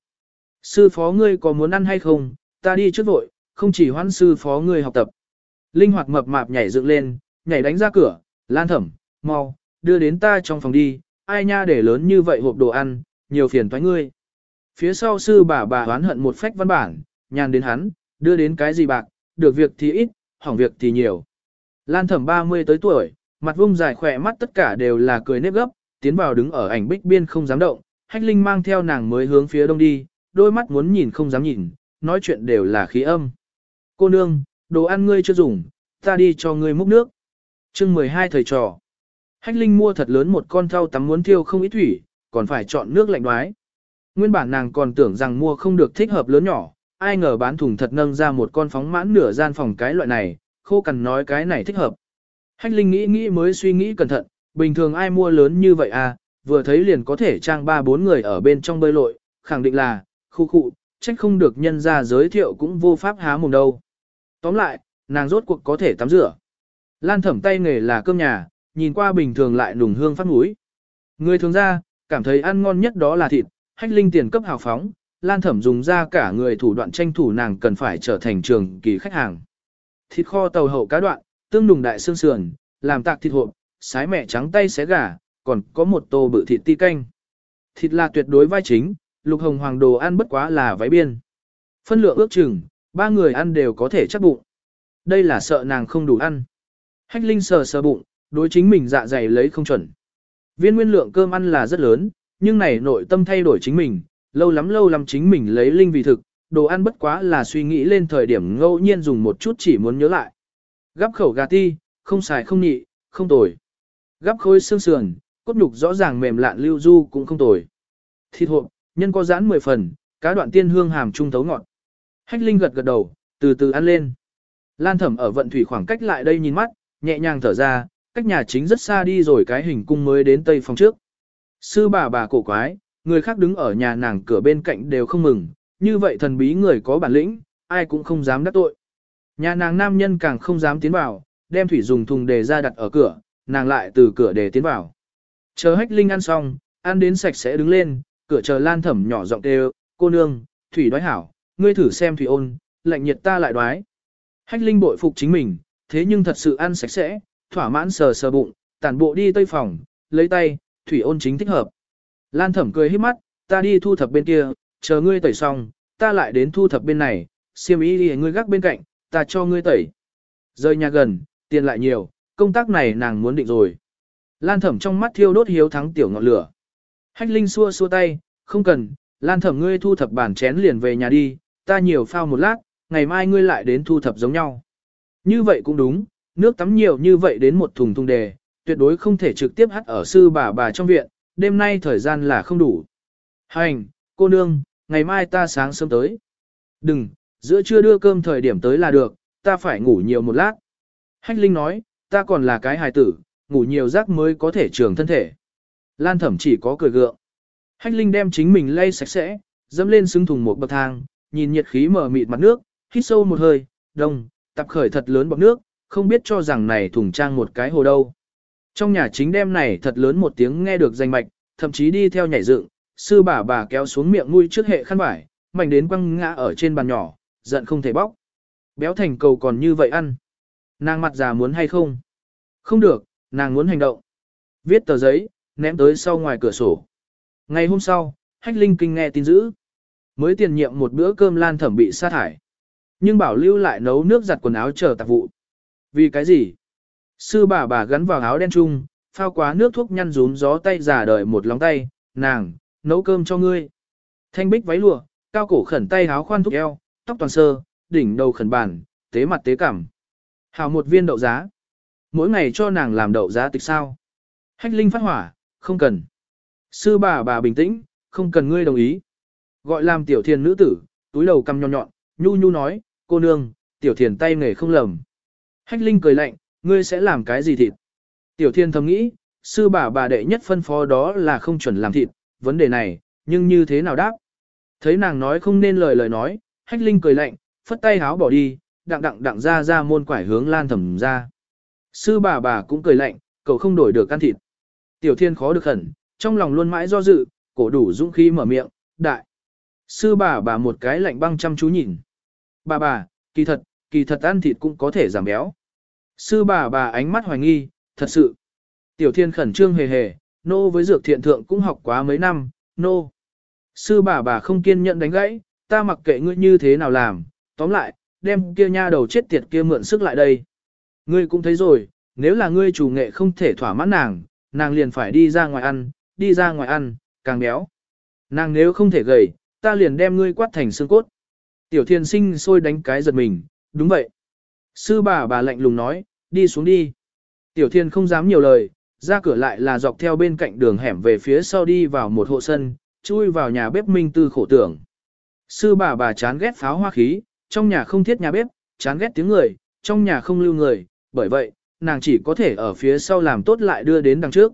Sư phó ngươi có muốn ăn hay không, ta đi trước vội, không chỉ hoan sư phó ngươi học tập. Linh hoạt mập mạp nhảy dựng lên, nhảy đánh ra cửa, Lan Thẩm, mau, đưa đến ta trong phòng đi, ai nha để lớn như vậy hộp đồ ăn, nhiều phiền toái ngươi. Phía sau sư bà bà oán hận một phách văn bản, nhàn đến hắn, đưa đến cái gì bạc, được việc thì ít, hỏng việc thì nhiều. Lan Thẩm 30 tới tuổi, mặt vung dài khỏe mắt tất cả đều là cười nếp gấp, tiến vào đứng ở ảnh bích biên không dám động, hách linh mang theo nàng mới hướng phía đông đi, đôi mắt muốn nhìn không dám nhìn, nói chuyện đều là khí âm. Cô nương, đồ ăn ngươi chưa dùng, ta đi cho ngươi múc nước. chương 12 thời trò. Hách linh mua thật lớn một con thau tắm muốn thiêu không ít thủy, còn phải chọn nước lạnh đoái. Nguyên bản nàng còn tưởng rằng mua không được thích hợp lớn nhỏ, ai ngờ bán thùng thật nâng ra một con phóng mãn nửa gian phòng cái loại này, khô cần nói cái này thích hợp. Hách linh nghĩ nghĩ mới suy nghĩ cẩn thận, bình thường ai mua lớn như vậy à, vừa thấy liền có thể trang ba bốn người ở bên trong bơi lội, khẳng định là, khu khu, trách không được nhân ra giới thiệu cũng vô pháp há mồm đâu. Tóm lại, nàng rốt cuộc có thể tắm rửa. Lan thẩm tay nghề là cơm nhà, nhìn qua bình thường lại nùng hương phát mũi. Người thường ra, cảm thấy ăn ngon nhất đó là thịt, hách linh tiền cấp hào phóng, Lan thẩm dùng ra cả người thủ đoạn tranh thủ nàng cần phải trở thành trường kỳ khách hàng. Thịt kho tàu hậu cá đoạn, tương nùng đại xương sườn, làm tạc thịt hộp, sái mẹ trắng tay xé gà, còn có một tô bự thịt ti canh. Thịt là tuyệt đối vai chính, lục hồng hoàng đồ ăn bất quá là váy biên. Phân lượng ước chừng, ba người ăn đều có thể chắc bụng. Đây là sợ nàng không đủ ăn. Hách Linh sờ sờ bụng, đối chính mình dạ dày lấy không chuẩn. Viên nguyên lượng cơm ăn là rất lớn, nhưng này nội tâm thay đổi chính mình, lâu lắm lâu lắm chính mình lấy linh vị thực, đồ ăn bất quá là suy nghĩ lên thời điểm ngẫu nhiên dùng một chút chỉ muốn nhớ lại. Gắp khẩu gà ti, không xài không nhị, không tồi. Gắp khối xương sườn, cốt nhục rõ ràng mềm lạn lưu du cũng không tồi. Thịt hộp, nhân có giãn 10 phần, cá đoạn tiên hương hàm trung thấu ngọt. Hách Linh gật gật đầu, từ từ ăn lên. Lan Thẩm ở vận thủy khoảng cách lại đây nhìn mắt, nhẹ nhàng thở ra, cách nhà chính rất xa đi rồi cái hình cung mới đến tây phòng trước. Sư bà bà cổ quái, người khác đứng ở nhà nàng cửa bên cạnh đều không mừng, như vậy thần bí người có bản lĩnh, ai cũng không dám đắc tội. Nhà nàng nam nhân càng không dám tiến vào, đem thủy dùng thùng đề ra đặt ở cửa, nàng lại từ cửa để tiến vào. Chờ hách linh ăn xong, ăn đến sạch sẽ đứng lên, cửa chờ lan thẩm nhỏ giọng kêu, cô nương, thủy đoái hảo, ngươi thử xem thủy ôn, lạnh nhiệt ta lại đoái. Hách linh bội phục chính mình, thế nhưng thật sự ăn sạch sẽ, thỏa mãn sờ sờ bụng, tản bộ đi tây phòng, lấy tay, thủy ôn chính thích hợp. Lan thẩm cười hít mắt, ta đi thu thập bên kia, chờ ngươi tẩy xong, ta lại đến thu thập bên này, siêm ý đi ngươi gác bên cạnh, ta cho ngươi tẩy. Rời nhà gần, tiền lại nhiều, công tác này nàng muốn định rồi. Lan thẩm trong mắt thiêu đốt hiếu thắng tiểu ngọn lửa. Hách Linh xua xua tay, không cần, Lan thẩm ngươi thu thập bản chén liền về nhà đi, ta nhiều phao một lát, ngày mai ngươi lại đến thu thập giống nhau. Như vậy cũng đúng, nước tắm nhiều như vậy đến một thùng thùng đề, tuyệt đối không thể trực tiếp hắt ở sư bà bà trong viện, đêm nay thời gian là không đủ. Hành, cô nương, ngày mai ta sáng sớm tới. Đừng, giữa trưa đưa cơm thời điểm tới là được, ta phải ngủ nhiều một lát. Hách Linh nói, ta còn là cái hài tử, ngủ nhiều giấc mới có thể trường thân thể. Lan thẩm chỉ có cười gượng. Hách Linh đem chính mình lay sạch sẽ, dẫm lên xứng thùng một bậc thang, nhìn nhiệt khí mở mịt mặt nước, hít sâu một hơi, đông, tập khởi thật lớn bọc nước, không biết cho rằng này thùng trang một cái hồ đâu. Trong nhà chính đêm này thật lớn một tiếng nghe được danh mạch, thậm chí đi theo nhảy dựng, sư bà bà kéo xuống miệng nuôi trước hệ khăn vải, mảnh đến quăng ngã ở trên bàn nhỏ, giận không thể bóc. Béo thành cầu còn như vậy ăn. Nàng mặt già muốn hay không? Không được, nàng muốn hành động. Viết tờ giấy, ném tới sau ngoài cửa sổ. Ngày hôm sau, Hách Linh kinh nghe tin dữ. Mới tiền nhiệm một bữa cơm lan thẩm bị sa thải. Nhưng bảo lưu lại nấu nước giặt quần áo chờ tạp vụ. Vì cái gì? Sư bà bà gắn vào áo đen trung, phao quá nước thuốc nhăn rún gió tay giả đời một lóng tay, nàng, nấu cơm cho ngươi. Thanh bích váy lụa, cao cổ khẩn tay áo khoan thúc eo, tóc toàn sơ, đỉnh đầu khẩn bản, tế mặt tế cảm. Hào một viên đậu giá. Mỗi ngày cho nàng làm đậu giá tịch sao. Hách linh phát hỏa, không cần. Sư bà bà bình tĩnh, không cần ngươi đồng ý. Gọi làm tiểu thiền nữ tử, túi đầu cầm nhọn nhọn, nhu nhu nói, cô nương, tiểu thiền tay nghề không lầm. Hách linh cười lạnh, ngươi sẽ làm cái gì thịt? Tiểu thiên thầm nghĩ, sư bà bà đệ nhất phân phó đó là không chuẩn làm thịt, vấn đề này, nhưng như thế nào đáp? Thấy nàng nói không nên lời lời nói, hách linh cười lạnh, phất tay háo bỏ đi, đặng đặng đặng ra ra môn quải hướng lan thẩm ra. Sư bà bà cũng cười lạnh, cậu không đổi được ăn thịt. Tiểu thiên khó được khẩn, trong lòng luôn mãi do dự, cổ đủ dũng khí mở miệng, đại. Sư bà bà một cái lạnh băng chăm chú nhìn. Bà bà, kỳ thật, kỳ thật ăn thịt cũng có thể giảm béo. Sư bà bà ánh mắt hoài nghi, thật sự. Tiểu thiên khẩn trương hề hề, nô với dược thiện thượng cũng học quá mấy năm, nô. Sư bà bà không kiên nhẫn đánh gãy, ta mặc kệ ngươi như thế nào làm, tóm lại, đem kia nha đầu chết tiệt kia mượn sức lại đây. Ngươi cũng thấy rồi, nếu là ngươi chủ nghệ không thể thỏa mãn nàng, nàng liền phải đi ra ngoài ăn, đi ra ngoài ăn, càng béo. Nàng nếu không thể gầy, ta liền đem ngươi quát thành xương cốt. Tiểu thiên sinh sôi đánh cái giật mình, đúng vậy. Sư bà bà lạnh lùng nói, đi xuống đi. Tiểu thiên không dám nhiều lời, ra cửa lại là dọc theo bên cạnh đường hẻm về phía sau đi vào một hộ sân, chui vào nhà bếp minh tư khổ tưởng. Sư bà bà chán ghét pháo hoa khí, trong nhà không thiết nhà bếp, chán ghét tiếng người, trong nhà không lưu người, bởi vậy, nàng chỉ có thể ở phía sau làm tốt lại đưa đến đằng trước.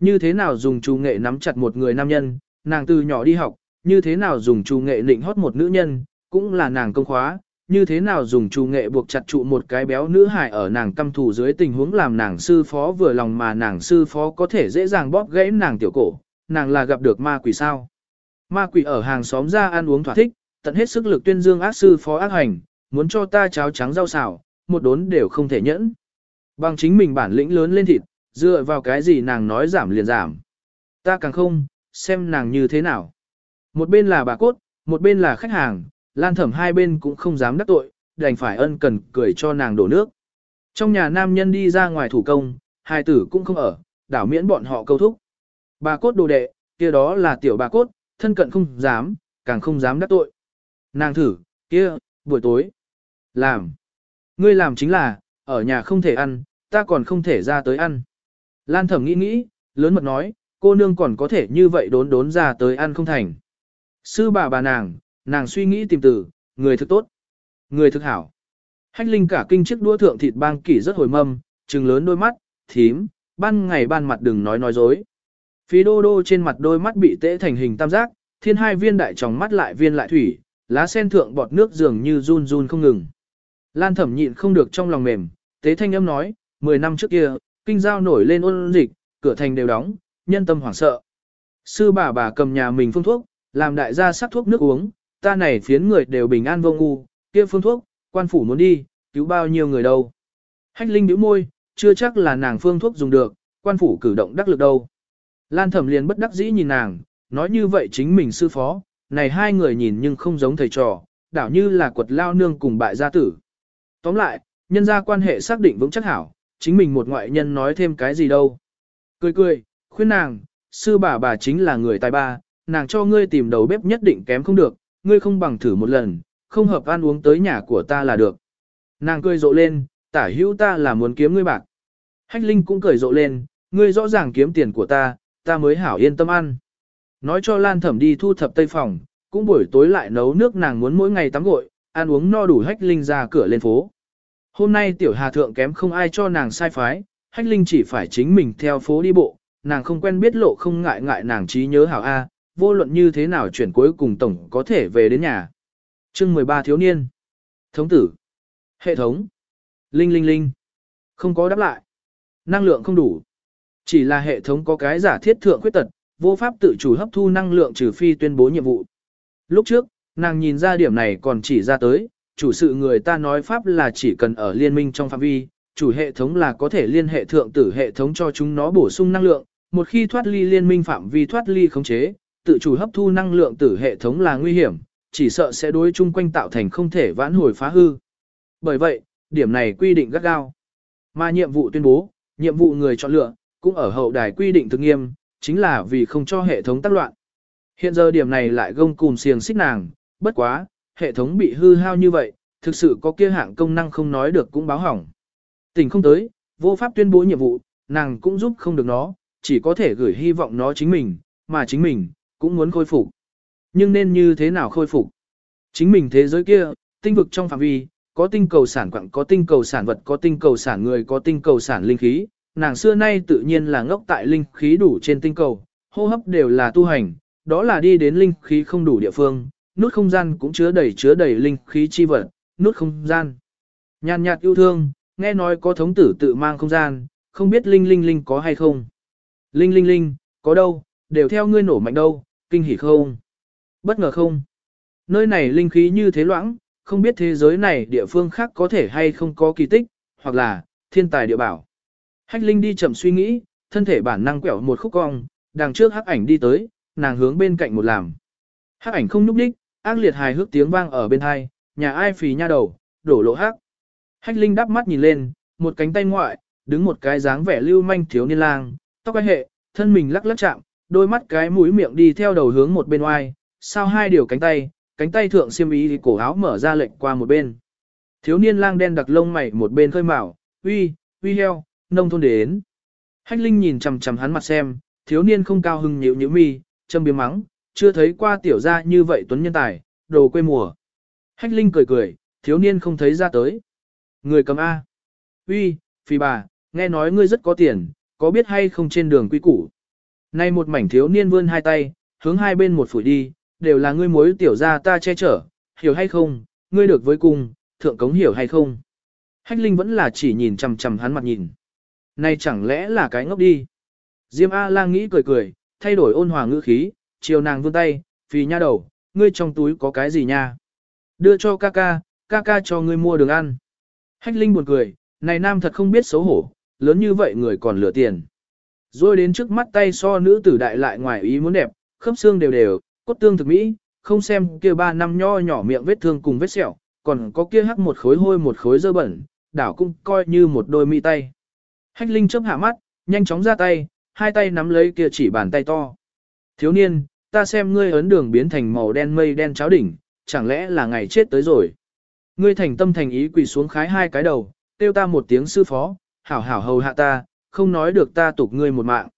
Như thế nào dùng chủ nghệ nắm chặt một người nam nhân, nàng từ nhỏ đi học, như thế nào dùng chủ nghệ nịnh hót một nữ nhân, cũng là nàng công khóa, như thế nào dùng trù nghệ buộc chặt trụ một cái béo nữ hài ở nàng căm thù dưới tình huống làm nàng sư phó vừa lòng mà nàng sư phó có thể dễ dàng bóp gãy nàng tiểu cổ, nàng là gặp được ma quỷ sao. Ma quỷ ở hàng xóm ra ăn uống thỏa thích, tận hết sức lực tuyên dương ác sư phó ác hành, muốn cho ta cháo trắng rau xào, một đốn đều không thể nhẫn. Bằng chính mình bản lĩnh lớn lên thịt, dựa vào cái gì nàng nói giảm liền giảm. Ta càng không, xem nàng như thế nào. Một bên là bà cốt, một bên là khách hàng, lan thẩm hai bên cũng không dám đắc tội, đành phải ân cần cười cho nàng đổ nước. Trong nhà nam nhân đi ra ngoài thủ công, hai tử cũng không ở, đảo miễn bọn họ câu thúc. Bà cốt đồ đệ, kia đó là tiểu bà cốt, thân cận không dám, càng không dám đắc tội. Nàng thử, kia, buổi tối. Làm. Ngươi làm chính là, ở nhà không thể ăn, ta còn không thể ra tới ăn. Lan thẩm nghĩ nghĩ, lớn mật nói, cô nương còn có thể như vậy đốn đốn ra tới ăn không thành. Sư bà bà nàng, nàng suy nghĩ tìm từ, người thực tốt, người thực hảo. Hách linh cả kinh chiếc đũa thượng thịt bang kỷ rất hồi mâm, trừng lớn đôi mắt, thím, ban ngày ban mặt đừng nói nói dối. Phí đô đô trên mặt đôi mắt bị tễ thành hình tam giác, thiên hai viên đại tròng mắt lại viên lại thủy, lá sen thượng bọt nước dường như run run không ngừng. Lan thẩm nhịn không được trong lòng mềm, tế thanh âm nói, 10 năm trước kia, kinh giao nổi lên ôn dịch, cửa thành đều đóng, nhân tâm hoảng sợ. Sư bà bà cầm nhà mình phương thuốc, làm đại gia sắc thuốc nước uống, ta này phiến người đều bình an vô ngu, kia phương thuốc, quan phủ muốn đi, cứu bao nhiêu người đâu. Hách linh bĩu môi, chưa chắc là nàng phương thuốc dùng được, quan phủ cử động đắc lực đâu. Lan thẩm liền bất đắc dĩ nhìn nàng, nói như vậy chính mình sư phó, này hai người nhìn nhưng không giống thầy trò, đảo như là quật lao nương cùng bại gia tử. Tóm lại, nhân gia quan hệ xác định vững chắc hảo, chính mình một ngoại nhân nói thêm cái gì đâu. Cười cười, khuyên nàng, sư bà bà chính là người tài ba, nàng cho ngươi tìm đầu bếp nhất định kém không được, ngươi không bằng thử một lần, không hợp ăn uống tới nhà của ta là được. Nàng cười rộ lên, tả hữu ta là muốn kiếm ngươi bạc. Hách Linh cũng cười rộ lên, ngươi rõ ràng kiếm tiền của ta, ta mới hảo yên tâm ăn. Nói cho Lan Thẩm đi thu thập tây phòng, cũng buổi tối lại nấu nước nàng muốn mỗi ngày tắm gội, ăn uống no đủ Hách Linh ra cửa lên phố. Hôm nay tiểu hà thượng kém không ai cho nàng sai phái, Hách Linh chỉ phải chính mình theo phố đi bộ, nàng không quen biết lộ không ngại ngại nàng trí nhớ hảo A, vô luận như thế nào chuyển cuối cùng tổng có thể về đến nhà. chương 13 thiếu niên. Thống tử. Hệ thống. Linh linh linh. Không có đáp lại. Năng lượng không đủ. Chỉ là hệ thống có cái giả thiết thượng khuyết tật, vô pháp tự chủ hấp thu năng lượng trừ phi tuyên bố nhiệm vụ. Lúc trước, nàng nhìn ra điểm này còn chỉ ra tới, chủ sự người ta nói pháp là chỉ cần ở liên minh trong phạm vi, chủ hệ thống là có thể liên hệ thượng tử hệ thống cho chúng nó bổ sung năng lượng, một khi thoát ly liên minh phạm vi thoát ly khống chế, tự chủ hấp thu năng lượng tử hệ thống là nguy hiểm, chỉ sợ sẽ đối chung quanh tạo thành không thể vãn hồi phá hư. Bởi vậy, điểm này quy định gắt gao. Mà nhiệm vụ tuyên bố, nhiệm vụ người chọn lựa, cũng ở hậu đài quy định thực nghiêm, chính là vì không cho hệ thống tác loạn. Hiện giờ điểm này lại gông cùm xiềng xích nàng, bất quá, hệ thống bị hư hao như vậy, thực sự có kia hạng công năng không nói được cũng báo hỏng. Tình không tới, vô pháp tuyên bố nhiệm vụ, nàng cũng giúp không được nó, chỉ có thể gửi hy vọng nó chính mình, mà chính mình, cũng muốn khôi phục. Nhưng nên như thế nào khôi phục? Chính mình thế giới kia, tinh vực trong phạm vi, có tinh cầu sản quặng, có tinh cầu sản vật, có tinh cầu sản người, có tinh cầu sản linh khí. Nàng xưa nay tự nhiên là ngốc tại linh khí đủ trên tinh cầu, hô hấp đều là tu hành, đó là đi đến linh khí không đủ địa phương, nút không gian cũng chứa đầy chứa đầy linh khí chi vật, nút không gian. Nhàn nhạt yêu thương, nghe nói có thống tử tự mang không gian, không biết linh linh linh có hay không. Linh linh linh, có đâu, đều theo ngươi nổ mạnh đâu, kinh hỉ không? Bất ngờ không? Nơi này linh khí như thế loãng, không biết thế giới này địa phương khác có thể hay không có kỳ tích, hoặc là thiên tài địa bảo. Hách Linh đi chậm suy nghĩ, thân thể bản năng quẹo một khúc cong, đằng trước hắc ảnh đi tới, nàng hướng bên cạnh một làm. Hắc ảnh không nhúc đích, ác liệt hài hước tiếng vang ở bên hai, nhà ai phì nha đầu, đổ lộ hắc. Hách Linh đắp mắt nhìn lên, một cánh tay ngoại, đứng một cái dáng vẻ lưu manh thiếu niên lang, tóc ai hệ, thân mình lắc lắc chạm, đôi mắt cái mũi miệng đi theo đầu hướng một bên oai, sao hai điều cánh tay, cánh tay thượng xiêm ý thì cổ áo mở ra lệnh qua một bên. Thiếu niên lang đen đặc lông mày một bên khơi mào, uy, uy heo, nông thôn đến. Hách Linh nhìn chằm chằm hắn mặt xem, thiếu niên không cao hưng nhíu nhíu mi, châm biếm mắng, chưa thấy qua tiểu gia như vậy tuấn nhân tài, đồ quê mùa. Hách Linh cười cười, thiếu niên không thấy ra tới. Người cầm A. Uy, phi bà, nghe nói ngươi rất có tiền, có biết hay không trên đường quy củ. Nay một mảnh thiếu niên vươn hai tay, hướng hai bên một phủi đi, đều là ngươi mối tiểu gia ta che chở, hiểu hay không, ngươi được với cùng, thượng cống hiểu hay không. Hách Linh vẫn là chỉ nhìn chằm chằm hắn mặt nhìn. nay chẳng lẽ là cái ngốc đi. Diêm A-lang nghĩ cười cười, thay đổi ôn hòa ngữ khí, chiều nàng vươn tay, phì nha đầu, ngươi trong túi có cái gì nha. Đưa cho ca ca, ca ca cho ngươi mua đường ăn. Hách Linh buồn cười, này nam thật không biết xấu hổ, lớn như vậy người còn lửa tiền. Rồi đến trước mắt tay so nữ tử đại lại ngoài ý muốn đẹp, khớp xương đều đều, cốt tương thực mỹ, không xem kia ba năm nho nhỏ miệng vết thương cùng vết sẹo, còn có kia hắc một khối hôi một khối dơ bẩn, đảo cũng coi như một đôi mỹ tay. Hách Linh chớp hạ mắt, nhanh chóng ra tay, hai tay nắm lấy kia chỉ bàn tay to. Thiếu niên, ta xem ngươi ấn đường biến thành màu đen mây đen cháo đỉnh, chẳng lẽ là ngày chết tới rồi. Ngươi thành tâm thành ý quỳ xuống khái hai cái đầu, tiêu ta một tiếng sư phó, hảo hảo hầu hạ ta, không nói được ta tục ngươi một mạng.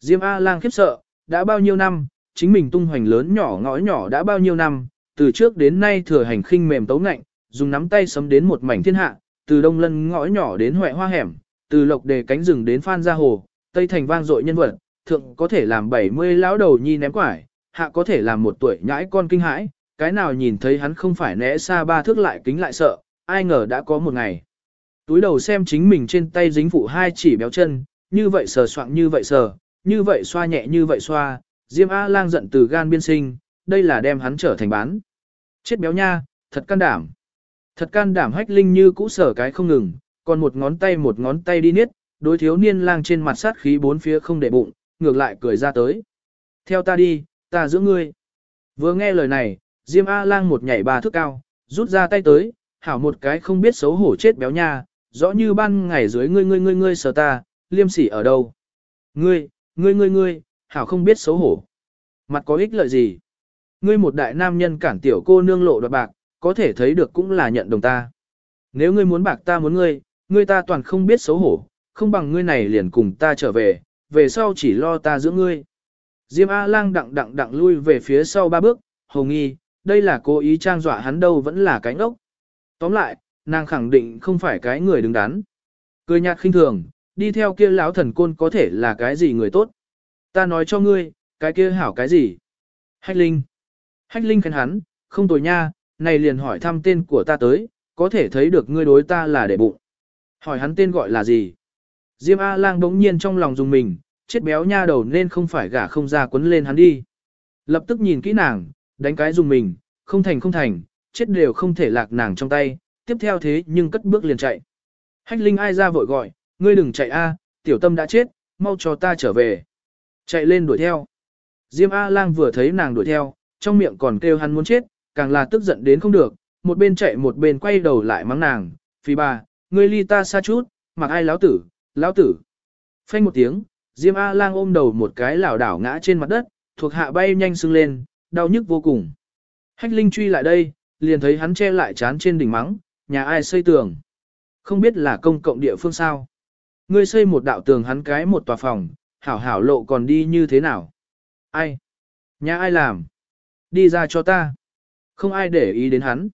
Diêm A-lang khiếp sợ, đã bao nhiêu năm, chính mình tung hoành lớn nhỏ ngõ nhỏ đã bao nhiêu năm, từ trước đến nay thừa hành khinh mềm tấu ngạnh, dùng nắm tay sấm đến một mảnh thiên hạ, từ đông lân ngõ nhỏ đến huệ hoa hẻm, từ lộc đề cánh rừng đến phan gia hồ, tây thành vang dội nhân vật, thượng có thể làm 70 lão đầu nhi ném quải, hạ có thể làm một tuổi nhãi con kinh hãi, cái nào nhìn thấy hắn không phải né xa ba thước lại kính lại sợ, ai ngờ đã có một ngày. Túi đầu xem chính mình trên tay dính phụ hai chỉ béo chân, như vậy sờ soạng như vậy sờ, như vậy xoa nhẹ như vậy xoa, Diêm A lang giận từ gan biên sinh, đây là đem hắn trở thành bán. Chết béo nha, thật can đảm. Thật can đảm hách linh như cũ sở cái không ngừng, còn một ngón tay một ngón tay đi niết, đối thiếu niên lang trên mặt sát khí bốn phía không để bụng, ngược lại cười ra tới. Theo ta đi, ta giữ ngươi. Vừa nghe lời này, Diêm A lang một nhảy ba thước cao, rút ra tay tới, hảo một cái không biết xấu hổ chết béo nha, rõ như ban ngày dưới ngươi ngươi ngươi ngươi sờ ta, liêm sỉ ở đâu. Ngươi, ngươi ngươi ngươi, hảo không biết xấu hổ. Mặt có ích lợi gì? Ngươi một đại nam nhân cản tiểu cô nương lộ đoạt bạc, có thể thấy được cũng là nhận đồng ta. Nếu ngươi muốn bạc ta muốn ngươi, ngươi ta toàn không biết xấu hổ, không bằng ngươi này liền cùng ta trở về, về sau chỉ lo ta giữ ngươi. Diêm A-lang đặng đặng đặng lui về phía sau ba bước, Hồng nghi, đây là cố ý trang dọa hắn đâu vẫn là cái ốc. Tóm lại, nàng khẳng định không phải cái người đứng đắn. Cười nhạt khinh thường, đi theo kia lão thần côn có thể là cái gì người tốt. Ta nói cho ngươi, cái kia hảo cái gì? Hách Linh. Hách Linh khen hắn, không tồi nha, này liền hỏi thăm tên của ta tới, có thể thấy được ngươi đối ta là để bụng. Hỏi hắn tên gọi là gì? Diêm A-lang bỗng nhiên trong lòng dùng mình, chết béo nha đầu nên không phải gả không ra quấn lên hắn đi. Lập tức nhìn kỹ nàng, đánh cái dùng mình, không thành không thành, chết đều không thể lạc nàng trong tay, tiếp theo thế nhưng cất bước liền chạy. Hách Linh ai ra vội gọi, ngươi đừng chạy a, tiểu tâm đã chết, mau cho ta trở về. Chạy lên đuổi theo. Diêm A-lang vừa thấy nàng đuổi theo, trong miệng còn kêu hắn muốn chết, càng là tức giận đến không được, một bên chạy một bên quay đầu lại mắng nàng, phi bà, ngươi ly ta xa chút, mặc ai láo tử, láo tử. Phanh một tiếng, Diêm A-lang ôm đầu một cái lảo đảo ngã trên mặt đất, thuộc hạ bay nhanh sưng lên, đau nhức vô cùng. Hách Linh truy lại đây, liền thấy hắn che lại chán trên đỉnh mắng, nhà ai xây tường. Không biết là công cộng địa phương sao. Ngươi xây một đạo tường hắn cái một tòa phòng, hảo hảo lộ còn đi như thế nào? Ai? Nhà ai làm? Đi ra cho ta. Không ai để ý đến hắn.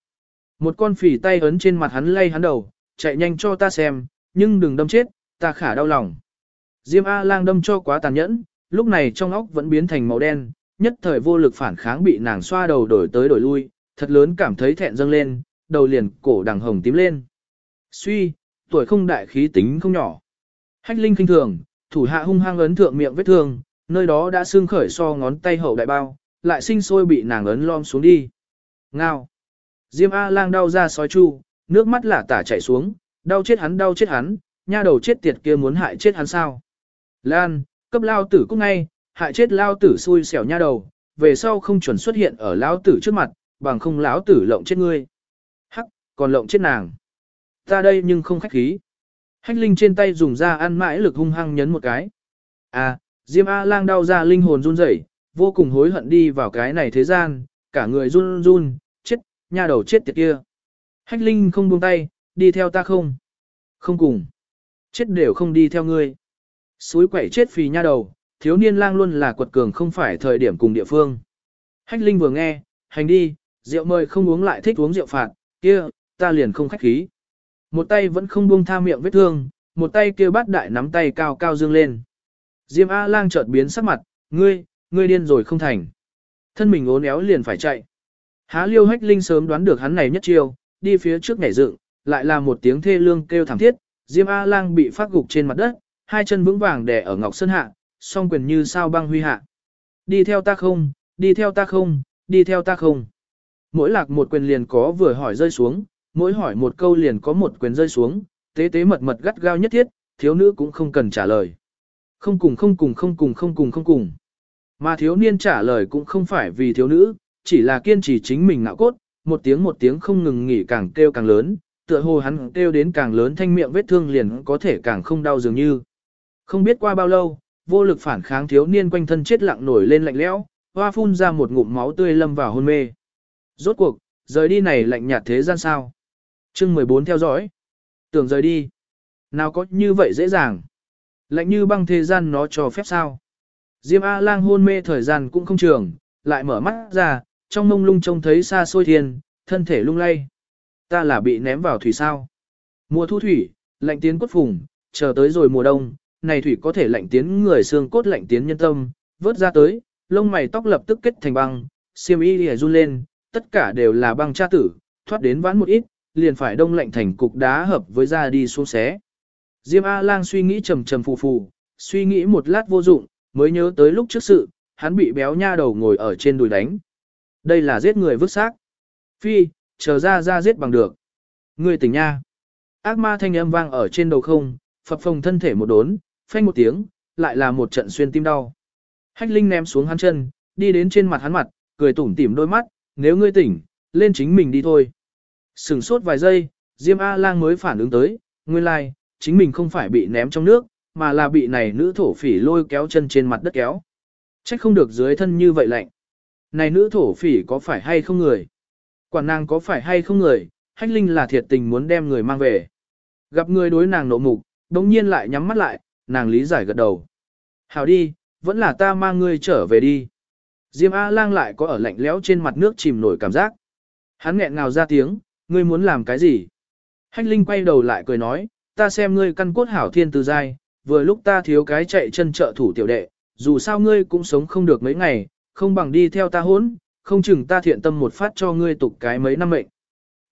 Một con phỉ tay ấn trên mặt hắn lay hắn đầu, chạy nhanh cho ta xem, nhưng đừng đâm chết, ta khả đau lòng. Diêm A-lang đâm cho quá tàn nhẫn, lúc này trong óc vẫn biến thành màu đen, nhất thời vô lực phản kháng bị nàng xoa đầu đổi tới đổi lui, thật lớn cảm thấy thẹn dâng lên, đầu liền cổ đằng hồng tím lên. Suy, tuổi không đại khí tính không nhỏ. Hách linh kinh thường, thủ hạ hung hăng ấn thượng miệng vết thương, nơi đó đã xương khởi so ngón tay hậu đại bao, lại sinh sôi bị nàng ấn lom xuống đi. Ngao. Diêm A lang đau ra sói chu, nước mắt lả tả chảy xuống, đau chết hắn đau chết hắn, nha đầu chết tiệt kia muốn hại chết hắn sao. Lan, cấp lao tử cũng ngay, hại chết lao tử xui xẻo nha đầu, về sau không chuẩn xuất hiện ở lao tử trước mặt, bằng không lão tử lộng chết ngươi. Còn lộng chết nàng. Ta đây nhưng không khách khí. Hách linh trên tay dùng ra ăn mãi lực hung hăng nhấn một cái. À, Diêm A lang đau ra linh hồn run rẩy, vô cùng hối hận đi vào cái này thế gian, cả người run run, chết, nha đầu chết tiệt kia. Hách linh không buông tay, đi theo ta không? Không cùng. Chết đều không đi theo ngươi. Suối quậy chết phì nha đầu, thiếu niên lang luôn là quật cường không phải thời điểm cùng địa phương. Hách linh vừa nghe, hành đi, rượu mời không uống lại thích uống rượu phạt, kia, ta liền không khách khí. Một tay vẫn không buông tha miệng vết thương, một tay kia bắt đại nắm tay cao cao dương lên. Diêm A lang chợt biến sắc mặt, ngươi, ngươi điên rồi không thành. Thân mình ốn éo liền phải chạy. Há liêu hách linh sớm đoán được hắn này nhất chiêu, đi phía trước nhảy dựng, lại là một tiếng thê lương kêu thảm thiết, Diêm A lang bị phát gục trên mặt đất, hai chân vững vàng đè ở ngọc sơn hạ, song quyền như sao băng huy hạ. Đi theo ta không, đi theo ta không, đi theo ta không. Mỗi lạc một quyền liền có vừa hỏi rơi xuống, mỗi hỏi một câu liền có một quyền rơi xuống, tế tế mật mật gắt gao nhất thiết, thiếu nữ cũng không cần trả lời. Không cùng không cùng không cùng không cùng không cùng. Mà thiếu niên trả lời cũng không phải vì thiếu nữ, chỉ là kiên trì chính mình ngạo cốt, một tiếng một tiếng không ngừng nghỉ càng kêu càng lớn, tựa hồ hắn kêu đến càng lớn thanh miệng vết thương liền có thể càng không đau dường như. Không biết qua bao lâu, vô lực phản kháng thiếu niên quanh thân chết lặng nổi lên lạnh lẽo, hoa phun ra một ngụm máu tươi lâm vào hôn mê. Rốt cuộc, rời đi này lạnh nhạt thế gian sao chương 14 theo dõi. Tưởng rời đi. Nào có như vậy dễ dàng. Lạnh như băng thế gian nó cho phép sao. Diêm A-lang hôn mê thời gian cũng không trường, lại mở mắt ra, trong mông lung trông thấy xa xôi thiên, thân thể lung lay. Ta là bị ném vào thủy sao. Mùa thu thủy, lạnh tiến cốt phùng, chờ tới rồi mùa đông, này thủy có thể lạnh tiến người xương cốt lạnh tiến nhân tâm, vớt ra tới, lông mày tóc lập tức kết thành băng, xiêm y lìa run lên, tất cả đều là băng cha tử, thoát đến vãn một ít, liền phải đông lạnh thành cục đá hợp với da đi xuống xé. Diêm A-lang suy nghĩ trầm trầm phù phù, suy nghĩ một lát vô dụng, mới nhớ tới lúc trước sự, hắn bị béo nha đầu ngồi ở trên đùi đánh. Đây là giết người vứt xác. Phi, chờ ra ra giết bằng được. Người tỉnh nha. Ác ma thanh âm vang ở trên đầu không, phập phồng thân thể một đốn, phanh một tiếng, lại là một trận xuyên tim đau. Hách Linh ném xuống hắn chân, đi đến trên mặt hắn mặt, cười tủm tỉm đôi mắt, nếu ngươi tỉnh, lên chính mình đi thôi. Sừng sốt vài giây, Diêm A-lang mới phản ứng tới, nguyên lai, like, chính mình không phải bị ném trong nước, mà là bị này nữ thổ phỉ lôi kéo chân trên mặt đất kéo. Trách không được dưới thân như vậy lạnh. Này nữ thổ phỉ có phải hay không người? Quản nàng có phải hay không người? Hách Linh là thiệt tình muốn đem người mang về. Gặp người đối nàng nộ mục, đồng nhiên lại nhắm mắt lại, nàng lý giải gật đầu. Hảo đi, vẫn là ta mang ngươi trở về đi. Diêm A-lang lại có ở lạnh lẽo trên mặt nước chìm nổi cảm giác. Hắn nghẹn ngào ra tiếng, ngươi muốn làm cái gì? Hách Linh quay đầu lại cười nói, ta xem ngươi căn cốt hảo thiên từ dai, vừa lúc ta thiếu cái chạy chân trợ thủ tiểu đệ, dù sao ngươi cũng sống không được mấy ngày, không bằng đi theo ta hốn, không chừng ta thiện tâm một phát cho ngươi tục cái mấy năm mệnh.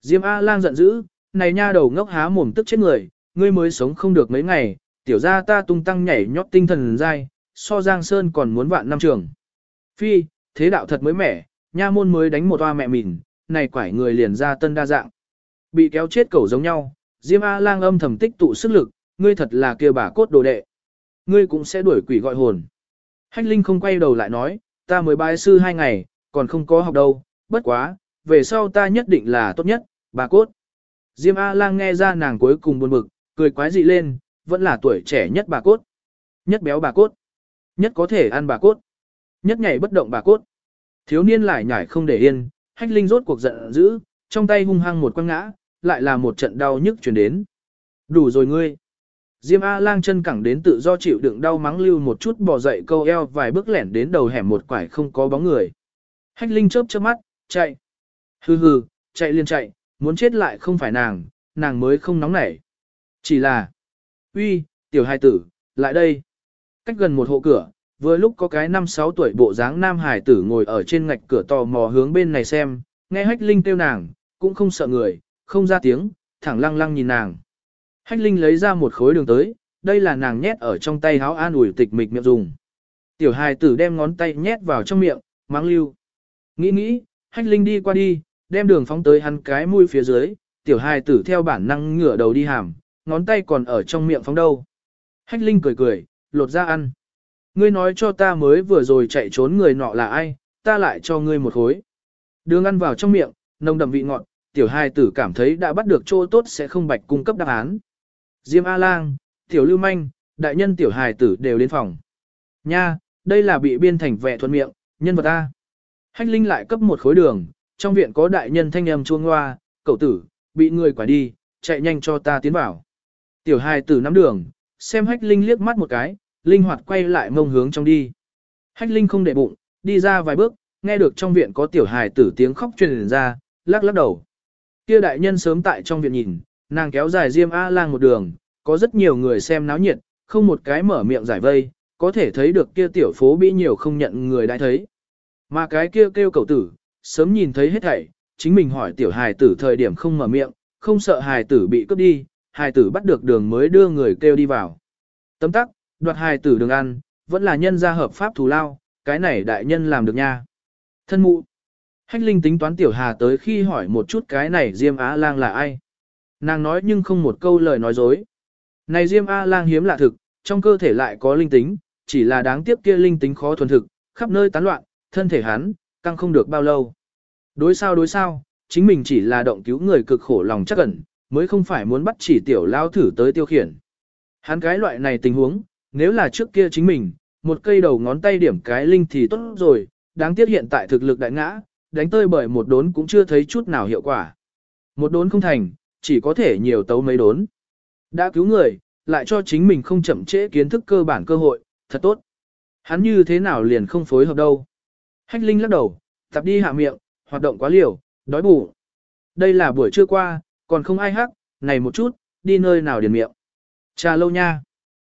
Diêm A-lang giận dữ, này nha đầu ngốc há mồm tức chết người, ngươi mới sống không được mấy ngày, tiểu ra ta tung tăng nhảy nhót tinh thần dai, so Giang Sơn còn muốn vạn năm trường. Phi, thế đạo thật mới mẻ, nha môn mới đánh một toa mẹ mình, này quải người liền ra tân đa dạng. Bị kéo chết cẩu giống nhau, Diêm A-lang âm thầm tích tụ sức lực, ngươi thật là kia bà cốt đồ đệ. Ngươi cũng sẽ đuổi quỷ gọi hồn. Hách Linh không quay đầu lại nói, ta mới bái sư hai ngày, còn không có học đâu, bất quá, về sau ta nhất định là tốt nhất, bà cốt. Diêm A-lang nghe ra nàng cuối cùng buồn bực, cười quái dị lên, vẫn là tuổi trẻ nhất bà cốt. Nhất béo bà cốt. Nhất có thể ăn bà cốt. Nhất nhảy bất động bà cốt. Thiếu niên lại nhảy không để yên, hách linh rốt cuộc giận dữ, trong tay hung hăng một quăng ngã, lại là một trận đau nhức chuyển đến. Đủ rồi ngươi. Diêm A-lang chân cẳng đến tự do chịu đựng đau mắng lưu một chút bò dậy câu eo vài bước lẻn đến đầu hẻm một quải không có bóng người. Hách linh chớp chớp mắt, chạy. Hừ hừ, chạy liền chạy, muốn chết lại không phải nàng, nàng mới không nóng nảy. Chỉ là, uy, tiểu hai tử, lại đây. Cách gần một hộ cửa, vừa lúc có cái năm sáu tuổi bộ dáng nam hài tử ngồi ở trên ngạch cửa tò mò hướng bên này xem, nghe hách linh kêu nàng, cũng không sợ người, không ra tiếng, thẳng lăng lăng nhìn nàng. Hách linh lấy ra một khối đường tới, đây là nàng nhét ở trong tay háo an ủi tịch mịch miệng dùng. Tiểu hài tử đem ngón tay nhét vào trong miệng, mang lưu. Nghĩ nghĩ, hách linh đi qua đi, đem đường phóng tới hắn cái mũi phía dưới, tiểu hài tử theo bản năng ngửa đầu đi hàm, ngón tay còn ở trong miệng phóng đâu. Hách linh cười cười, lột ra ăn. Ngươi nói cho ta mới vừa rồi chạy trốn người nọ là ai, ta lại cho ngươi một khối. Đường ăn vào trong miệng, nồng đậm vị ngọt, tiểu hai tử cảm thấy đã bắt được chỗ tốt sẽ không bạch cung cấp đáp án. Diêm A-lang, tiểu lưu manh, đại nhân tiểu hài tử đều đến phòng. Nha, đây là bị biên thành vẹ thuận miệng, nhân vật A. Hách Linh lại cấp một khối đường, trong viện có đại nhân thanh âm chuông hoa, cậu tử, bị người quả đi, chạy nhanh cho ta tiến vào. Tiểu hài tử nắm đường, xem Hách Linh liếc mắt một cái, linh hoạt quay lại mông hướng trong đi. Hách Linh không để bụng, đi ra vài bước, nghe được trong viện có tiểu hài tử tiếng khóc truyền ra, lắc lắc đầu. Kia đại nhân sớm tại trong viện nhìn, nàng kéo dài diêm A lang một đường, có rất nhiều người xem náo nhiệt, không một cái mở miệng giải vây, có thể thấy được kia tiểu phố bị nhiều không nhận người đã thấy. Mà cái kia kêu, kêu cầu tử, sớm nhìn thấy hết thảy, chính mình hỏi tiểu hài tử thời điểm không mở miệng, không sợ hài tử bị cướp đi, hài tử bắt được đường mới đưa người kêu đi vào. Tấm tắc, đoạt hài tử đường ăn, vẫn là nhân gia hợp pháp thù lao, cái này đại nhân làm được nha. Thân mụ. Hách Linh tính toán tiểu hà tới khi hỏi một chút cái này Diêm Á Lang là ai. Nàng nói nhưng không một câu lời nói dối. Này Diêm A Lang hiếm lạ thực, trong cơ thể lại có linh tính, chỉ là đáng tiếc kia linh tính khó thuần thực, khắp nơi tán loạn, thân thể hắn, căng không được bao lâu. Đối sao đối sao, chính mình chỉ là động cứu người cực khổ lòng chắc ẩn, mới không phải muốn bắt chỉ tiểu lao thử tới tiêu khiển. Hắn cái loại này tình huống, nếu là trước kia chính mình, một cây đầu ngón tay điểm cái linh thì tốt rồi, đáng tiếc hiện tại thực lực đại ngã, đánh tơi bởi một đốn cũng chưa thấy chút nào hiệu quả. Một đốn không thành, chỉ có thể nhiều tấu mấy đốn. Đã cứu người, lại cho chính mình không chậm trễ kiến thức cơ bản cơ hội, thật tốt. Hắn như thế nào liền không phối hợp đâu. Hách Linh lắc đầu, tập đi hạ miệng, hoạt động quá liều, đói bụng. Đây là buổi trưa qua, còn không ai hắc, này một chút, đi nơi nào điền miệng. Trà lâu nha.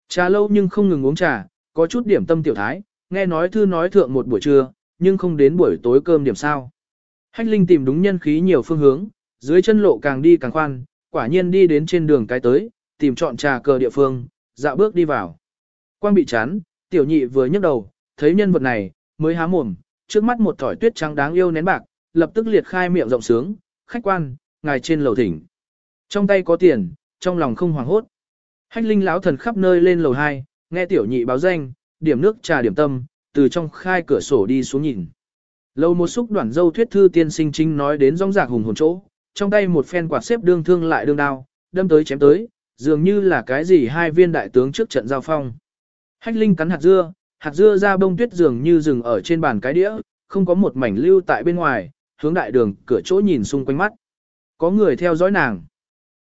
Trà lâu nhưng không ngừng uống trà, có chút điểm tâm tiểu thái, nghe nói thư nói thượng một buổi trưa, nhưng không đến buổi tối cơm điểm sao. Hách Linh tìm đúng nhân khí nhiều phương hướng, dưới chân lộ càng đi càng khoan, quả nhiên đi đến trên đường cái tới, tìm chọn trà cờ địa phương, dạo bước đi vào. Quang bị chán, tiểu nhị vừa nhấc đầu, thấy nhân vật này, mới há mồm, trước mắt một thỏi tuyết trắng đáng yêu nén bạc, lập tức liệt khai miệng rộng sướng, khách quan, ngài trên lầu thỉnh. Trong tay có tiền, trong lòng không hoảng hốt. Hách linh lão thần khắp nơi lên lầu 2, nghe tiểu nhị báo danh, điểm nước trà điểm tâm, từ trong khai cửa sổ đi xuống nhìn. Lâu một xúc đoạn dâu thuyết thư tiên sinh chính nói đến rong rạc hùng hồn chỗ, trong tay một phen quạt xếp đương thương lại đương đao, đâm tới chém tới, dường như là cái gì hai viên đại tướng trước trận giao phong. Hách Linh cắn hạt dưa, hạt dưa ra bông tuyết dường như rừng ở trên bàn cái đĩa, không có một mảnh lưu tại bên ngoài, hướng đại đường cửa chỗ nhìn xung quanh mắt. Có người theo dõi nàng.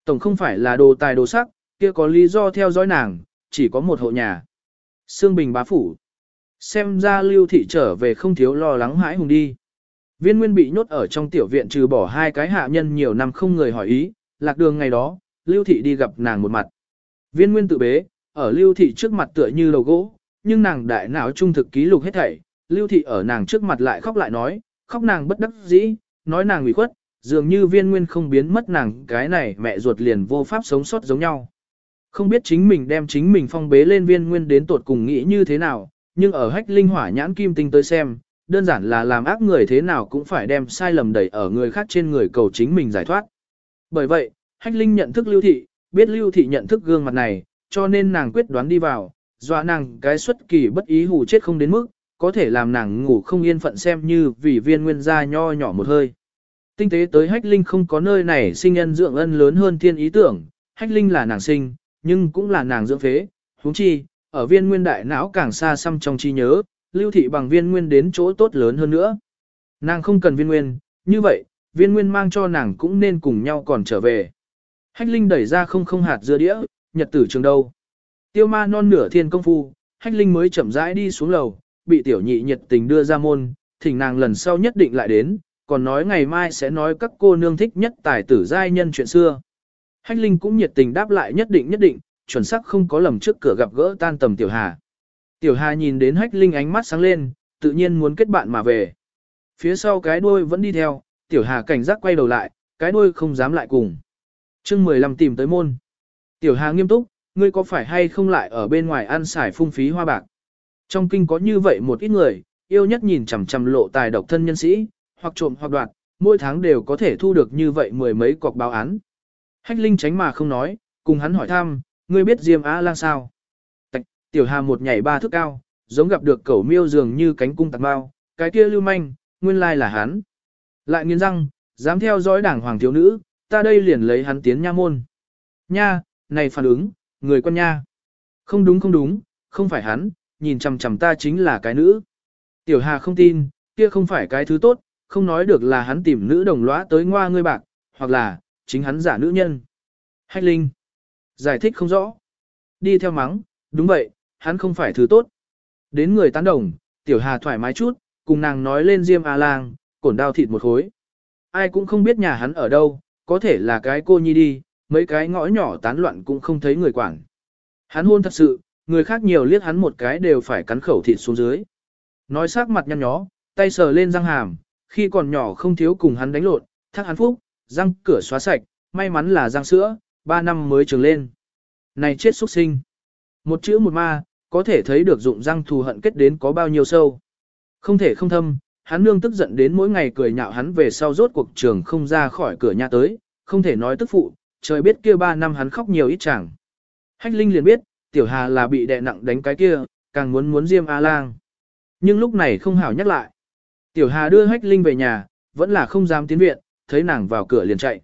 Tổng không phải là đồ tài đồ sắc, kia có lý do theo dõi nàng, chỉ có một hộ nhà. Sương Bình bá phủ. Xem ra lưu thị trở về không thiếu lo lắng hãi hùng đi. Viên nguyên bị nhốt ở trong tiểu viện trừ bỏ hai cái hạ nhân nhiều năm không người hỏi ý, lạc đường ngày đó, lưu thị đi gặp nàng một mặt. Viên nguyên tự bế, ở lưu thị trước mặt tựa như lầu gỗ, nhưng nàng đại não trung thực ký lục hết thảy, lưu thị ở nàng trước mặt lại khóc lại nói, khóc nàng bất đắc dĩ, nói nàng ủy khuất, dường như viên nguyên không biến mất nàng cái này mẹ ruột liền vô pháp sống sót giống nhau. Không biết chính mình đem chính mình phong bế lên viên nguyên đến tột cùng nghĩ như thế nào, nhưng ở hách linh hỏa nhãn kim tinh tới xem, đơn giản là làm ác người thế nào cũng phải đem sai lầm đẩy ở người khác trên người cầu chính mình giải thoát. Bởi vậy, hách linh nhận thức lưu thị, biết lưu thị nhận thức gương mặt này, cho nên nàng quyết đoán đi vào, dọa nàng cái xuất kỳ bất ý hù chết không đến mức, có thể làm nàng ngủ không yên phận xem như vì viên nguyên gia nho nhỏ một hơi. Tinh tế tới hách linh không có nơi này sinh nhân dưỡng ân lớn hơn thiên ý tưởng, hách linh là nàng sinh, nhưng cũng là nàng dưỡng phế, huống chi, ở viên nguyên đại não càng xa xăm trong trí nhớ, lưu thị bằng viên nguyên đến chỗ tốt lớn hơn nữa. Nàng không cần viên nguyên, như vậy, viên nguyên mang cho nàng cũng nên cùng nhau còn trở về. Hách linh đẩy ra không không hạt dưa đĩa, nhật tử trường đâu. Tiêu ma non nửa thiên công phu, hách linh mới chậm rãi đi xuống lầu, bị tiểu nhị nhiệt tình đưa ra môn, thỉnh nàng lần sau nhất định lại đến, còn nói ngày mai sẽ nói các cô nương thích nhất tài tử giai nhân chuyện xưa. Hách linh cũng nhiệt tình đáp lại nhất định nhất định, chuẩn xác không có lầm trước cửa gặp gỡ tan tầm tiểu hà. Tiểu hà nhìn đến hách linh ánh mắt sáng lên, tự nhiên muốn kết bạn mà về. Phía sau cái đuôi vẫn đi theo, tiểu hà cảnh giác quay đầu lại, cái đuôi không dám lại cùng. chương 15 tìm tới môn. Tiểu hà nghiêm túc, ngươi có phải hay không lại ở bên ngoài ăn xài phung phí hoa bạc? Trong kinh có như vậy một ít người, yêu nhất nhìn chằm chằm lộ tài độc thân nhân sĩ, hoặc trộm hoặc đoạt, mỗi tháng đều có thể thu được như vậy mười mấy cọc báo án. Hách Linh tránh mà không nói, cùng hắn hỏi thăm, ngươi biết Diêm Á Lang sao? Tạch, tiểu hà một nhảy ba thước cao, giống gặp được cẩu miêu dường như cánh cung tạc bao, cái kia lưu manh, nguyên lai là hắn. Lại nghiến răng, dám theo dõi đảng hoàng thiếu nữ, ta đây liền lấy hắn tiến nha môn. Nha, này phản ứng, người con nha. Không đúng không đúng, không phải hắn, nhìn chằm chằm ta chính là cái nữ. Tiểu Hà không tin, kia không phải cái thứ tốt, không nói được là hắn tìm nữ đồng lõa tới ngoa ngươi bạc, hoặc là, chính hắn giả nữ nhân. Hách Linh. Giải thích không rõ. Đi theo mắng, đúng vậy, hắn không phải thứ tốt. Đến người tán đồng, Tiểu Hà thoải mái chút, cùng nàng nói lên Diêm A Lang, cổn đao thịt một khối. Ai cũng không biết nhà hắn ở đâu, có thể là cái cô nhi đi, mấy cái ngõ nhỏ tán loạn cũng không thấy người quản. Hắn hôn thật sự, người khác nhiều liếc hắn một cái đều phải cắn khẩu thịt xuống dưới. Nói sắc mặt nhăn nhó, tay sờ lên răng hàm, khi còn nhỏ không thiếu cùng hắn đánh lộn, thắc hắn phúc, răng cửa xóa sạch, may mắn là răng sữa, ba năm mới trường lên. Này chết xuất sinh. Một chữ một ma, có thể thấy được dụng răng thù hận kết đến có bao nhiêu sâu. Không thể không thâm, hắn nương tức giận đến mỗi ngày cười nhạo hắn về sau rốt cuộc trường không ra khỏi cửa nhà tới, không thể nói tức phụ, trời biết kia ba năm hắn khóc nhiều ít chẳng. Hách Linh liền biết, Tiểu Hà là bị đè nặng đánh cái kia, càng muốn muốn diêm A-lang. Nhưng lúc này không hảo nhắc lại. Tiểu Hà đưa Hách Linh về nhà, vẫn là không dám tiến viện, thấy nàng vào cửa liền chạy.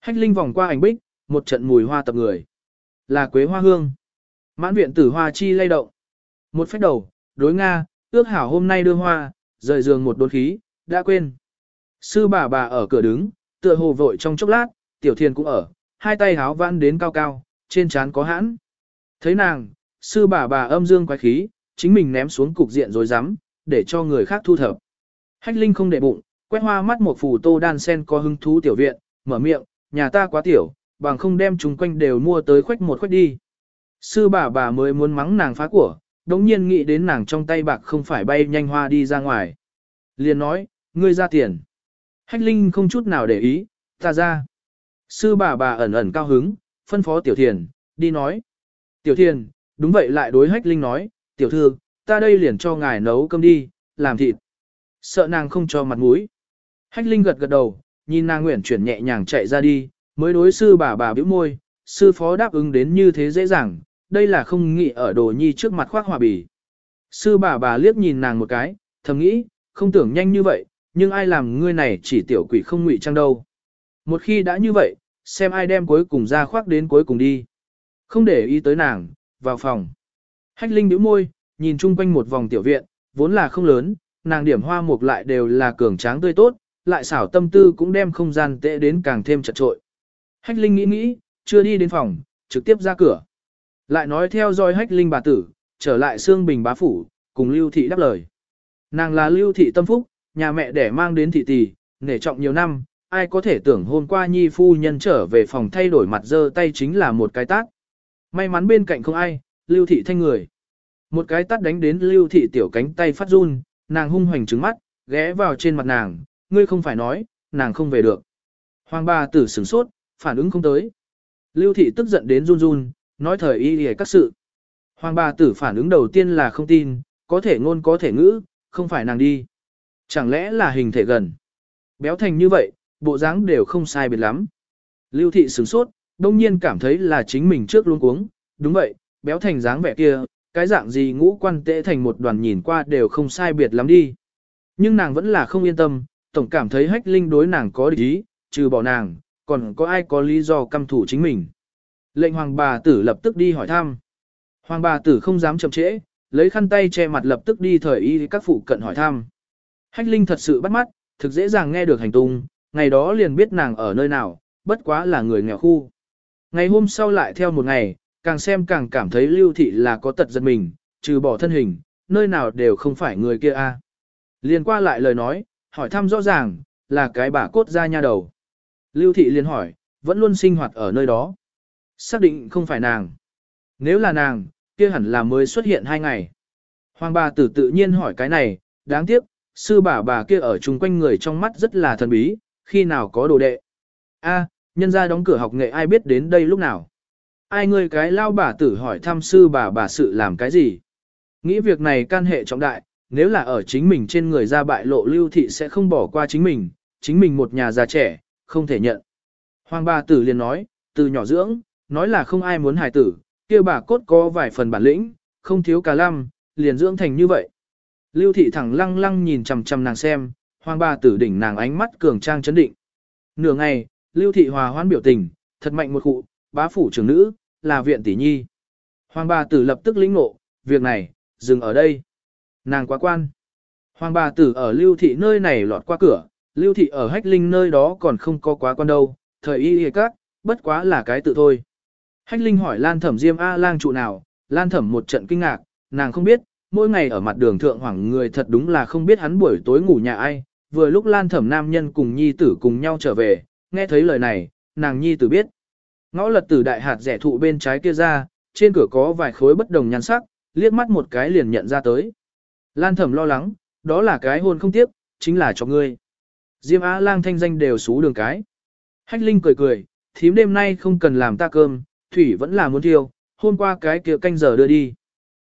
Hách Linh vòng qua ảnh bích, một trận mùi hoa tập người. Là quế hoa hương. Mãn viện tử hoa chi lay động. Một phép đầu, đối Nga, ước hảo hôm nay đưa hoa, rời giường một đốn khí, đã quên. Sư bà bà ở cửa đứng, tựa hồ vội trong chốc lát, tiểu thiền cũng ở, hai tay háo vãn đến cao cao, trên trán có hãn. Thấy nàng, sư bà bà âm dương quái khí, chính mình ném xuống cục diện rồi dám, để cho người khác thu thập. Hách Linh không để bụng, quét hoa mắt một phù tô đan sen có hứng thú tiểu viện, mở miệng, nhà ta quá tiểu, bằng không đem chúng quanh đều mua tới khoách một khoách đi. Sư bà bà mới muốn mắng nàng phá của, đống nhiên nghĩ đến nàng trong tay bạc không phải bay nhanh hoa đi ra ngoài. Liền nói, ngươi ra tiền. Hách Linh không chút nào để ý, ta ra. Sư bà bà ẩn ẩn cao hứng, phân phó Tiểu Thiền, đi nói. Tiểu Thiền, đúng vậy lại đối Hách Linh nói, Tiểu Thư, ta đây liền cho ngài nấu cơm đi, làm thịt. Sợ nàng không cho mặt mũi. Hách Linh gật gật đầu, nhìn nàng nguyện chuyển nhẹ nhàng chạy ra đi, mới đối sư bà bà bĩu môi, sư phó đáp ứng đến như thế dễ dàng, đây là không nghĩ ở đồ nhi trước mặt khoác hòa bì. Sư bà bà liếc nhìn nàng một cái, thầm nghĩ, không tưởng nhanh như vậy, nhưng ai làm ngươi này chỉ tiểu quỷ không ngụy trang đâu. Một khi đã như vậy, xem ai đem cuối cùng ra khoác đến cuối cùng đi. Không để ý tới nàng, vào phòng. Hách Linh bĩu môi, nhìn chung quanh một vòng tiểu viện, vốn là không lớn, nàng điểm hoa mục lại đều là cường tráng tươi tốt, lại xảo tâm tư cũng đem không gian tệ đến càng thêm chật trội. Hách Linh nghĩ nghĩ, chưa đi đến phòng, trực tiếp ra cửa. Lại nói theo dõi Hách Linh bà tử, trở lại xương bình bá phủ, cùng Lưu Thị đáp lời. Nàng là Lưu Thị tâm phúc, nhà mẹ đẻ mang đến thị tỷ, nể trọng nhiều năm, ai có thể tưởng hôm qua nhi phu nhân trở về phòng thay đổi mặt dơ tay chính là một cái tát. May mắn bên cạnh không ai, Lưu Thị thanh người. Một cái tát đánh đến Lưu Thị tiểu cánh tay phát run, nàng hung hoành trứng mắt, ghé vào trên mặt nàng, ngươi không phải nói, nàng không về được. Hoàng bà tử sửng sốt, phản ứng không tới. Lưu thị tức giận đến run run, nói thời y hề các sự. Hoàng bà tử phản ứng đầu tiên là không tin, có thể ngôn có thể ngữ, không phải nàng đi. Chẳng lẽ là hình thể gần. Béo thành như vậy, bộ dáng đều không sai biệt lắm. Lưu thị sửng sốt, đông nhiên cảm thấy là chính mình trước luôn cuống. Đúng vậy, béo thành dáng vẻ kia, cái dạng gì ngũ quan tệ thành một đoàn nhìn qua đều không sai biệt lắm đi. Nhưng nàng vẫn là không yên tâm, tổng cảm thấy hách linh đối nàng có địch ý, trừ bỏ nàng, còn có ai có lý do căm thủ chính mình. Lệnh hoàng bà tử lập tức đi hỏi thăm. Hoàng bà tử không dám chậm trễ, lấy khăn tay che mặt lập tức đi thời y các phụ cận hỏi thăm. Hách linh thật sự bắt mắt, thực dễ dàng nghe được hành tung, ngày đó liền biết nàng ở nơi nào, bất quá là người nghèo khu. Ngày hôm sau lại theo một ngày, càng xem càng cảm thấy lưu thị là có tật giật mình, trừ bỏ thân hình, nơi nào đều không phải người kia a. Liền qua lại lời nói, hỏi thăm rõ ràng, là cái bà cốt ra nha đầu. Lưu thị liền hỏi, vẫn luôn sinh hoạt ở nơi đó. Xác định không phải nàng. Nếu là nàng, kia hẳn là mới xuất hiện hai ngày. Hoàng bà tử tự nhiên hỏi cái này, đáng tiếc, sư bà bà kia ở chung quanh người trong mắt rất là thần bí, khi nào có đồ đệ. A, nhân ra đóng cửa học nghệ ai biết đến đây lúc nào. Ai người cái lao bà tử hỏi thăm sư bà bà sự làm cái gì. Nghĩ việc này can hệ trọng đại, nếu là ở chính mình trên người ra bại lộ lưu thị sẽ không bỏ qua chính mình, chính mình một nhà già trẻ, không thể nhận. Hoàng bà tử liền nói, từ nhỏ dưỡng, nói là không ai muốn hài tử, kia bà cốt có vài phần bản lĩnh, không thiếu cả lăm, liền dưỡng thành như vậy. Lưu thị thẳng lăng lăng nhìn chằm chằm nàng xem, hoàng bà tử đỉnh nàng ánh mắt cường trang chấn định. Nửa ngày, lưu thị hòa hoan biểu tình, thật mạnh một cụ, bá phủ trưởng nữ, là viện tỷ nhi. Hoàng bà tử lập tức lĩnh ngộ, việc này, dừng ở đây. Nàng quá quan. Hoàng bà tử ở lưu thị nơi này lọt qua cửa, lưu thị ở hách linh nơi đó còn không có quá quan đâu, thời y y các, bất quá là cái tự thôi. Hách linh hỏi Lan thẩm diêm A lang trụ nào, Lan thẩm một trận kinh ngạc, nàng không biết, mỗi ngày ở mặt đường thượng hoảng người thật đúng là không biết hắn buổi tối ngủ nhà ai, vừa lúc Lan thẩm nam nhân cùng nhi tử cùng nhau trở về, nghe thấy lời này, nàng nhi tử biết. Ngõ lật tử đại hạt rẻ thụ bên trái kia ra, trên cửa có vài khối bất đồng nhan sắc, liếc mắt một cái liền nhận ra tới. Lan thẩm lo lắng, đó là cái hôn không tiếp, chính là cho ngươi. Diêm Á lang thanh danh đều xú đường cái. Hách Linh cười cười, thím đêm nay không cần làm ta cơm, thủy vẫn là muốn thiêu, hôm qua cái kia canh giờ đưa đi.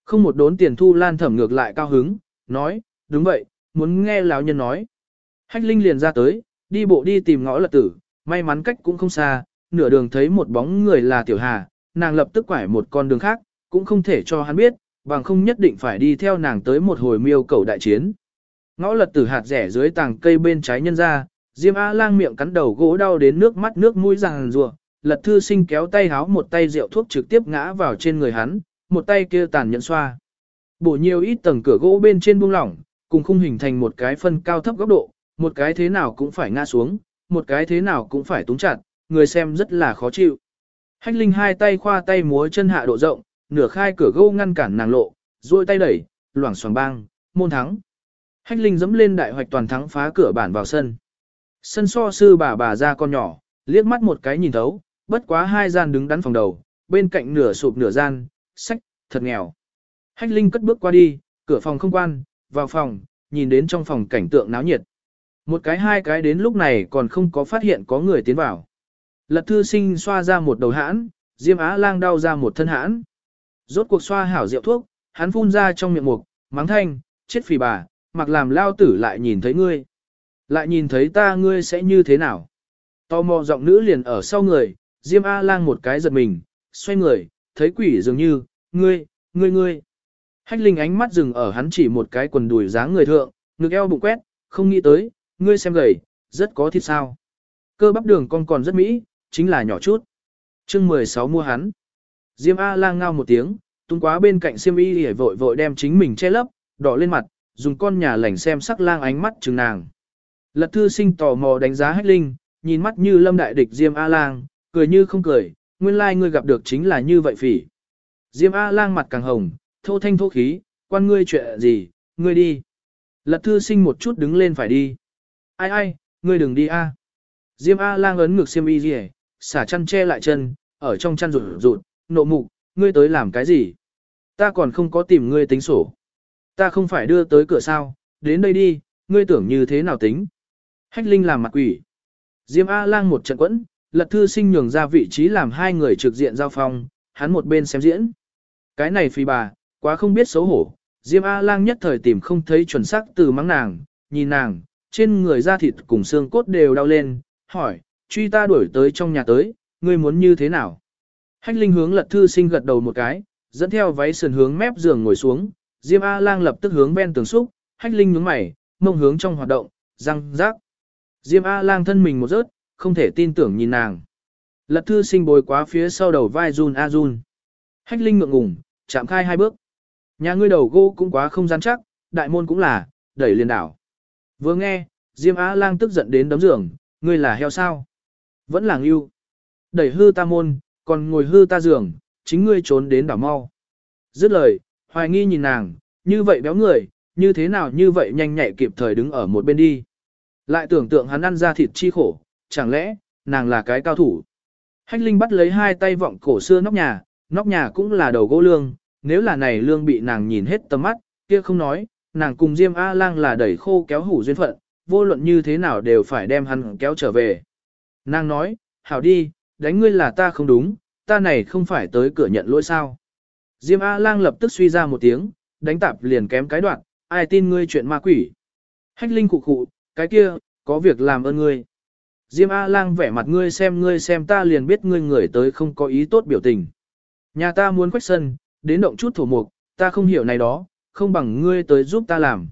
Không một đốn tiền thu lan thẩm ngược lại cao hứng, nói, đúng vậy, muốn nghe lão nhân nói. Hách Linh liền ra tới, đi bộ đi tìm ngõ lật tử, may mắn cách cũng không xa, nửa đường thấy một bóng người là Tiểu Hà, nàng lập tức quải một con đường khác, cũng không thể cho hắn biết, bằng không nhất định phải đi theo nàng tới một hồi miêu cầu đại chiến. Ngõ lật tử hạt rẻ dưới tàng cây bên trái nhân ra, Diêm A lang miệng cắn đầu gỗ đau đến nước mắt nước mũi ràng rùa, lật thư sinh kéo tay háo một tay rượu thuốc trực tiếp ngã vào trên người hắn, một tay kia tàn nhẫn xoa. Bổ nhiều ít tầng cửa gỗ bên trên buông lỏng, cùng khung hình thành một cái phân cao thấp góc độ, một cái thế nào cũng phải ngã xuống, một cái thế nào cũng phải túng chặt, người xem rất là khó chịu. Hách Linh hai tay khoa tay múa chân hạ độ rộng, nửa khai cửa gỗ ngăn cản nàng lộ, duỗi tay đẩy, loảng xoảng bang, môn thắng. Hách Linh dẫm lên đại hoạch toàn thắng phá cửa bản vào sân. Sân so sư bà bà ra con nhỏ, liếc mắt một cái nhìn thấu, bất quá hai gian đứng đắn phòng đầu, bên cạnh nửa sụp nửa gian, sách, thật nghèo. Hách Linh cất bước qua đi, cửa phòng không quan, vào phòng, nhìn đến trong phòng cảnh tượng náo nhiệt. Một cái hai cái đến lúc này còn không có phát hiện có người tiến vào. Lật thư sinh xoa ra một đầu hãn, Diêm Á lang đau ra một thân hãn. Rốt cuộc xoa hảo rượu thuốc, hắn phun ra trong miệng mục, mắng thanh, chết phì bà, mặc làm lao tử lại nhìn thấy ngươi. Lại nhìn thấy ta ngươi sẽ như thế nào? Tò mò giọng nữ liền ở sau người, Diêm A lang một cái giật mình, xoay người, thấy quỷ dường như, ngươi, ngươi ngươi. Hách linh ánh mắt dừng ở hắn chỉ một cái quần đùi dáng người thượng, ngực eo bụng quét, không nghĩ tới, ngươi xem gầy, rất có thịt sao. Cơ bắp đường con còn rất mỹ, chính là nhỏ chút. chương 16 mua hắn. Diêm A lang ngao một tiếng, tung quá bên cạnh siêm y hề vội vội đem chính mình che lấp, đỏ lên mặt, dùng con nhà lành xem sắc lang ánh mắt chừng nàng. Lật thư sinh tò mò đánh giá hách linh, nhìn mắt như lâm đại địch Diêm A lang, cười như không cười, nguyên lai like ngươi gặp được chính là như vậy phỉ. Diêm A lang mặt càng hồng, thô thanh thô khí, quan ngươi chuyện gì, ngươi đi. Lật thư sinh một chút đứng lên phải đi. Ai ai, ngươi đừng đi a. Diêm A lang ấn ngược xiêm y gì xả chăn che lại chân, ở trong chăn rụt rụt, nộ mục, ngươi tới làm cái gì? Ta còn không có tìm ngươi tính sổ. Ta không phải đưa tới cửa sao, đến đây đi, ngươi tưởng như thế nào tính? Hách Linh làm mặt quỷ. Diêm A lang một trận quẫn, lật thư sinh nhường ra vị trí làm hai người trực diện giao phong, hắn một bên xem diễn. Cái này phi bà, quá không biết xấu hổ. Diêm A lang nhất thời tìm không thấy chuẩn xác từ mắng nàng, nhìn nàng, trên người da thịt cùng xương cốt đều đau lên, hỏi, truy ta đuổi tới trong nhà tới, ngươi muốn như thế nào? Hách Linh hướng lật thư sinh gật đầu một cái, dẫn theo váy sườn hướng mép giường ngồi xuống, Diêm A Lang lập tức hướng bên tường xúc, Hách Linh nhướng mày, mông hướng trong hoạt động, răng rác. Diêm A Lang thân mình một rớt, không thể tin tưởng nhìn nàng. Lật thư sinh bồi quá phía sau đầu vai run a run. Hách Linh ngượng ngùng, chạm khai hai bước. Nhà ngươi đầu gỗ cũng quá không gian chắc, đại môn cũng là, đẩy liền đảo. Vừa nghe, Diêm Á Lang tức giận đến đấm giường, ngươi là heo sao? Vẫn là ưu. Đẩy hư ta môn, còn ngồi hư ta giường, chính ngươi trốn đến đảo mau. Dứt lời, hoài nghi nhìn nàng, như vậy béo người, như thế nào như vậy nhanh nhạy kịp thời đứng ở một bên đi. Lại tưởng tượng hắn ăn ra thịt chi khổ, chẳng lẽ, nàng là cái cao thủ. Hách Linh bắt lấy hai tay vọng cổ xưa nóc nhà, nóc nhà cũng là đầu gỗ lương, nếu là này lương bị nàng nhìn hết tầm mắt, kia không nói, nàng cùng Diêm A Lang là đẩy khô kéo hủ duyên phận, vô luận như thế nào đều phải đem hắn kéo trở về. Nàng nói, hảo đi, đánh ngươi là ta không đúng, ta này không phải tới cửa nhận lỗi sao. Diêm A Lang lập tức suy ra một tiếng, đánh tạp liền kém cái đoạn, ai tin ngươi chuyện ma quỷ. Hách Linh cụ cụ, cái kia, có việc làm ơn ngươi. Diêm A Lang vẻ mặt ngươi xem ngươi xem ta liền biết ngươi người tới không có ý tốt biểu tình. Nhà ta muốn quách sân, đến động chút thổ mục, ta không hiểu này đó, không bằng ngươi tới giúp ta làm.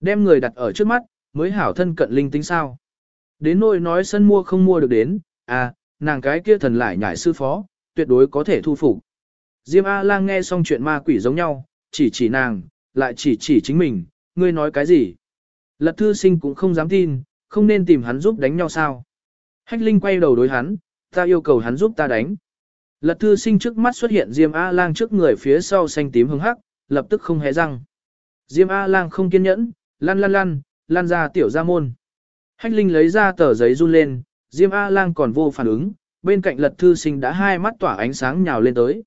Đem người đặt ở trước mắt, mới hảo thân cận linh tính sao. Đến nỗi nói sân mua không mua được đến, à, nàng cái kia thần lại nhảy sư phó, tuyệt đối có thể thu phục. Diêm A-lang nghe xong chuyện ma quỷ giống nhau, chỉ chỉ nàng, lại chỉ chỉ chính mình, ngươi nói cái gì. Lật thư sinh cũng không dám tin, không nên tìm hắn giúp đánh nhau sao. Hách Linh quay đầu đối hắn, ta yêu cầu hắn giúp ta đánh. Lật thư sinh trước mắt xuất hiện Diêm A-lang trước người phía sau xanh tím hứng hắc, lập tức không hé răng. Diêm A-lang không kiên nhẫn, lăn lăn lăn, lăn ra tiểu ra môn. Hách Linh lấy ra tờ giấy run lên, Diêm A-lang còn vô phản ứng, bên cạnh lật thư sinh đã hai mắt tỏa ánh sáng nhào lên tới.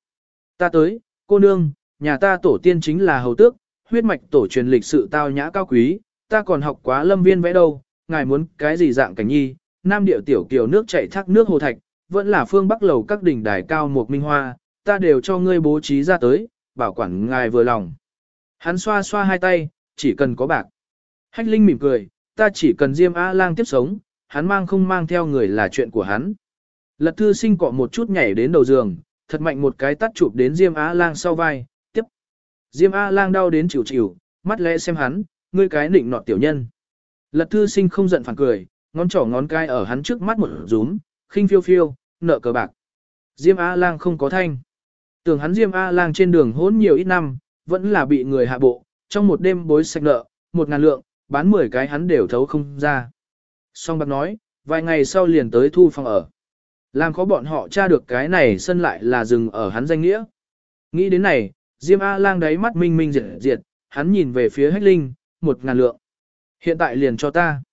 Ta tới, cô nương, nhà ta tổ tiên chính là hầu tước, huyết mạch tổ truyền lịch sự tao nhã cao quý, ta còn học quá lâm viên vẽ đâu, ngài muốn cái gì dạng cảnh nhi, nam điệu tiểu kiều nước chảy thác nước hồ thạch, vẫn là phương bắc lầu các đỉnh đài cao một minh hoa, ta đều cho ngươi bố trí ra tới, bảo quản ngài vừa lòng. Hắn xoa xoa hai tay, chỉ cần có bạc. Hách Linh mỉm cười, ta chỉ cần Diêm A-lang tiếp sống, hắn mang không mang theo người là chuyện của hắn. Lật thư sinh cọ một chút nhảy đến đầu giường, thật mạnh một cái tắt chụp đến Diêm A-lang sau vai, tiếp. Diêm A-lang đau đến chịu chịu, mắt lẽ xem hắn, ngươi cái nịnh nọt tiểu nhân. Lật thư sinh không giận phản cười, ngón trỏ ngón cái ở hắn trước mắt một rúm, khinh phiêu phiêu, nợ cờ bạc. Diêm A-lang không có thanh. Tưởng hắn Diêm A-lang trên đường hỗn nhiều ít năm, vẫn là bị người hạ bộ, trong một đêm bối sạch nợ, một ngàn lượng, bán 10 cái hắn đều thấu không ra. Song bạc nói, vài ngày sau liền tới thu phòng ở. Làm có bọn họ tra được cái này sân lại là dừng ở hắn danh nghĩa. Nghĩ đến này, Diêm A-lang đáy mắt minh minh diệt diệt, hắn nhìn về phía Hách Linh, một ngàn lượng. Hiện tại liền cho ta.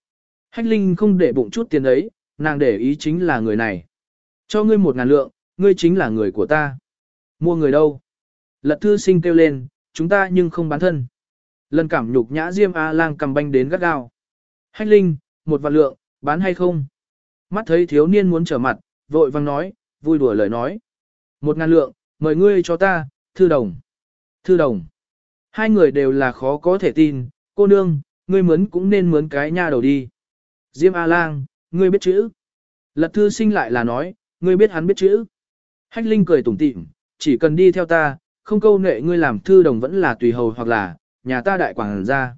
Hách Linh không để bụng chút tiền ấy, nàng để ý chính là người này. Cho ngươi một ngàn lượng, ngươi chính là người của ta. Mua người đâu? Lật thư sinh kêu lên, chúng ta nhưng không bán thân. Lần cảm nhục nhã Diêm A-lang cầm banh đến gắt gao. Hách Linh, một vạn lượng, bán hay không? Mắt thấy thiếu niên muốn trở mặt, vội vang nói, vui đùa lời nói. Một ngàn lượng, mời ngươi cho ta, thư đồng. Thư đồng. Hai người đều là khó có thể tin, cô nương, ngươi mướn cũng nên mướn cái nha đầu đi. Diêm A-lang, ngươi biết chữ. Lật thư sinh lại là nói, ngươi biết hắn biết chữ. Hách Linh cười tủm tỉm, chỉ cần đi theo ta, không câu nệ ngươi làm thư đồng vẫn là tùy hầu hoặc là, nhà ta đại quảng gia.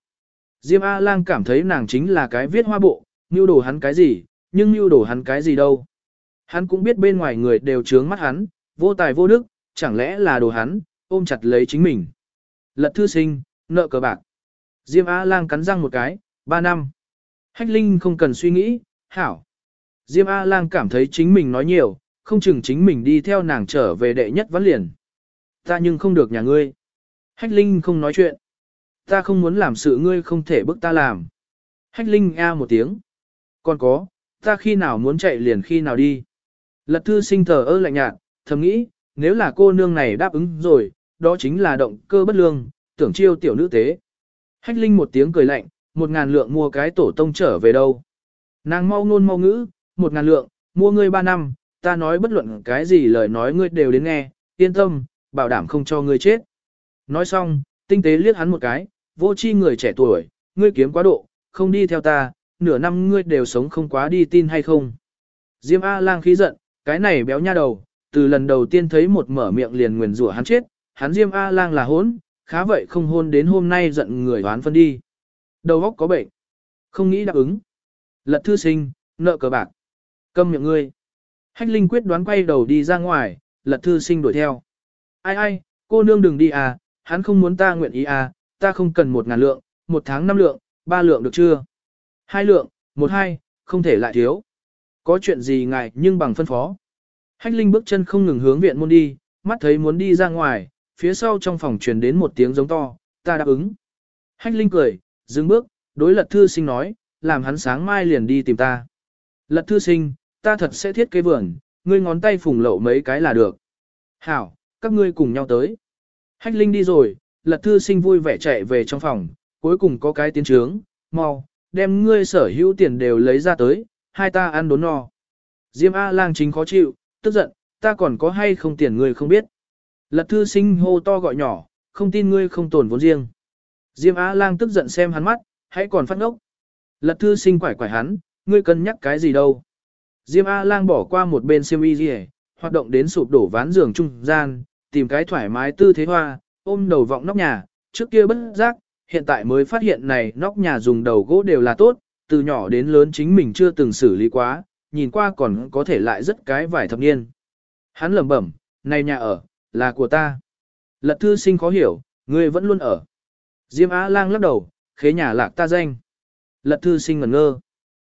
Diêm A-lang cảm thấy nàng chính là cái viết hoa bộ, mưu đồ hắn cái gì, nhưng mưu đồ hắn cái gì đâu. Hắn cũng biết bên ngoài người đều trướng mắt hắn, vô tài vô đức, chẳng lẽ là đồ hắn, ôm chặt lấy chính mình. Lật thư sinh, nợ cờ bạc. Diêm A-lang cắn răng một cái, ba năm. Hách Linh không cần suy nghĩ, hảo. Diêm A-lang cảm thấy chính mình nói nhiều, không chừng chính mình đi theo nàng trở về đệ nhất vãn liền. Ta nhưng không được nhà ngươi. Hách Linh không nói chuyện. Ta không muốn làm sự ngươi không thể bức ta làm. Hách Linh A một tiếng. Còn có, ta khi nào muốn chạy liền khi nào đi. Lật thư sinh thờ ơ lạnh nhạt, thầm nghĩ, nếu là cô nương này đáp ứng rồi, đó chính là động cơ bất lương, tưởng chiêu tiểu nữ tế. Hách Linh một tiếng cười lạnh, một ngàn lượng mua cái tổ tông trở về đâu. Nàng mau ngôn mau ngữ, một ngàn lượng, mua ngươi ba năm, ta nói bất luận cái gì lời nói ngươi đều đến nghe, yên tâm, bảo đảm không cho ngươi chết. Nói xong, tinh tế liếc hắn một cái, vô chi người trẻ tuổi, ngươi kiếm quá độ, không đi theo ta, nửa năm ngươi đều sống không quá đi tin hay không. Diêm A-lang khí giận, cái này béo nha đầu, từ lần đầu tiên thấy một mở miệng liền nguyền rủa hắn chết, hắn Diêm A-lang là hốn, khá vậy không hôn đến hôm nay giận người đoán phân đi. Đầu óc có bệnh, không nghĩ đáp ứng. Lật thư sinh, nợ cờ bạc. Câm miệng ngươi. Hách Linh quyết đoán quay đầu đi ra ngoài, lật thư sinh đuổi theo. Ai ai, cô nương đừng đi à, hắn không muốn ta nguyện ý à, ta không cần một ngàn lượng, một tháng năm lượng, ba lượng được chưa? Hai lượng, một hai, không thể lại thiếu. Có chuyện gì ngài nhưng bằng phân phó. Hách Linh bước chân không ngừng hướng viện môn đi, mắt thấy muốn đi ra ngoài, phía sau trong phòng truyền đến một tiếng giống to, ta đáp ứng. Hách Linh cười, dừng bước, đối lật thư sinh nói, làm hắn sáng mai liền đi tìm ta. Lật thư sinh, ta thật sẽ thiết kế vườn, ngươi ngón tay phùng lậu mấy cái là được. Hảo, các ngươi cùng nhau tới. Hách Linh đi rồi, lật thư sinh vui vẻ chạy về trong phòng, cuối cùng có cái tiến trướng, mau, đem ngươi sở hữu tiền đều lấy ra tới, hai ta ăn đốn no. Diêm A-lang chính khó chịu, tức giận, ta còn có hay không tiền ngươi không biết. Lật thư sinh hô to gọi nhỏ, không tin ngươi không tổn vốn riêng. Diêm A-lang tức giận xem hắn mắt, hãy còn phát ngốc. Lật thư sinh quải quải hắn, ngươi cân nhắc cái gì đâu. Diêm A-lang bỏ qua một bên siêm y gì hoạt động đến sụp đổ ván giường trung gian, tìm cái thoải mái tư thế hoa, ôm đầu vọng nóc nhà, trước kia bất giác, hiện tại mới phát hiện này nóc nhà dùng đầu gỗ đều là tốt, từ nhỏ đến lớn chính mình chưa từng xử lý quá, nhìn qua còn có thể lại rất cái vài thập niên. Hắn lẩm bẩm, này nhà ở, là của ta. Lật thư sinh khó hiểu, ngươi vẫn luôn ở. Diêm Á lang lắc đầu, khế nhà lạc ta danh. Lật thư sinh ngẩn ngơ.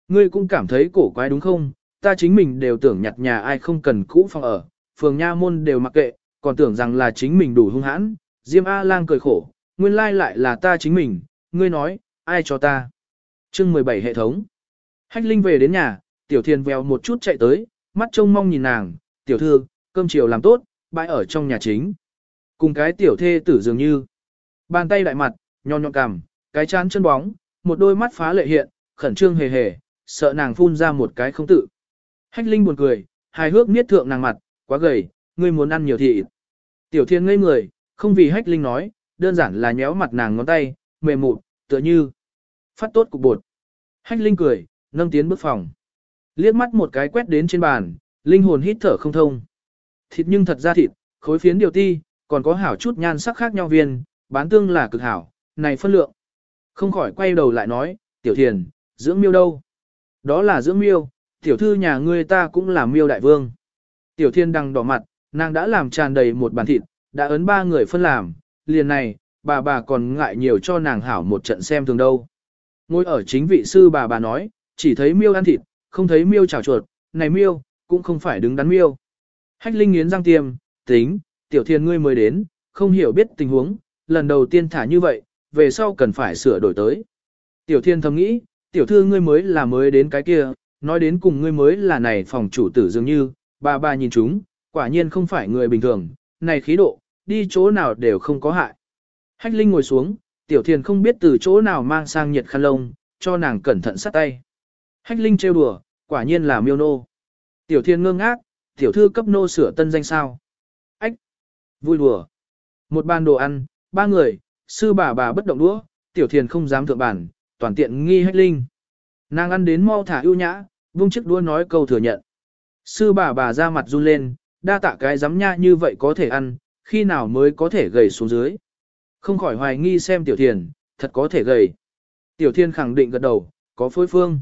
Ngươi cũng cảm thấy cổ quái đúng không? Ta chính mình đều tưởng nhặt nhà ai không cần cũ phòng ở, phường nha môn đều mặc kệ, còn tưởng rằng là chính mình đủ hung hãn. Diêm A lang cười khổ, nguyên lai lại là ta chính mình, ngươi nói, ai cho ta. Chương 17 hệ thống. Hách Linh về đến nhà, Tiểu Thiên vèo một chút chạy tới, mắt trông mong nhìn nàng, tiểu thư, cơm chiều làm tốt, bãi ở trong nhà chính. Cùng cái tiểu thê tử dường như. Bàn tay đại mặt, nhon nhọn cằm, cái chán chân bóng, một đôi mắt phá lệ hiện, khẩn trương hề hề, sợ nàng phun ra một cái không tự. Hách Linh buồn cười, hài hước miết thượng nàng mặt, quá gầy, ngươi muốn ăn nhiều thịt. Tiểu Thiên ngây người, không vì Hách Linh nói, đơn giản là nhéo mặt nàng ngón tay, mềm mụn, tựa như phát tốt cục bột. Hách Linh cười, nâng tiến bước phòng. Liếc mắt một cái quét đến trên bàn, linh hồn hít thở không thông. Thịt nhưng thật ra thịt, khối phiến điều ti, còn có hảo chút nhan sắc khác nhau viên, bán tương là cực hảo, này phân lượng. Không khỏi quay đầu lại nói, tiểu thiền, dưỡng miêu đâu? Đó là dưỡng miêu, tiểu thư nhà ngươi ta cũng là miêu đại vương. Tiểu thiên đằng đỏ mặt, nàng đã làm tràn đầy một bàn thịt, đã ấn ba người phân làm, liền này, bà bà còn ngại nhiều cho nàng hảo một trận xem thường đâu. Ngồi ở chính vị sư bà bà nói, chỉ thấy miêu ăn thịt, không thấy miêu chảo chuột, này miêu, cũng không phải đứng đắn miêu. Hách Linh nghiến răng tiêm, tính, tiểu thiên ngươi mới đến, không hiểu biết tình huống, lần đầu tiên thả như vậy, về sau cần phải sửa đổi tới. Tiểu thiên thầm nghĩ, tiểu thư ngươi mới là mới đến cái kia, nói đến cùng ngươi mới là này phòng chủ tử dường như, bà bà nhìn chúng, quả nhiên không phải người bình thường, này khí độ, đi chỗ nào đều không có hại. Hách Linh ngồi xuống, tiểu Thiền không biết từ chỗ nào mang sang nhiệt khăn lông, cho nàng cẩn thận sát tay. Hách Linh trêu đùa, quả nhiên là miêu nô. Tiểu Thiền ngơ ngác, tiểu thư cấp nô sửa tân danh sao. Ách! Vui đùa. Một bàn đồ ăn, ba người, sư bà bà bất động đũa, tiểu thiền không dám thượng bản, toàn tiện nghi hách linh. Nàng ăn đến mau thả ưu nhã, vung chiếc đũa nói câu thừa nhận. Sư bà bà ra mặt run lên, đa tạ cái giấm nha như vậy có thể ăn, khi nào mới có thể gầy xuống dưới. Không khỏi hoài nghi xem tiểu thiền, thật có thể gầy. Tiểu thiên khẳng định gật đầu, có phối phương.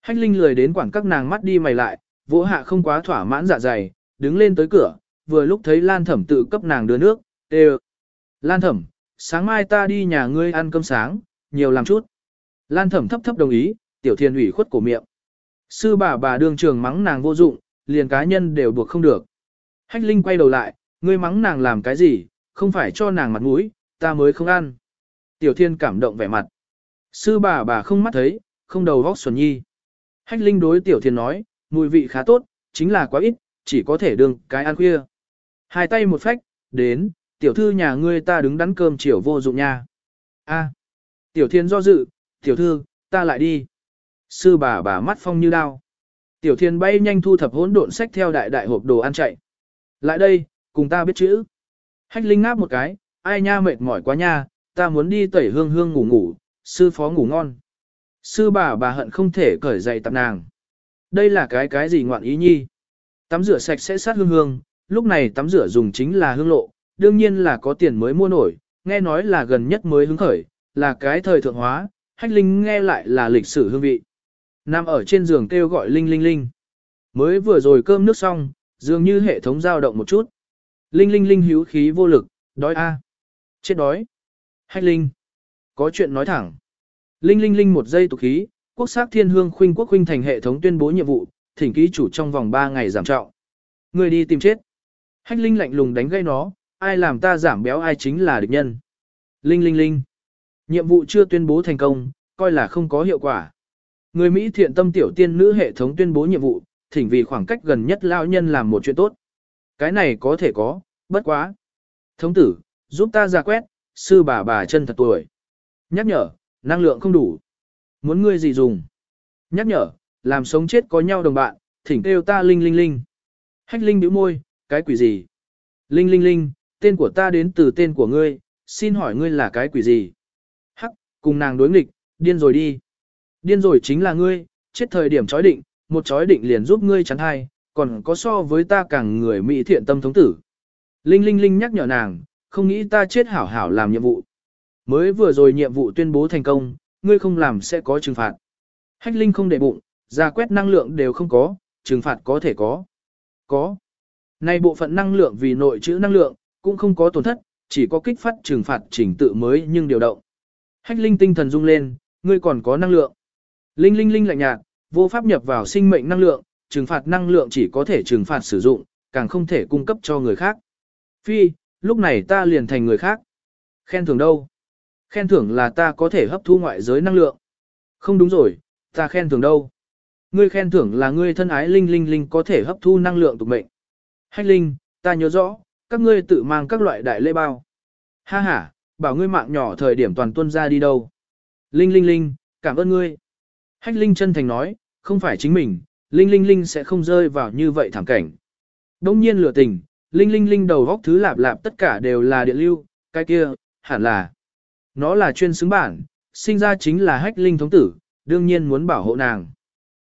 Hách linh lười đến quảng các nàng mắt đi mày lại, vỗ hạ không quá thỏa mãn dạ dày, đứng lên tới cửa, vừa lúc thấy Lan Thẩm tự cấp nàng đưa nước, đều. Lan Thẩm, sáng mai ta đi nhà ngươi ăn cơm sáng, nhiều làm chút. Lan Thẩm thấp thấp đồng ý, tiểu thiên ủy khuất cổ miệng. Sư bà bà đương trường mắng nàng vô dụng, liền cá nhân đều buộc không được. Hách Linh quay đầu lại, ngươi mắng nàng làm cái gì, không phải cho nàng mặt mũi, ta mới không ăn. Tiểu thiên cảm động vẻ mặt. Sư bà bà không mắt thấy, không đầu vóc xuẩn nhi. Hách Linh đối tiểu thiên nói, mùi vị khá tốt, chính là quá ít, chỉ có thể đương cái ăn khuya. Hai tay một phách, đến, tiểu thư nhà ngươi ta đứng đắn cơm chiều vô dụng nha. A, tiểu thiên do dự, tiểu thư, ta lại đi. Sư bà bà mắt phong như đao. Tiểu thiên bay nhanh thu thập hỗn độn sách theo đại đại hộp đồ ăn chạy. Lại đây, cùng ta biết chữ. Hách linh ngáp một cái, ai nha mệt mỏi quá nha, ta muốn đi tẩy hương hương ngủ ngủ, sư phó ngủ ngon. Sư bà bà hận không thể cởi dậy tập nàng. Đây là cái cái gì ngoạn ý nhi? Tắm rửa sạch sẽ sát hương hương, lúc này tắm rửa dùng chính là hương lộ, đương nhiên là có tiền mới mua nổi, nghe nói là gần nhất mới hứng khởi, là cái thời thượng hóa, hách linh nghe lại là lịch sử hương vị. Nằm ở trên giường kêu gọi linh linh linh. Mới vừa rồi cơm nước xong, dường như hệ thống dao động một chút. Linh linh linh hữu khí vô lực, đói a, Chết đói. Hách linh. Có chuyện nói thẳng. Linh linh linh một giây tục khí, quốc sắc thiên hương khuynh quốc khuynh thành hệ thống tuyên bố nhiệm vụ, thỉnh ký chủ trong vòng 3 ngày giảm trọng. Người đi tìm chết. Hách linh lạnh lùng đánh gây nó, ai làm ta giảm béo ai chính là địch nhân. Linh linh linh. Nhiệm vụ chưa tuyên bố thành công, coi là không có hiệu quả. Người Mỹ thiện tâm tiểu tiên nữ hệ thống tuyên bố nhiệm vụ, thỉnh vì khoảng cách gần nhất lao nhân làm một chuyện tốt. Cái này có thể có, bất quá. Thống tử, giúp ta ra quét, sư bà bà chân thật tuổi. Nhắc nhở, năng lượng không đủ. Muốn ngươi gì dùng? Nhắc nhở, làm sống chết có nhau đồng bạn, thỉnh kêu ta linh linh linh. Hách linh bĩu môi, cái quỷ gì? Linh linh linh, tên của ta đến từ tên của ngươi, xin hỏi ngươi là cái quỷ gì? Hắc, cùng nàng đối nghịch, điên rồi đi. Điên rồi chính là ngươi, chết thời điểm chói định, một chói định liền giúp ngươi chắn hai, còn có so với ta càng người mỹ thiện tâm thống tử. Linh linh linh nhắc nhở nàng, không nghĩ ta chết hảo hảo làm nhiệm vụ. Mới vừa rồi nhiệm vụ tuyên bố thành công, ngươi không làm sẽ có trừng phạt. Hách linh không để bụng, ra quét năng lượng đều không có, trừng phạt có thể có. Có. Nay bộ phận năng lượng vì nội trữ năng lượng, cũng không có tổn thất, chỉ có kích phát trừng phạt chỉnh tự mới nhưng điều động. Hách linh tinh thần rung lên, ngươi còn có năng lượng. Linh linh linh lạnh nhạt, vô pháp nhập vào sinh mệnh năng lượng, trừng phạt năng lượng chỉ có thể trừng phạt sử dụng, càng không thể cung cấp cho người khác. Phi, lúc này ta liền thành người khác. Khen thưởng đâu? Khen thưởng là ta có thể hấp thu ngoại giới năng lượng. Không đúng rồi, ta khen thưởng đâu? Ngươi khen thưởng là ngươi thân ái linh linh linh có thể hấp thu năng lượng tục mệnh. Hách linh, ta nhớ rõ, các ngươi tự mang các loại đại lễ bao. Ha ha, bảo ngươi mạng nhỏ thời điểm toàn tuân ra đi đâu. Linh linh linh, cảm ơn ngươi. Hách linh chân thành nói, không phải chính mình, linh linh linh sẽ không rơi vào như vậy thảm cảnh. Đông nhiên lửa tình, linh linh linh đầu góc thứ lạp lạp tất cả đều là điện lưu, cái kia, hẳn là. Nó là chuyên xứng bản, sinh ra chính là hách linh thống tử, đương nhiên muốn bảo hộ nàng.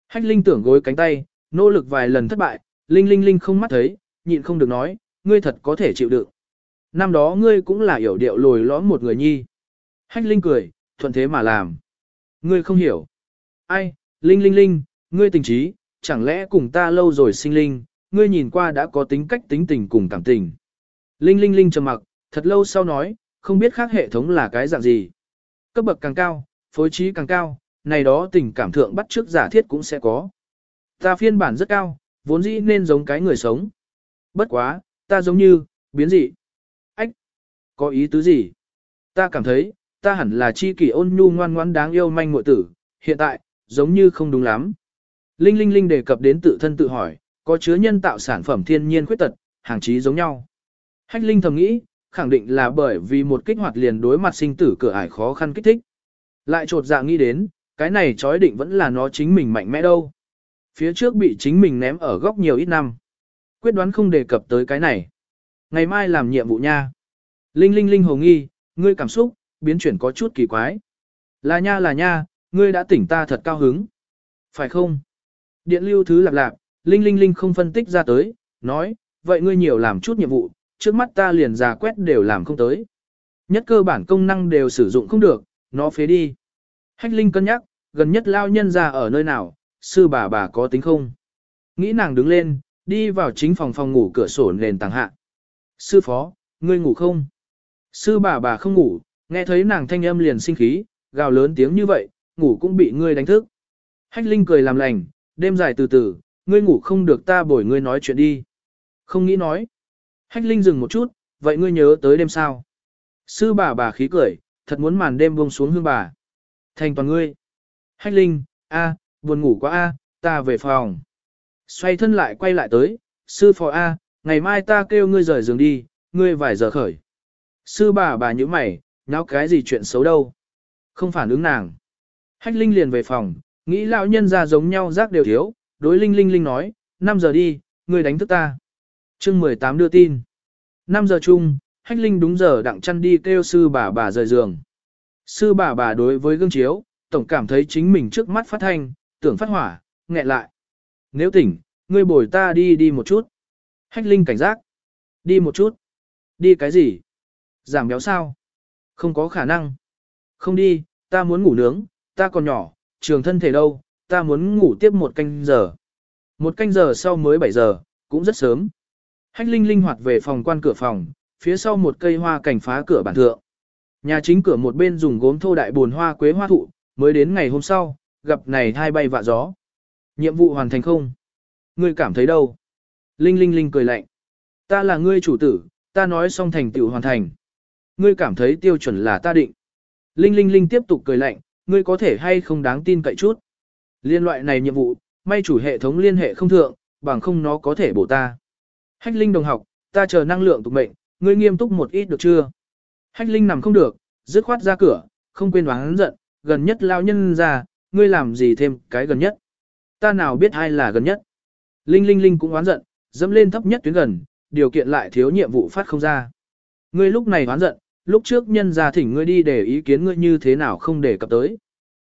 Hách linh tưởng gối cánh tay, nỗ lực vài lần thất bại, linh linh linh không mắt thấy, nhịn không được nói, ngươi thật có thể chịu đựng. Năm đó ngươi cũng là hiểu điệu lồi lõm một người nhi. Hách linh cười, thuận thế mà làm. Ngươi không hiểu. Ai, linh linh linh, ngươi tình trí, chẳng lẽ cùng ta lâu rồi sinh linh, ngươi nhìn qua đã có tính cách tính tình cùng cảm tình. Linh linh linh trầm mặc, thật lâu sau nói, không biết khác hệ thống là cái dạng gì. Cấp bậc càng cao, phối trí càng cao, này đó tình cảm thượng bắt trước giả thiết cũng sẽ có. Ta phiên bản rất cao, vốn dĩ nên giống cái người sống. Bất quá, ta giống như, biến dị. Ách, có ý tứ gì? Ta cảm thấy, ta hẳn là chi kỷ ôn nhu ngoan ngoãn đáng yêu manh muội tử, hiện tại, giống như không đúng lắm. Linh Linh Linh đề cập đến tự thân tự hỏi, có chứa nhân tạo sản phẩm thiên nhiên khuyết tật, hàng chí giống nhau. Hách Linh thầm nghĩ, khẳng định là bởi vì một kích hoạt liền đối mặt sinh tử cửa ải khó khăn kích thích. Lại trột dạ nghĩ đến, cái này chói định vẫn là nó chính mình mạnh mẽ đâu. Phía trước bị chính mình ném ở góc nhiều ít năm. Quyết đoán không đề cập tới cái này. Ngày mai làm nhiệm vụ nha. Linh Linh Linh hồ nghi, ngươi cảm xúc, biến chuyển có chút kỳ quái. Là nha là nha, ngươi đã tỉnh ta thật cao hứng. Phải không? Điện lưu thứ lạp lạp, Linh Linh Linh không phân tích ra tới, nói, vậy ngươi nhiều làm chút nhiệm vụ, trước mắt ta liền ra quét đều làm không tới. Nhất cơ bản công năng đều sử dụng không được, nó phế đi. Hách Linh cân nhắc, gần nhất lao nhân ra ở nơi nào, sư bà bà có tính không? Nghĩ nàng đứng lên, đi vào chính phòng phòng ngủ cửa sổ nền tàng hạ. Sư phó, ngươi ngủ không? Sư bà bà không ngủ, nghe thấy nàng thanh âm liền sinh khí, gào lớn tiếng như vậy, ngủ cũng bị ngươi đánh thức. Hách Linh cười làm lành, đêm dài từ từ, ngươi ngủ không được ta bồi ngươi nói chuyện đi. Không nghĩ nói. Hách Linh dừng một chút, vậy ngươi nhớ tới đêm sao? Sư bà bà khí cười, thật muốn màn đêm buông xuống hương bà. Thành toàn ngươi. Hách Linh, a, buồn ngủ quá a, ta về phòng. Xoay thân lại quay lại tới, sư phò a, ngày mai ta kêu ngươi rời giường đi, ngươi vài giờ khởi. Sư bà bà như mày, nháo cái gì chuyện xấu đâu. Không phản ứng nàng. Hách Linh liền về phòng, nghĩ lão nhân ra giống nhau rác đều thiếu, đối Linh Linh Linh nói, 5 giờ đi, ngươi đánh thức ta. chương 18 đưa tin. 5 giờ chung, Hách Linh đúng giờ đặng chăn đi kêu sư bà bà rời giường. Sư bà bà đối với gương chiếu, tổng cảm thấy chính mình trước mắt phát thanh, tưởng phát hỏa, nghẹn lại. Nếu tỉnh, ngươi bồi ta đi đi một chút. Hách Linh cảnh giác. Đi một chút. Đi cái gì? Giảm béo sao? Không có khả năng. Không đi, ta muốn ngủ nướng, ta còn nhỏ, trường thân thể đâu, ta muốn ngủ tiếp một canh giờ. Một canh giờ sau mới 7 giờ, cũng rất sớm. Hách Linh linh hoạt về phòng quan cửa phòng, phía sau một cây hoa cảnh phá cửa bản thượng. Nhà chính cửa một bên dùng gốm thô đại buồn hoa quế hoa thụ, mới đến ngày hôm sau, gặp này hai bay vạ gió. Nhiệm vụ hoàn thành không? Ngươi cảm thấy đâu? Linh Linh Linh cười lạnh. Ta là ngươi chủ tử, ta nói xong thành tựu hoàn thành. Ngươi cảm thấy tiêu chuẩn là ta định. Linh Linh Linh tiếp tục cười lạnh, ngươi có thể hay không đáng tin cậy chút. Liên loại này nhiệm vụ, may chủ hệ thống liên hệ không thượng, bằng không nó có thể bổ ta. Hách Linh đồng học, ta chờ năng lượng tục mệnh, ngươi nghiêm túc một ít được chưa? Hách Linh nằm không được, dứt khoát ra cửa, không quên oán giận, gần nhất lao nhân ra, ngươi làm gì thêm cái gần nhất. Ta nào biết ai là gần nhất. Linh Linh Linh cũng oán giận, dẫm lên thấp nhất tuyến gần, điều kiện lại thiếu nhiệm vụ phát không ra. Ngươi lúc này oán giận, lúc trước nhân gia thỉnh ngươi đi để ý kiến ngươi như thế nào không để cập tới.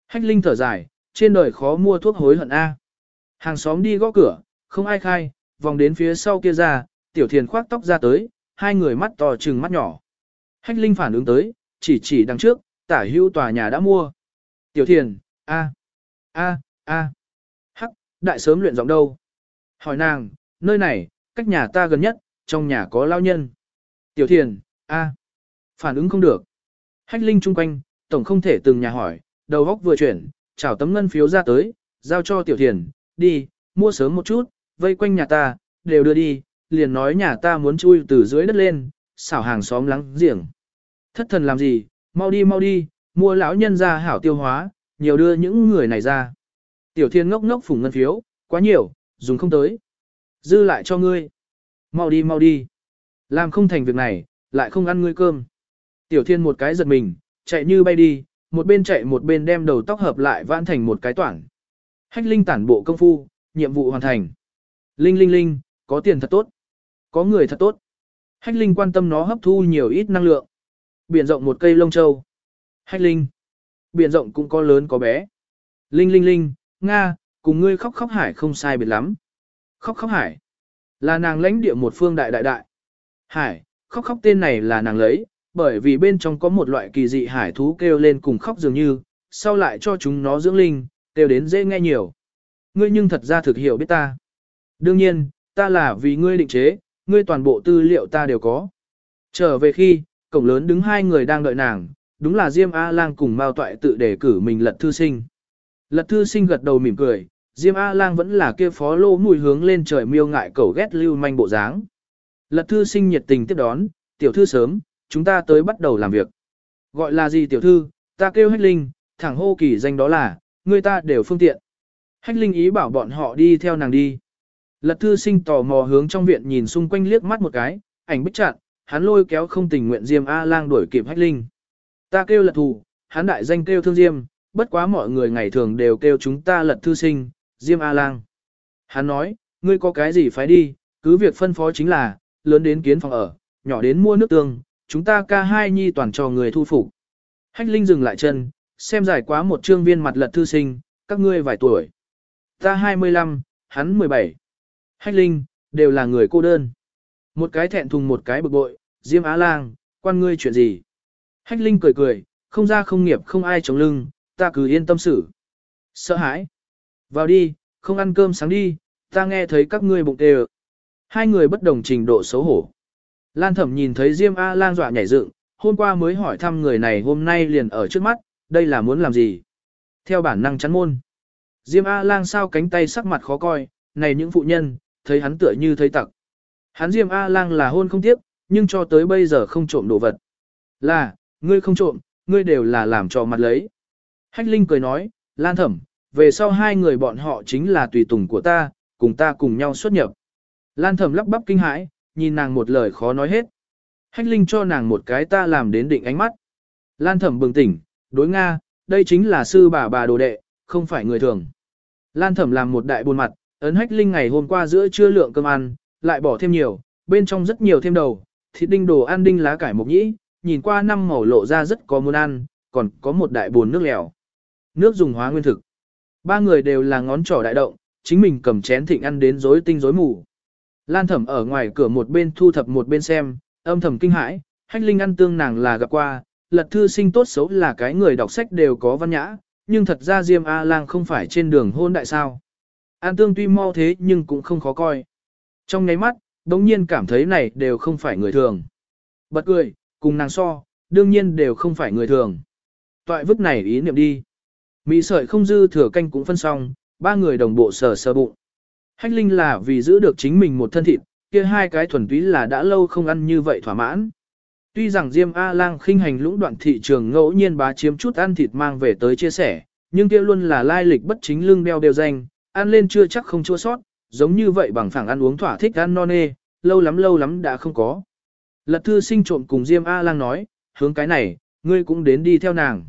Hách Linh thở dài, trên đời khó mua thuốc hối hận A. Hàng xóm đi gõ cửa, không ai khai, vòng đến phía sau kia ra, tiểu thiền khoác tóc ra tới, hai người mắt to trừng mắt nhỏ. Hách Linh phản ứng tới, chỉ chỉ đằng trước, tả hưu tòa nhà đã mua. Tiểu thiền, a, a, a, hắc, đại sớm luyện giọng đâu. Hỏi nàng, nơi này, cách nhà ta gần nhất, trong nhà có lao nhân. Tiểu thiền, a, phản ứng không được. Hách Linh chung quanh, tổng không thể từng nhà hỏi, đầu góc vừa chuyển, chào tấm ngân phiếu ra tới, giao cho tiểu thiền, đi, mua sớm một chút, vây quanh nhà ta, đều đưa đi, liền nói nhà ta muốn chui từ dưới đất lên, xảo hàng xóm lắng giềng. Thất thần làm gì, mau đi mau đi, mua lão nhân ra hảo tiêu hóa, nhiều đưa những người này ra. Tiểu thiên ngốc ngốc phủng ngân phiếu, quá nhiều, dùng không tới. Dư lại cho ngươi. Mau đi mau đi. Làm không thành việc này, lại không ăn ngươi cơm. Tiểu thiên một cái giật mình, chạy như bay đi, một bên chạy một bên đem đầu tóc hợp lại vãn thành một cái toảng. Hách linh tản bộ công phu, nhiệm vụ hoàn thành. Linh linh linh, có tiền thật tốt. Có người thật tốt. Hách linh quan tâm nó hấp thu nhiều ít năng lượng. Biển rộng một cây lông châu. Hách linh. Biển rộng cũng có lớn có bé. Linh linh linh, Nga, cùng ngươi khóc khóc hải không sai biệt lắm. Khóc khóc hải. Là nàng lãnh địa một phương đại đại đại. Hải, khóc khóc tên này là nàng lấy, bởi vì bên trong có một loại kỳ dị hải thú kêu lên cùng khóc dường như, sau lại cho chúng nó dưỡng linh, kêu đến dễ nghe nhiều. Ngươi nhưng thật ra thực hiểu biết ta. Đương nhiên, ta là vì ngươi định chế, ngươi toàn bộ tư liệu ta đều có. Trở về khi, cổng lớn đứng hai người đang đợi nàng, đúng là Diêm A-Lang cùng Mao Toại tự đề cử mình lật thư sinh. Lật thư sinh gật đầu mỉm cười, Diêm A-lang vẫn là kia phó lô mùi hướng lên trời miêu ngại cầu ghét lưu manh bộ dáng. Lật thư sinh nhiệt tình tiếp đón, tiểu thư sớm, chúng ta tới bắt đầu làm việc. Gọi là gì tiểu thư, ta kêu hách linh, thẳng hô kỳ danh đó là, người ta đều phương tiện. Hách linh ý bảo bọn họ đi theo nàng đi. Lật thư sinh tò mò hướng trong viện nhìn xung quanh liếc mắt một cái, ảnh bích chặn, hắn lôi kéo không tình nguyện Diêm A-lang đuổi kịp hách linh. Ta kêu lật thù, hắn đại danh kêu thương Diêm, bất quá mọi người ngày thường đều kêu chúng ta lật thư sinh, Diêm A-lang. Hắn nói, ngươi có cái gì phải đi, cứ việc phân phó chính là, lớn đến kiến phòng ở, nhỏ đến mua nước tương, chúng ta ca hai nhi toàn cho người thu phục. Hách Linh dừng lại chân, xem giải quá một trương viên mặt lật thư sinh, các ngươi vài tuổi. Ta 25, hắn 17. Hách Linh, đều là người cô đơn. Một cái thẹn thùng một cái bực bội, Diêm Á Lang, quan ngươi chuyện gì? Hách Linh cười cười, không ra không nghiệp không ai chống lưng, ta cứ yên tâm xử. Sợ hãi. Vào đi, không ăn cơm sáng đi, ta nghe thấy các ngươi bụng tê Hai người bất đồng trình độ xấu hổ. Lan thẩm nhìn thấy Diêm A lang dọa nhảy dựng, hôm qua mới hỏi thăm người này hôm nay liền ở trước mắt, đây là muốn làm gì? Theo bản năng chắn môn. Diêm A lang sao cánh tay sắc mặt khó coi, này những phụ nhân, thấy hắn tựa như thấy tặc. Hắn Diêm A lang là hôn không tiếp, nhưng cho tới bây giờ không trộm đồ vật. Là, ngươi không trộm, ngươi đều là làm cho mặt lấy. Hách Linh cười nói, Lan thẩm, về sau hai người bọn họ chính là tùy tùng của ta, cùng ta cùng nhau xuất nhập. Lan thẩm lắp bắp kinh hãi, nhìn nàng một lời khó nói hết. Hách Linh cho nàng một cái ta làm đến định ánh mắt. Lan thẩm bừng tỉnh, đối Nga, đây chính là sư bà bà đồ đệ, không phải người thường. Lan thẩm làm một đại buồn mặt, ấn Hách Linh ngày hôm qua giữa trưa lượng cơm ăn, lại bỏ thêm nhiều, bên trong rất nhiều thêm đầu, thịt đinh đồ ăn đinh lá cải mộc nhĩ, nhìn qua năm màu lộ ra rất có muốn ăn, còn có một đại buồn nước lèo. Nước dùng hóa nguyên thực. Ba người đều là ngón trỏ đại động, chính mình cầm chén thịnh ăn đến rối tinh rối mù. Lan thẩm ở ngoài cửa một bên thu thập một bên xem, âm thầm kinh hãi, hách linh ăn tương nàng là gặp qua, lật thư sinh tốt xấu là cái người đọc sách đều có văn nhã, nhưng thật ra Diêm A-lang không phải trên đường hôn đại sao. An tương tuy mau thế nhưng cũng không khó coi. Trong ngáy mắt, đống nhiên cảm thấy này đều không phải người thường. Bật cười, cùng nàng so, đương nhiên đều không phải người thường. Toại vứt này ý niệm đi. Mỹ sợi không dư thừa canh cũng phân xong, ba người đồng bộ sờ sờ bụng. Hách Linh là vì giữ được chính mình một thân thịt, kia hai cái thuần túy là đã lâu không ăn như vậy thỏa mãn. Tuy rằng Diêm A-Lang khinh hành lũng đoạn thị trường ngẫu nhiên bá chiếm chút ăn thịt mang về tới chia sẻ, nhưng kia luôn là lai lịch bất chính lưng đeo đều danh, ăn lên chưa chắc không chua sót, giống như vậy bằng phẳng ăn uống thỏa thích ăn non nê, lâu lắm lâu lắm đã không có. Lật thư sinh trộm cùng Diêm A-Lang nói, hướng cái này, ngươi cũng đến đi theo nàng.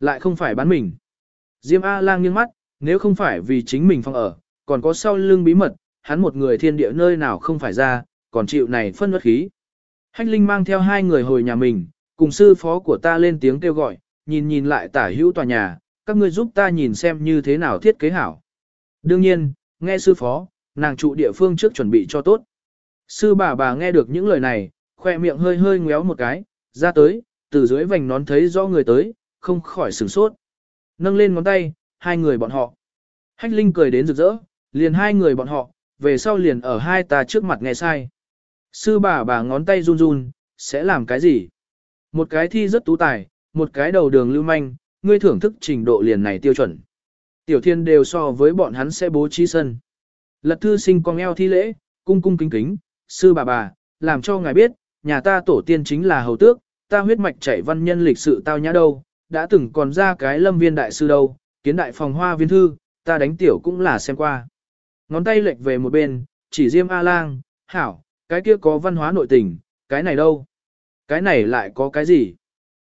Lại không phải bán mình. Diêm A-Lang nghiêng mắt, nếu không phải vì chính mình phòng ở, còn có sau lưng bí mật, hắn một người thiên địa nơi nào không phải ra, còn chịu này phân bất khí. Hách Linh mang theo hai người hồi nhà mình, cùng sư phó của ta lên tiếng kêu gọi, nhìn nhìn lại tả hữu tòa nhà, các ngươi giúp ta nhìn xem như thế nào thiết kế hảo. Đương nhiên, nghe sư phó, nàng trụ địa phương trước chuẩn bị cho tốt. Sư bà bà nghe được những lời này, khoe miệng hơi hơi ngéo một cái, ra tới, từ dưới vành nón thấy rõ người tới, không khỏi sửng sốt. Nâng lên ngón tay, hai người bọn họ. Hách Linh cười đến rực rỡ, liền hai người bọn họ, về sau liền ở hai ta trước mặt nghe sai. Sư bà bà ngón tay run run, sẽ làm cái gì? Một cái thi rất tú tài, một cái đầu đường lưu manh, ngươi thưởng thức trình độ liền này tiêu chuẩn. Tiểu thiên đều so với bọn hắn sẽ bố trí sân. Lật thư sinh con eo thi lễ, cung cung kính kính, sư bà bà, làm cho ngài biết, nhà ta tổ tiên chính là hầu tước, ta huyết mạch chảy văn nhân lịch sự tao nhã đâu, đã từng còn ra cái lâm viên đại sư đâu, kiến đại phòng hoa viên thư, ta đánh tiểu cũng là xem qua. Ngón tay lệch về một bên, chỉ diêm A-lang, hảo, cái kia có văn hóa nội tình, cái này đâu? Cái này lại có cái gì?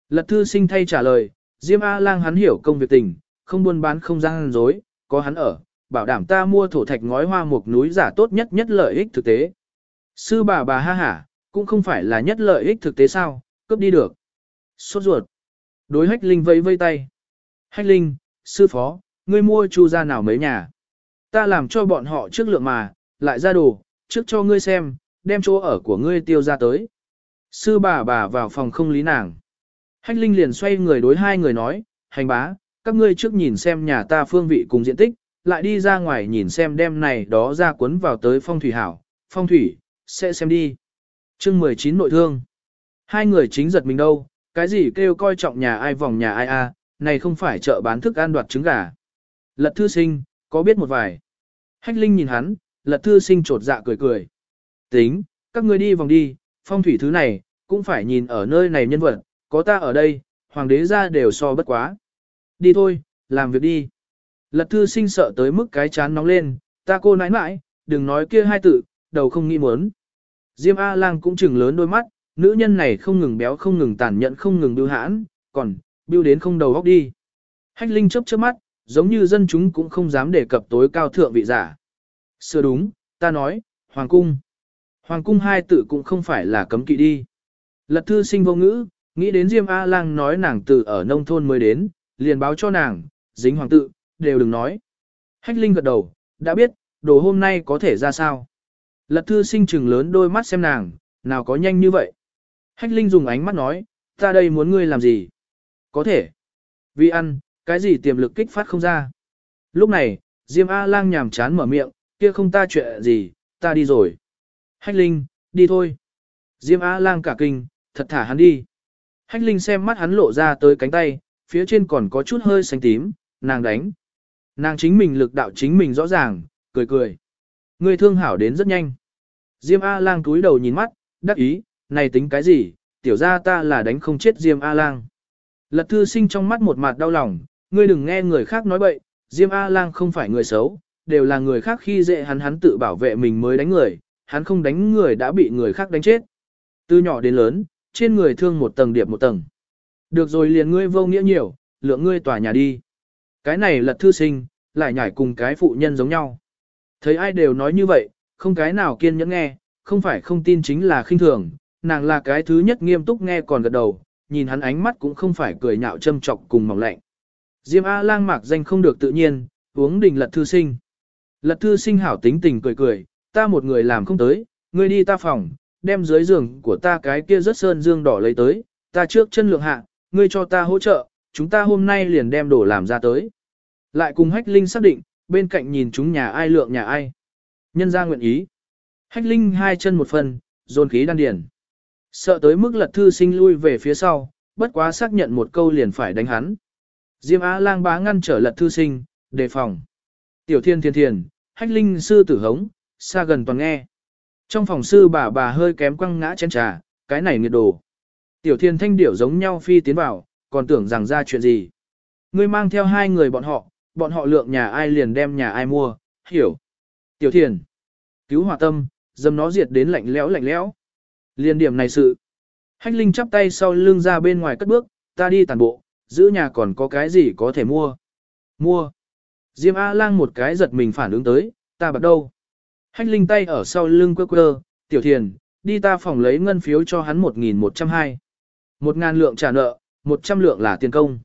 Lật thư sinh thay trả lời, diêm A-lang hắn hiểu công việc tình, không buôn bán không gian dối, có hắn ở, bảo đảm ta mua thổ thạch ngói hoa một núi giả tốt nhất nhất lợi ích thực tế. Sư bà bà ha hả, cũng không phải là nhất lợi ích thực tế sao, cướp đi được. Sốt ruột. Đối hách linh vẫy vây tay. Hách linh, sư phó, ngươi mua chu ra nào mấy nhà. Ta làm cho bọn họ trước lượng mà, lại ra đồ, trước cho ngươi xem, đem chỗ ở của ngươi tiêu ra tới. Sư bà bà vào phòng không lý nàng. Hách Linh liền xoay người đối hai người nói, hành bá, các ngươi trước nhìn xem nhà ta phương vị cùng diện tích, lại đi ra ngoài nhìn xem đem này đó ra cuốn vào tới phong thủy hảo, phong thủy, sẽ xem đi. chương 19 nội thương. Hai người chính giật mình đâu, cái gì kêu coi trọng nhà ai vòng nhà ai a, này không phải chợ bán thức ăn đoạt trứng gà. Lật thư sinh, có biết một vài. Hách Linh nhìn hắn, lật thư sinh trột dạ cười cười. Tính, các ngươi đi vòng đi, phong thủy thứ này, cũng phải nhìn ở nơi này nhân vật, có ta ở đây, hoàng đế ra đều so bất quá. Đi thôi, làm việc đi. Lật thư sinh sợ tới mức cái chán nóng lên, ta cô nãi nãi, đừng nói kia hai tự, đầu không nghĩ muốn. Diêm A-lang cũng chừng lớn đôi mắt, nữ nhân này không ngừng béo không ngừng tàn nhẫn không ngừng biêu hãn, còn, biêu đến không đầu góc đi. Hách Linh chớp chớp mắt, giống như dân chúng cũng không dám đề cập tối cao thượng vị giả. Sửa đúng, ta nói, Hoàng cung. Hoàng cung hai tự cũng không phải là cấm kỵ đi. Lật thư sinh vô ngữ, nghĩ đến Diêm A-lang nói nàng từ ở nông thôn mới đến, liền báo cho nàng, dính hoàng tự, đều đừng nói. Hách Linh gật đầu, đã biết, đồ hôm nay có thể ra sao. Lật thư sinh trừng lớn đôi mắt xem nàng, nào có nhanh như vậy. Hách Linh dùng ánh mắt nói, ta đây muốn ngươi làm gì? Có thể. Vì ăn, cái gì tiềm lực kích phát không ra. Lúc này, Diêm A-lang nhàm chán mở miệng, kia không ta chuyện gì, ta đi rồi. Hách Linh, đi thôi. Diêm A-lang cả kinh, thật thả hắn đi. Hách Linh xem mắt hắn lộ ra tới cánh tay, phía trên còn có chút hơi xanh tím, nàng đánh. Nàng chính mình lực đạo chính mình rõ ràng, cười cười. Người thương hảo đến rất nhanh. Diêm A-lang túi đầu nhìn mắt, đắc ý, này tính cái gì, tiểu ra ta là đánh không chết Diêm A-lang. Lật thư sinh trong mắt một mặt đau lòng, ngươi đừng nghe người khác nói bậy, Diêm A-lang không phải người xấu, đều là người khác khi dễ hắn hắn tự bảo vệ mình mới đánh người, hắn không đánh người đã bị người khác đánh chết. Từ nhỏ đến lớn, trên người thương một tầng điệp một tầng. Được rồi liền ngươi vô nghĩa nhiều, lượng ngươi tòa nhà đi. Cái này lật thư sinh, lại nhảy cùng cái phụ nhân giống nhau. Thấy ai đều nói như vậy, không cái nào kiên nhẫn nghe, không phải không tin chính là khinh thường, nàng là cái thứ nhất nghiêm túc nghe còn gật đầu, nhìn hắn ánh mắt cũng không phải cười nhạo châm chọc cùng mỏng lạnh. Diêm A lang mạc danh không được tự nhiên, uống đình lật thư sinh. Lật thư sinh hảo tính tình cười cười, ta một người làm không tới, ngươi đi ta phòng, đem dưới giường của ta cái kia rất sơn dương đỏ lấy tới, ta trước chân lượng hạ, ngươi cho ta hỗ trợ, chúng ta hôm nay liền đem đồ làm ra tới. Lại cùng Hách Linh xác định, bên cạnh nhìn chúng nhà ai lượng nhà ai. Nhân ra nguyện ý. Hách Linh hai chân một phần, dồn khí đan điền. Sợ tới mức lật thư sinh lui về phía sau, bất quá xác nhận một câu liền phải đánh hắn. Diêm Á lang bá ngăn trở lật thư sinh, đề phòng. Tiểu thiên thiên thiền, hách linh sư tử hống, xa gần toàn nghe. Trong phòng sư bà bà hơi kém quăng ngã chén trà, cái này nghiệt đồ. Tiểu thiên thanh điểu giống nhau phi tiến vào, còn tưởng rằng ra chuyện gì. Ngươi mang theo hai người bọn họ, bọn họ lượng nhà ai liền đem nhà ai mua, hiểu. Tiểu thiền, cứu hòa tâm, dâm nó diệt đến lạnh lẽo lạnh lẽo. Liên điểm này sự. Hách Linh chắp tay sau lưng ra bên ngoài cất bước, ta đi tàn bộ, giữ nhà còn có cái gì có thể mua. Mua. Diêm A-lang một cái giật mình phản ứng tới, ta bắt đâu. Hách Linh tay ở sau lưng quơ quơ, tiểu thiền, đi ta phòng lấy ngân phiếu cho hắn 1.102. Một ngàn lượng trả nợ, 100 lượng là tiền công.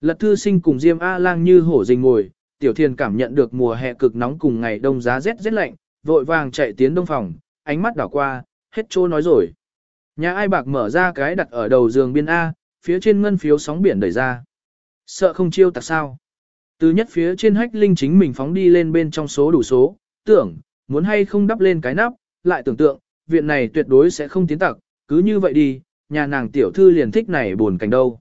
Lật thư sinh cùng Diêm A-lang như hổ rình ngồi, tiểu thiền cảm nhận được mùa hè cực nóng cùng ngày đông giá rét rét lạnh, vội vàng chạy tiến đông phòng, ánh mắt đảo qua, hết chỗ nói rồi. Nhà ai bạc mở ra cái đặt ở đầu giường biên A, phía trên ngân phiếu sóng biển đẩy ra. Sợ không chiêu tặc sao. Từ nhất phía trên hách linh chính mình phóng đi lên bên trong số đủ số, tưởng, muốn hay không đắp lên cái nắp, lại tưởng tượng, viện này tuyệt đối sẽ không tiến tặc, cứ như vậy đi, nhà nàng tiểu thư liền thích này buồn cảnh đâu.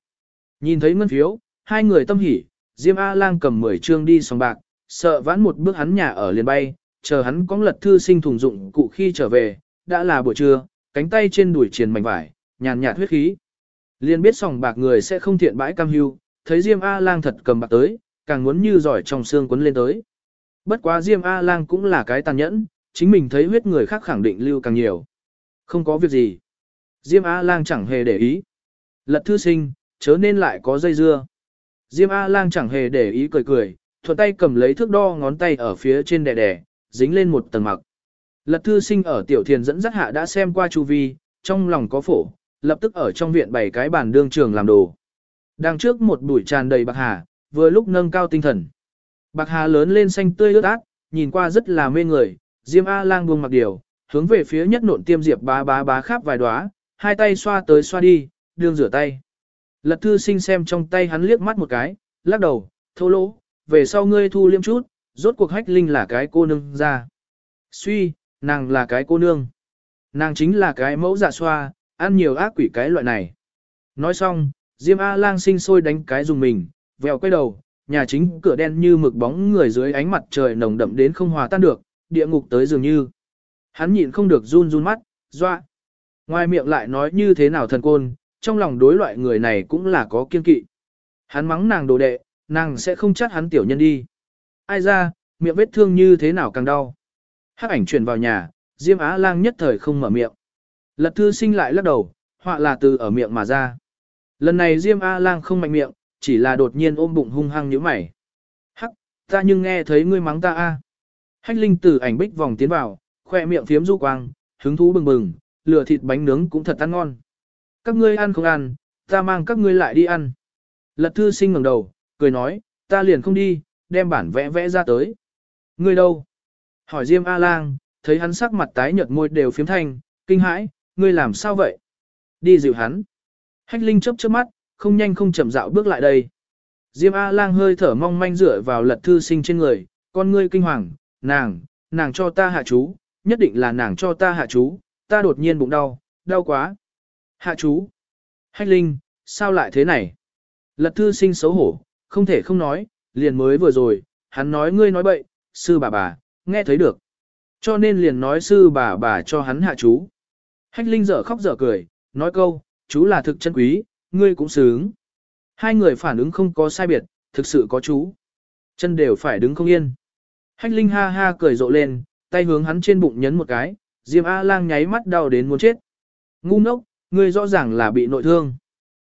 Nhìn thấy ngân phiếu, hai người tâm hỉ, Diêm A-lang cầm 10 trương đi sòng bạc, sợ vãn một bước hắn nhà ở liền bay, chờ hắn có lật thư sinh thùng dụng cụ khi trở về, đã là buổi trưa, cánh tay trên đuổi triền mảnh vải, nhàn nhạt huyết khí liên biết sòng bạc người sẽ không thiện bãi cam hưu, thấy Diêm A-lang thật cầm bạc tới, càng muốn như giỏi trong xương quấn lên tới. Bất quá Diêm A-lang cũng là cái tàn nhẫn, chính mình thấy huyết người khác khẳng định lưu càng nhiều. Không có việc gì. Diêm A-lang chẳng hề để ý. Lật thư sinh, chớ nên lại có dây dưa. Diêm A-lang chẳng hề để ý cười cười, thuận tay cầm lấy thước đo ngón tay ở phía trên đè đè, dính lên một tầng mặc. Lật thư sinh ở tiểu thiền dẫn dắt hạ đã xem qua chu vi, trong lòng có phổ, lập tức ở trong viện bày cái bàn đương trường làm đồ. đang trước một bụi tràn đầy bạc hà, vừa lúc nâng cao tinh thần. Bạc hà lớn lên xanh tươi ướt át, nhìn qua rất là mê người, Diêm A lang buông mặc điều, hướng về phía nhất nộn tiêm diệp bá bá bá khắp vài đóa, hai tay xoa tới xoa đi, đương rửa tay. Lật thư sinh xem trong tay hắn liếc mắt một cái, lắc đầu, thô lỗ, về sau ngươi thu liêm chút, rốt cuộc hách linh là cái cô nương ra. Suy, nàng là cái cô nương. Nàng chính là cái mẫu dạ xoa, ăn nhiều ác quỷ cái loại này. Nói xong, Diêm A-lang sinh sôi đánh cái dùng mình, vèo quay đầu, nhà chính cửa đen như mực bóng người dưới ánh mặt trời nồng đậm đến không hòa tan được, địa ngục tới dường như. Hắn nhịn không được run run mắt, doa. Ngoài miệng lại nói như thế nào thần côn, trong lòng đối loại người này cũng là có kiên kỵ. Hắn mắng nàng đồ đệ, nàng sẽ không chắc hắn tiểu nhân đi. Ai ra, miệng vết thương như thế nào càng đau. Hắc ảnh chuyển vào nhà, Diêm Á Lang nhất thời không mở miệng. Lật thư sinh lại lắc đầu, họa là từ ở miệng mà ra. Lần này Diêm A Lang không mạnh miệng, chỉ là đột nhiên ôm bụng hung hăng như mày. Hắc, ta nhưng nghe thấy ngươi mắng ta a. Hách Linh từ ảnh bích vòng tiến vào, khoe miệng phiếm du quang, hứng thú bừng bừng, lửa thịt bánh nướng cũng thật ăn ngon. Các ngươi ăn không ăn, ta mang các ngươi lại đi ăn. Lật thư sinh ngẩng đầu, cười nói, ta liền không đi, đem bản vẽ vẽ ra tới. Ngươi đâu? Hỏi Diêm A Lang, thấy hắn sắc mặt tái nhợt môi đều phiếm thanh, kinh hãi, ngươi làm sao vậy? Đi dịu hắn. Hách Linh chớp chớp mắt, không nhanh không chậm dạo bước lại đây. Diêm A Lang hơi thở mong manh dựa vào lật thư sinh trên người, con ngươi kinh hoàng, nàng, nàng cho ta hạ chú, nhất định là nàng cho ta hạ chú, ta đột nhiên bụng đau, đau quá. Hạ chú. Hách Linh, sao lại thế này? Lật thư sinh xấu hổ, không thể không nói, liền mới vừa rồi, hắn nói ngươi nói bậy, sư bà bà, nghe thấy được. Cho nên liền nói sư bà bà cho hắn hạ chú. Hách Linh dở khóc dở cười, nói câu, chú là thực chân quý, ngươi cũng sướng. Hai người phản ứng không có sai biệt, thực sự có chú. Chân đều phải đứng không yên. Hách Linh ha ha cười rộ lên, tay hướng hắn trên bụng nhấn một cái, Diêm A-lang nháy mắt đau đến muốn chết. Ngu ngốc, ngươi rõ ràng là bị nội thương.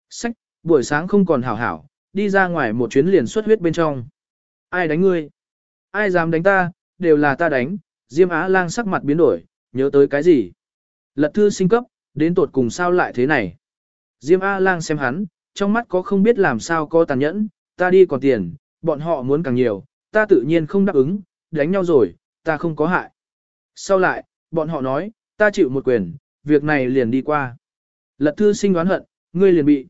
Sách, buổi sáng không còn hảo hảo, đi ra ngoài một chuyến liền xuất huyết bên trong. Ai đánh ngươi? Ai dám đánh ta, đều là ta đánh. Diêm Á lang sắc mặt biến đổi, nhớ tới cái gì? Lật thư sinh cấp, đến tột cùng sao lại thế này? Diêm A lang xem hắn, trong mắt có không biết làm sao có tàn nhẫn, ta đi còn tiền, bọn họ muốn càng nhiều, ta tự nhiên không đáp ứng, đánh nhau rồi, ta không có hại. Sau lại, bọn họ nói, ta chịu một quyền, việc này liền đi qua. Lật thư sinh đoán hận, ngươi liền bị.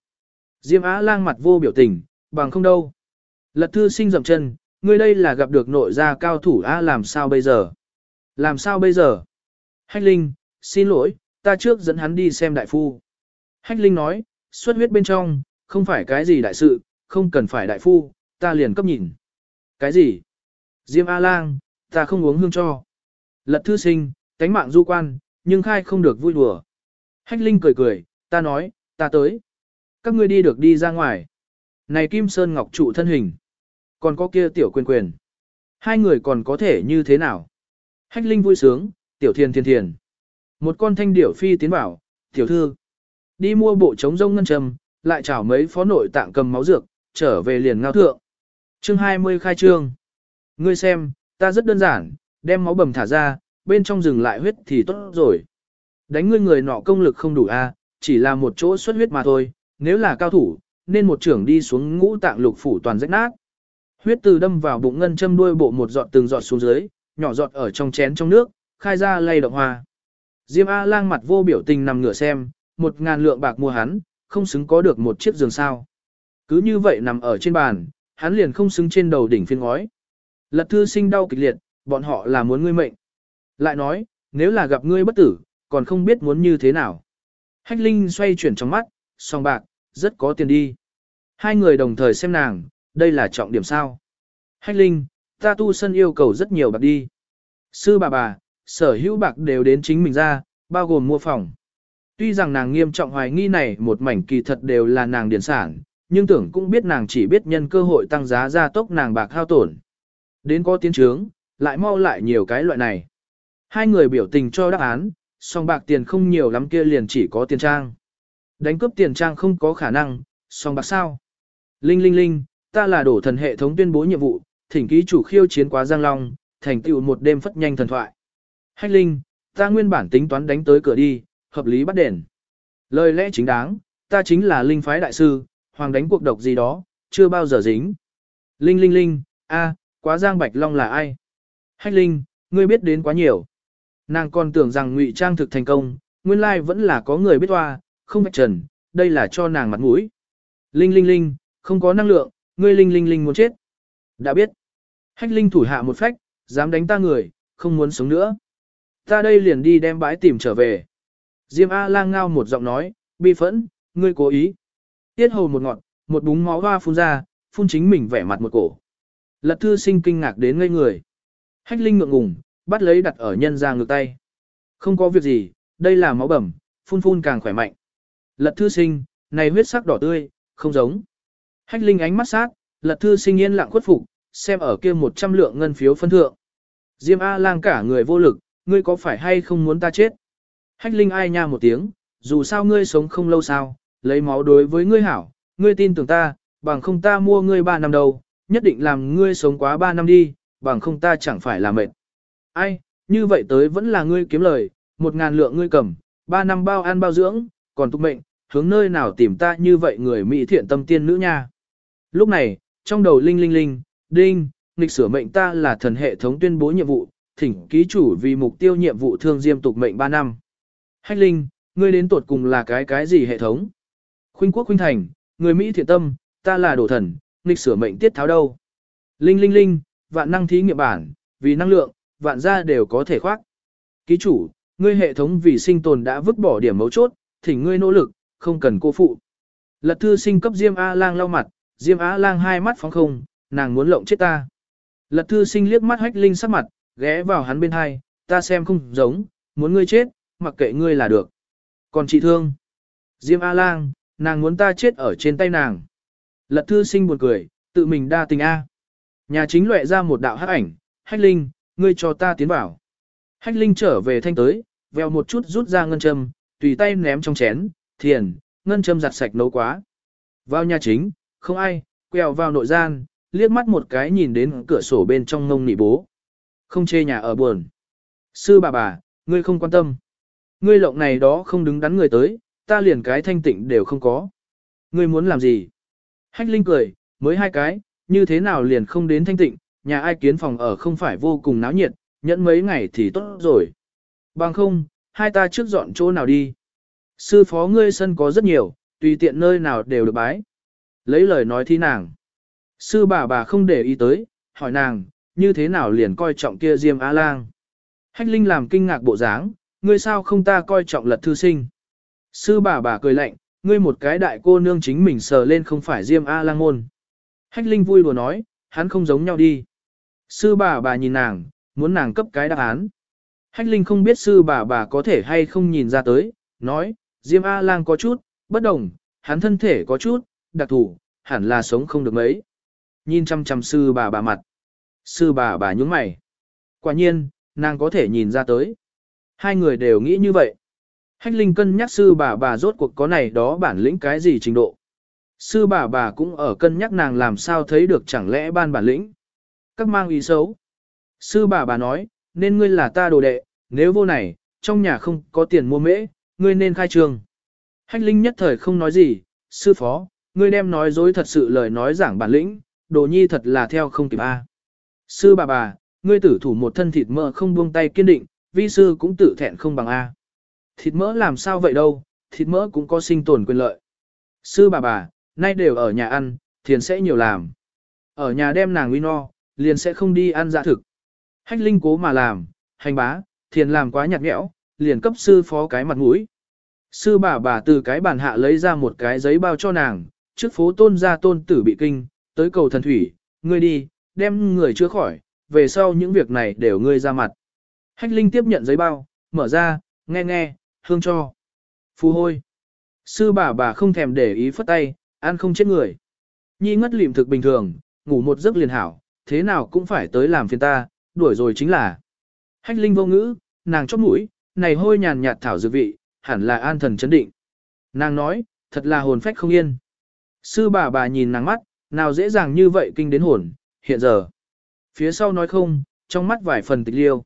Diêm Á lang mặt vô biểu tình, bằng không đâu. Lật thư sinh dậm chân, ngươi đây là gặp được nội gia cao thủ A làm sao bây giờ? Làm sao bây giờ? Hách Linh, xin lỗi, ta trước dẫn hắn đi xem đại phu. Hách Linh nói, xuất huyết bên trong, không phải cái gì đại sự, không cần phải đại phu, ta liền cấp nhìn. Cái gì? Diêm A-lang, ta không uống hương cho. Lật thư sinh, cánh mạng du quan, nhưng khai không được vui đùa. Hách Linh cười cười, ta nói, ta tới. Các ngươi đi được đi ra ngoài. Này Kim Sơn Ngọc trụ thân hình. Còn có kia tiểu quyền quyền. Hai người còn có thể như thế nào? Hách Linh vui sướng, tiểu thiền thiền thiền. Một con thanh điểu phi tiến bảo, tiểu thư. Đi mua bộ chống rông ngân trầm, lại chảo mấy phó nội tạng cầm máu dược, trở về liền ngao thượng. Chương 20 khai trương. Ngươi xem, ta rất đơn giản, đem máu bầm thả ra, bên trong rừng lại huyết thì tốt rồi. Đánh ngươi người nọ công lực không đủ a, chỉ là một chỗ xuất huyết mà thôi, nếu là cao thủ, nên một trưởng đi xuống ngũ tạng lục phủ toàn rách nát. Huyết từ đâm vào bụng ngân châm đuôi bộ một giọt từng giọt xuống dưới, nhỏ giọt ở trong chén trong nước, khai ra lay động hoa. Diêm A lang mặt vô biểu tình nằm ngửa xem, một ngàn lượng bạc mua hắn, không xứng có được một chiếc giường sao. Cứ như vậy nằm ở trên bàn, hắn liền không xứng trên đầu đỉnh phiên ngói. Lật thư sinh đau kịch liệt, bọn họ là muốn ngươi mệnh. Lại nói, nếu là gặp ngươi bất tử, còn không biết muốn như thế nào. Hách Linh xoay chuyển trong mắt, song bạc, rất có tiền đi. Hai người đồng thời xem nàng, đây là trọng điểm sao. Hách Linh, ta tu sân yêu cầu rất nhiều bạc đi. Sư bà bà, sở hữu bạc đều đến chính mình ra, bao gồm mua phòng. Tuy rằng nàng nghiêm trọng hoài nghi này một mảnh kỳ thật đều là nàng điển sản, nhưng tưởng cũng biết nàng chỉ biết nhân cơ hội tăng giá ra tốc nàng bạc hao tổn. Đến có tiến trướng, lại mau lại nhiều cái loại này. Hai người biểu tình cho đáp án, song bạc tiền không nhiều lắm kia liền chỉ có tiền trang. Đánh cướp tiền trang không có khả năng, song bạc sao? Linh linh linh, ta là đổ thần hệ thống tuyên bố nhiệm vụ, thỉnh ký chủ khiêu chiến quá Giang Long, thành tựu một đêm phất nhanh thần thoại. Hách linh, ta nguyên bản tính toán đánh tới cửa đi, hợp lý bắt đền. Lời lẽ chính đáng, ta chính là linh phái đại sư, hoàng đánh cuộc độc gì đó, chưa bao giờ dính. Linh linh linh, a, quá Giang Bạch Long là ai? Hách linh, ngươi biết đến quá nhiều. Nàng còn tưởng rằng ngụy trang thực thành công, nguyên lai vẫn là có người biết hoa, không phải trần, đây là cho nàng mặt mũi. Linh linh linh, không có năng lượng, ngươi linh linh linh muốn chết. Đã biết. Hách linh thủ hạ một phách, dám đánh ta người, không muốn sống nữa. Ta đây liền đi đem bãi tìm trở về. Diêm A lang ngao một giọng nói, bi phẫn, ngươi cố ý. Tiết hầu một ngọn, một búng máu hoa phun ra, phun chính mình vẻ mặt một cổ. Lật thư sinh kinh ngạc đến ngây người. Hách linh ngượng ngùng, bắt lấy đặt ở nhân ra ngược tay. Không có việc gì, đây là máu bầm, phun phun càng khỏe mạnh. Lật thư sinh, này huyết sắc đỏ tươi, không giống. Hách linh ánh mắt sát, lật thư sinh yên lặng khuất phục, xem ở kia 100 lượng ngân phiếu phân thượng. Diêm A-lang cả người vô lực, ngươi có phải hay không muốn ta chết? Hách linh ai nha một tiếng, dù sao ngươi sống không lâu sao, lấy máu đối với ngươi hảo, ngươi tin tưởng ta, bằng không ta mua ngươi 3 năm đầu, nhất định làm ngươi sống quá 3 năm đi, bằng không ta chẳng phải là mệt. Ai, như vậy tới vẫn là ngươi kiếm lời, một ngàn lượng ngươi cầm, 3 năm bao ăn bao dưỡng, còn tục mệnh, hướng nơi nào tìm ta như vậy người mỹ thiện tâm tiên nữ nha. Lúc này, trong đầu linh linh linh, đinh, nghịch sửa mệnh ta là thần hệ thống tuyên bố nhiệm vụ, thỉnh ký chủ vì mục tiêu nhiệm vụ thương diêm tục mệnh 3 năm. Hách linh, ngươi đến tột cùng là cái cái gì hệ thống? Khuynh quốc khuynh thành, người Mỹ thiện tâm, ta là đồ thần, nghịch sửa mệnh tiết tháo đâu. Linh linh linh, vạn năng thí nghiệm bản, vì năng lượng, vạn gia đều có thể khoác. Ký chủ, ngươi hệ thống vì sinh tồn đã vứt bỏ điểm mấu chốt, thỉnh ngươi nỗ lực, không cần cô phụ. Lật thư sinh cấp Diêm A-lang lau mặt, Diêm A-lang hai mắt phóng không, nàng muốn lộng chết ta. Lật thư sinh liếc mắt hách linh sắc mặt, ghé vào hắn bên hai, ta xem không giống, muốn ngươi chết, mặc kệ ngươi là được. Còn chị thương. Diêm A-lang, nàng muốn ta chết ở trên tay nàng. Lật thư sinh buồn cười, tự mình đa tình A. Nhà chính lệ ra một đạo hắc ảnh, hách linh, ngươi cho ta tiến vào. Hách linh trở về thanh tới, veo một chút rút ra ngân châm, tùy tay ném trong chén, thiền, ngân châm giặt sạch nấu quá. Vào nhà chính, không ai, quẹo vào nội gian, liếc mắt một cái nhìn đến cửa sổ bên trong ngông nị bố. Không chê nhà ở buồn. Sư bà bà, ngươi không quan tâm. Ngươi lộng này đó không đứng đắn người tới, ta liền cái thanh tịnh đều không có. Ngươi muốn làm gì? Hách Linh cười, mới hai cái, như thế nào liền không đến thanh tịnh, nhà ai kiến phòng ở không phải vô cùng náo nhiệt, nhẫn mấy ngày thì tốt rồi. Bằng không, hai ta trước dọn chỗ nào đi. Sư phó ngươi sân có rất nhiều, tùy tiện nơi nào đều được bái. Lấy lời nói thi nàng. Sư bà bà không để ý tới, hỏi nàng, như thế nào liền coi trọng kia Diêm A-lang. Hách Linh làm kinh ngạc bộ dáng, ngươi sao không ta coi trọng lật thư sinh. Sư bà bà cười lạnh, ngươi một cái đại cô nương chính mình sờ lên không phải Diêm A-lang môn. Hách Linh vui đùa nói, hắn không giống nhau đi. Sư bà bà nhìn nàng, muốn nàng cấp cái đáp án. Hách Linh không biết sư bà bà có thể hay không nhìn ra tới, nói, Diêm A-lang có chút, bất đồng, hắn thân thể có chút, đặc thủ, hẳn là sống không được mấy. Nhìn chăm chăm sư bà bà mặt. Sư bà bà nhúng mày. Quả nhiên, nàng có thể nhìn ra tới. Hai người đều nghĩ như vậy. Hách Linh cân nhắc sư bà bà rốt cuộc có này đó bản lĩnh cái gì trình độ. Sư bà bà cũng ở cân nhắc nàng làm sao thấy được chẳng lẽ ban bản lĩnh. Các mang ý xấu. Sư bà bà nói, nên ngươi là ta đồ đệ, nếu vô này, trong nhà không có tiền mua mễ, ngươi nên khai trương. Hách Linh nhất thời không nói gì, sư phó, ngươi đem nói dối thật sự lời nói giảng bản lĩnh, đồ nhi thật là theo không kịp a. Sư bà bà, ngươi tử thủ một thân thịt mỡ không buông tay kiên định, vi sư cũng tự thẹn không bằng a. Thịt mỡ làm sao vậy đâu, thịt mỡ cũng có sinh tồn quyền lợi. Sư bà bà, nay đều ở nhà ăn, thiền sẽ nhiều làm. Ở nhà đem nàng uy no, liền sẽ không đi ăn dạ thực. Hách linh cố mà làm, hành bá, thiền làm quá nhạt nhẽo, liền cấp sư phó cái mặt mũi. Sư bà bà từ cái bàn hạ lấy ra một cái giấy bao cho nàng, trước phố tôn ra tôn tử bị kinh, tới cầu thần thủy, ngươi đi, đem người chữa khỏi, về sau những việc này đều ngươi ra mặt. Hách Linh tiếp nhận giấy bao, mở ra, nghe nghe, hương cho. Phù hôi. Sư bà bà không thèm để ý phất tay, ăn không chết người. Nhi ngất lịm thực bình thường, ngủ một giấc liền hảo, thế nào cũng phải tới làm phiền ta, đuổi rồi chính là. Hách Linh vô ngữ, nàng chóp mũi, này hôi nhàn nhạt thảo dược vị, hẳn là an thần chấn định. Nàng nói, thật là hồn phách không yên. Sư bà bà nhìn nàng mắt, nào dễ dàng như vậy kinh đến hồn, hiện giờ. Phía sau nói không, trong mắt vài phần tịch liêu.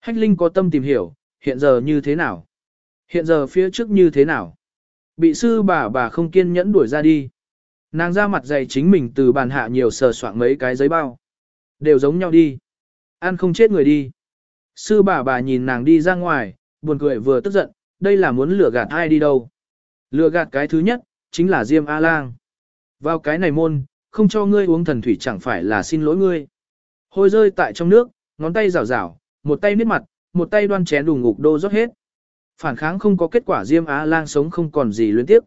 Hách Linh có tâm tìm hiểu, hiện giờ như thế nào? Hiện giờ phía trước như thế nào? Bị sư bà bà không kiên nhẫn đuổi ra đi. Nàng ra mặt dày chính mình từ bàn hạ nhiều sờ soạn mấy cái giấy bao. Đều giống nhau đi. Ăn không chết người đi. Sư bà bà nhìn nàng đi ra ngoài, buồn cười vừa tức giận, đây là muốn lừa gạt ai đi đâu. Lừa gạt cái thứ nhất, chính là Diêm A-Lang. Vào cái này môn, không cho ngươi uống thần thủy chẳng phải là xin lỗi ngươi. Hôi rơi tại trong nước, ngón tay rảo rảo, một tay niết mặt, một tay đoan chén đủ ngục đô rót hết. Phản kháng không có kết quả Diêm Á lang sống không còn gì luyến tiếp.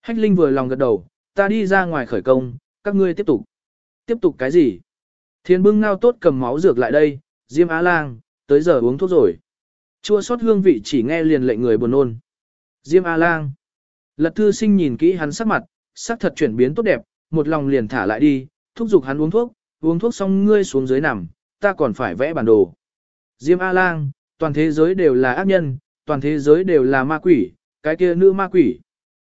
Hách Linh vừa lòng gật đầu, ta đi ra ngoài khởi công, các ngươi tiếp tục. Tiếp tục cái gì? Thiên bưng ngao tốt cầm máu dược lại đây, Diêm Á Lang, tới giờ uống thuốc rồi. Chua sót hương vị chỉ nghe liền lệnh người buồn nôn. Diêm A Lang. Lật thư sinh nhìn kỹ hắn sắc mặt, sắc thật chuyển biến tốt đẹp, một lòng liền thả lại đi, thúc giục hắn uống thuốc, uống thuốc xong ngươi xuống dưới nằm, ta còn phải vẽ bản đồ. Diêm A Lang, toàn thế giới đều là ác nhân, toàn thế giới đều là ma quỷ, cái kia nữ ma quỷ.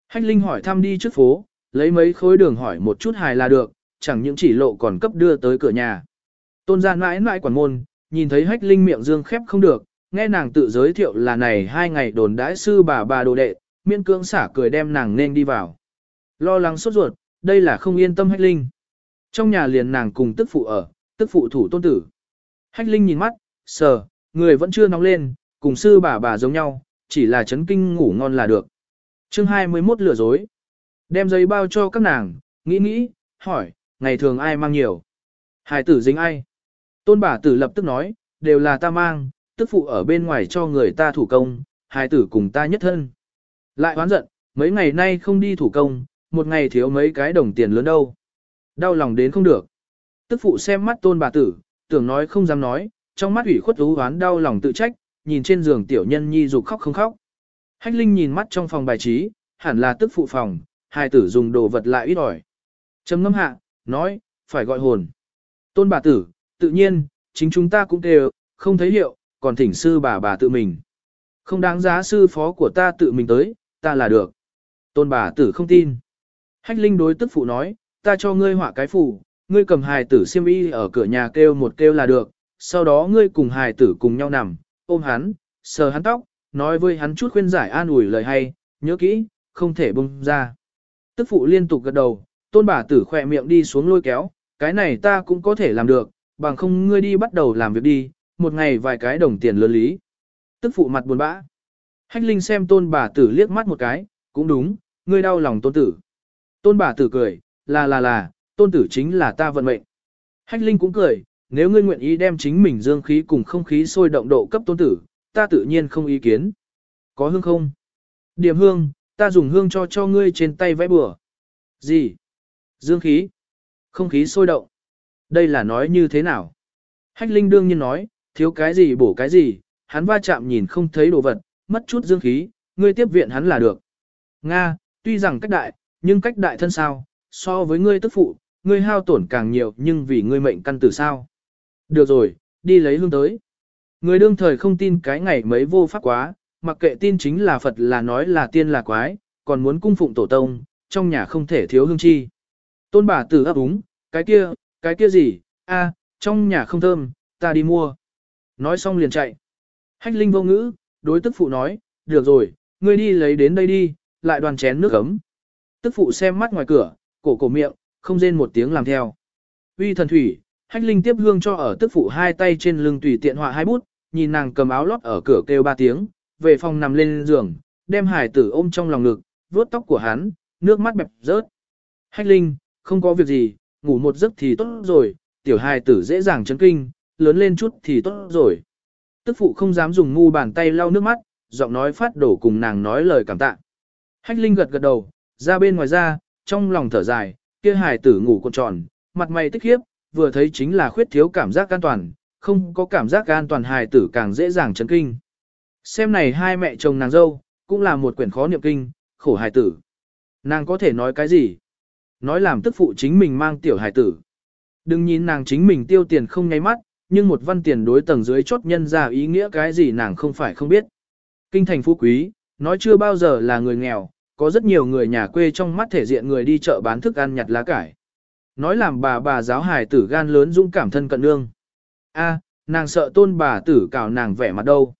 Hách Linh hỏi thăm đi trước phố, lấy mấy khối đường hỏi một chút hài là được, chẳng những chỉ lộ còn cấp đưa tới cửa nhà. Tôn gia mãi mãi quản môn, nhìn thấy Hách Linh miệng dương khép không được, nghe nàng tự giới thiệu là này hai ngày đồn đãi sư bà bà đồ đệ, miên cưỡng xả cười đem nàng nên đi vào. Lo lắng sốt ruột, đây là không yên tâm Hách Linh. Trong nhà liền nàng cùng tức phụ ở, tức phụ thủ tôn tử. Hách Linh nhìn mắt, sờ, người vẫn chưa nóng lên, cùng sư bà bà giống nhau, chỉ là chấn kinh ngủ ngon là được. chương 21 lừa dối. Đem giấy bao cho các nàng, nghĩ nghĩ, hỏi, ngày thường ai mang nhiều? Hải tử dính ai? Tôn bà tử lập tức nói, đều là ta mang, tức phụ ở bên ngoài cho người ta thủ công, hải tử cùng ta nhất thân. Lại hoán giận, mấy ngày nay không đi thủ công, một ngày thiếu mấy cái đồng tiền lớn đâu. Đau lòng đến không được. Tức phụ xem mắt tôn bà tử, tưởng nói không dám nói, trong mắt ủy khuất ú hoán đau lòng tự trách, nhìn trên giường tiểu nhân nhi dục khóc không khóc. Hách Linh nhìn mắt trong phòng bài trí, hẳn là tức phụ phòng, hai tử dùng đồ vật lại ít ỏi. Trầm ngâm hạ, nói, phải gọi hồn. Tôn bà tử, tự nhiên, chính chúng ta cũng đều, không thấy hiệu, còn thỉnh sư bà bà tự mình. Không đáng giá sư phó của ta tự mình tới, ta là được. Tôn bà tử không tin. Hách Linh đối tức phụ nói, ta cho ngươi họa cái phủ, ngươi cầm hài tử siêm y ở cửa nhà kêu một kêu là được, sau đó ngươi cùng hài tử cùng nhau nằm, ôm hắn, sờ hắn tóc, nói với hắn chút khuyên giải an ủi lời hay, nhớ kỹ, không thể bung ra. Tức phụ liên tục gật đầu, tôn bà tử khỏe miệng đi xuống lôi kéo, cái này ta cũng có thể làm được, bằng không ngươi đi bắt đầu làm việc đi, một ngày vài cái đồng tiền lớn lý. Tức phụ mặt buồn bã. Hách Linh xem tôn bà tử liếc mắt một cái, cũng đúng, ngươi đau lòng tôn tử. Tôn bà tử cười, là là là, tôn tử chính là ta vận mệnh. Hách Linh cũng cười, nếu ngươi nguyện ý đem chính mình dương khí cùng không khí sôi động độ cấp tôn tử, ta tự nhiên không ý kiến. Có hương không? Điểm hương, ta dùng hương cho cho ngươi trên tay vẽ bừa. Gì? Dương khí? Không khí sôi động. Đây là nói như thế nào? Hách Linh đương nhiên nói, thiếu cái gì bổ cái gì, hắn va chạm nhìn không thấy đồ vật, mất chút dương khí, ngươi tiếp viện hắn là được. Nga, tuy rằng cách đại, nhưng cách đại thân sao, so với ngươi tức phụ, ngươi hao tổn càng nhiều nhưng vì ngươi mệnh căn tử sao. Được rồi, đi lấy hương tới. Người đương thời không tin cái ngày mấy vô pháp quá, mặc kệ tin chính là Phật là nói là tiên là quái, còn muốn cung phụng tổ tông, trong nhà không thể thiếu hương chi. Tôn bà tử ấp úng, cái kia, cái kia gì, a, trong nhà không thơm, ta đi mua. Nói xong liền chạy. Hách linh vô ngữ, đối tức phụ nói, được rồi, ngươi đi lấy đến đây đi, lại đoàn chén nước ấm. Tức phụ xem mắt ngoài cửa, cổ cổ miệng, không rên một tiếng làm theo. Uy thần thủy, hách linh tiếp hương cho ở tức phụ hai tay trên lưng tùy tiện họa hai bút, nhìn nàng cầm áo lót ở cửa kêu ba tiếng, về phòng nằm lên giường, đem hải tử ôm trong lòng ngực, vuốt tóc của hắn, nước mắt bẹp rớt. Hách linh, không có việc gì, ngủ một giấc thì tốt rồi, tiểu hài tử dễ dàng chấn kinh, lớn lên chút thì tốt rồi. Tức phụ không dám dùng ngu bàn tay lau nước mắt, giọng nói phát đổ cùng nàng nói lời cảm tạ. Hách Linh gật gật đầu, ra bên ngoài ra, trong lòng thở dài, kia hài tử ngủ cuộn tròn, mặt mày tích khiếp, vừa thấy chính là khuyết thiếu cảm giác an toàn, không có cảm giác an toàn hài tử càng dễ dàng chấn kinh. Xem này hai mẹ chồng nàng dâu, cũng là một quyển khó niệm kinh, khổ hài tử. Nàng có thể nói cái gì? Nói làm tức phụ chính mình mang tiểu hài tử. Đừng nhìn nàng chính mình tiêu tiền không nháy mắt, nhưng một văn tiền đối tầng dưới chốt nhân ra ý nghĩa cái gì nàng không phải không biết. Kinh thành phú quý, nói chưa bao giờ là người nghèo, có rất nhiều người nhà quê trong mắt thể diện người đi chợ bán thức ăn nhặt lá cải. Nói làm bà bà giáo hài tử gan lớn dũng cảm thân cận nương. A, nàng sợ tôn bà tử cào nàng vẻ mặt đâu.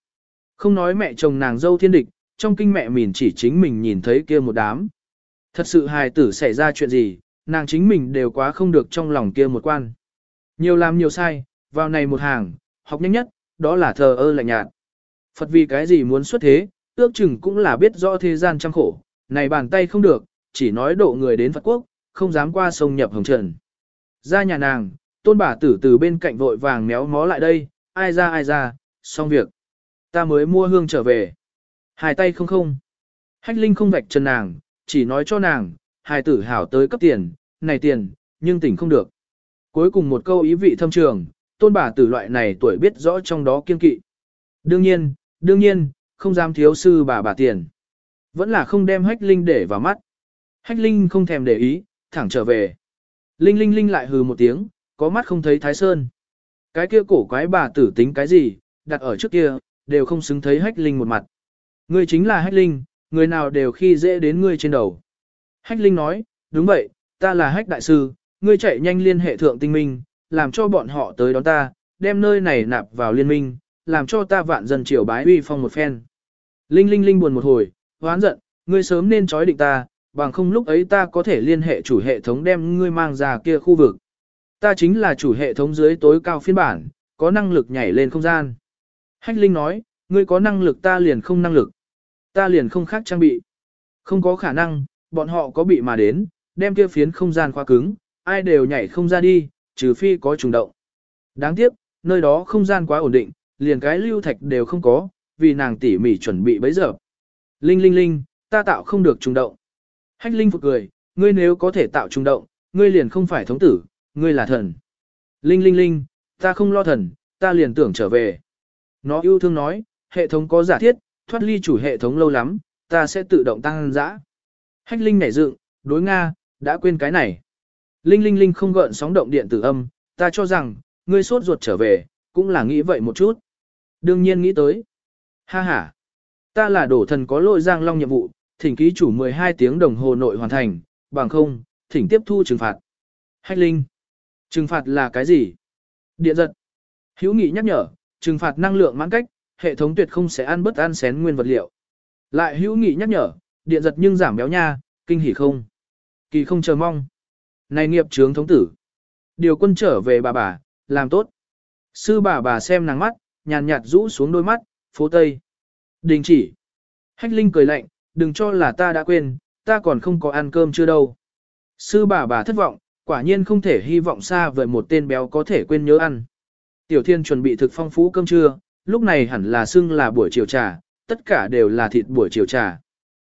Không nói mẹ chồng nàng dâu thiên địch, trong kinh mẹ mình chỉ chính mình nhìn thấy kia một đám. Thật sự hài tử xảy ra chuyện gì, nàng chính mình đều quá không được trong lòng kia một quan. Nhiều làm nhiều sai, vào này một hàng, học nhanh nhất, đó là thờ ơ lạnh nhạt. Phật vì cái gì muốn xuất thế, ước chừng cũng là biết rõ thế gian trăm khổ, này bàn tay không được, chỉ nói độ người đến Phật quốc, không dám qua sông nhập hồng trần. Ra nhà nàng, tôn bà tử từ bên cạnh vội vàng méo mó lại đây, ai ra ai ra, xong việc. Ta mới mua hương trở về. Hai tay không không. Hách Linh không vạch chân nàng, chỉ nói cho nàng, hài tử hảo tới cấp tiền, này tiền, nhưng tỉnh không được. Cuối cùng một câu ý vị thâm trường, tôn bà tử loại này tuổi biết rõ trong đó kiên kỵ. Đương nhiên, đương nhiên, không dám thiếu sư bà bà tiền. Vẫn là không đem hách linh để vào mắt. Hách linh không thèm để ý, thẳng trở về. Linh linh linh lại hừ một tiếng, có mắt không thấy thái sơn. Cái kia cổ quái bà tử tính cái gì, đặt ở trước kia, đều không xứng thấy hách linh một mặt. Ngươi chính là hách linh, người nào đều khi dễ đến ngươi trên đầu. Hách linh nói, đúng vậy, ta là hách đại sư, ngươi chạy nhanh liên hệ thượng tinh minh, làm cho bọn họ tới đón ta, đem nơi này nạp vào liên minh, làm cho ta vạn dân triều bái uy phong một phen. Linh linh linh buồn một hồi, hoán giận, ngươi sớm nên trói định ta, bằng không lúc ấy ta có thể liên hệ chủ hệ thống đem ngươi mang ra kia khu vực. Ta chính là chủ hệ thống dưới tối cao phiên bản, có năng lực nhảy lên không gian. Hách Linh nói, ngươi có năng lực ta liền không năng lực. Ta liền không khác trang bị. Không có khả năng, bọn họ có bị mà đến, đem kia phiến không gian quá cứng, ai đều nhảy không ra đi, trừ phi có trùng động. Đáng tiếc, nơi đó không gian quá ổn định, liền cái lưu thạch đều không có, vì nàng tỉ mỉ chuẩn bị bấy giờ. Linh linh linh, ta tạo không được trùng động. Hách linh phục cười, ngươi nếu có thể tạo trùng động, ngươi liền không phải thống tử, ngươi là thần. Linh linh linh, ta không lo thần, ta liền tưởng trở về. Nó yêu thương nói, hệ thống có giả thiết, thoát ly chủ hệ thống lâu lắm, ta sẽ tự động tăng dã. Hách linh nảy dựng, đối Nga, đã quên cái này. Linh linh linh không gợn sóng động điện tử âm, ta cho rằng, ngươi sốt ruột trở về, cũng là nghĩ vậy một chút. Đương nhiên nghĩ tới. Ha ha. Ta là đổ thần có lỗi giang long nhiệm vụ, thỉnh ký chủ 12 tiếng đồng hồ nội hoàn thành, bằng không, thỉnh tiếp thu trừng phạt. Hách linh. Trừng phạt là cái gì? Điện giật. Hữu nghị nhắc nhở, trừng phạt năng lượng mãn cách, hệ thống tuyệt không sẽ ăn bất ăn xén nguyên vật liệu. Lại hữu nghị nhắc nhở, điện giật nhưng giảm béo nha, kinh hỉ không? Kỳ không chờ mong. Này nghiệp trướng thống tử. Điều quân trở về bà bà, làm tốt. Sư bà bà xem nàng mắt, nhàn nhạt rũ xuống đôi mắt, phố Tây. Đình chỉ. Hách Linh cười lạnh, đừng cho là ta đã quên, ta còn không có ăn cơm chưa đâu. Sư bà bà thất vọng, quả nhiên không thể hy vọng xa vời một tên béo có thể quên nhớ ăn. Tiểu Thiên chuẩn bị thực phong phú cơm trưa, lúc này hẳn là xưng là buổi chiều trà, tất cả đều là thịt buổi chiều trà.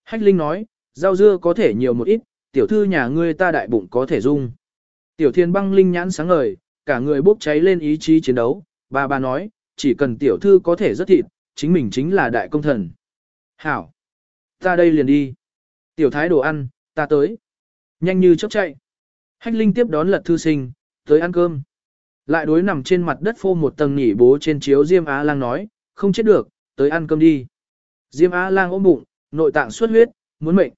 Hách Linh nói, rau dưa có thể nhiều một ít, tiểu thư nhà ngươi ta đại bụng có thể dung. Tiểu Thiên băng linh nhãn sáng ngời, cả người bốc cháy lên ý chí chiến đấu, bà bà nói, chỉ cần tiểu thư có thể rất thịt, chính mình chính là đại công thần. Hảo! Ta đây liền đi. Tiểu thái đồ ăn, ta tới. Nhanh như chớp chạy. Hách Linh tiếp đón lật thư sinh, tới ăn cơm. Lại đối nằm trên mặt đất phô một tầng nhỉ bố trên chiếu Diêm Á Lang nói, không chết được, tới ăn cơm đi. Diêm Á Lang ôm bụng, nội tạng xuất huyết, muốn mệnh.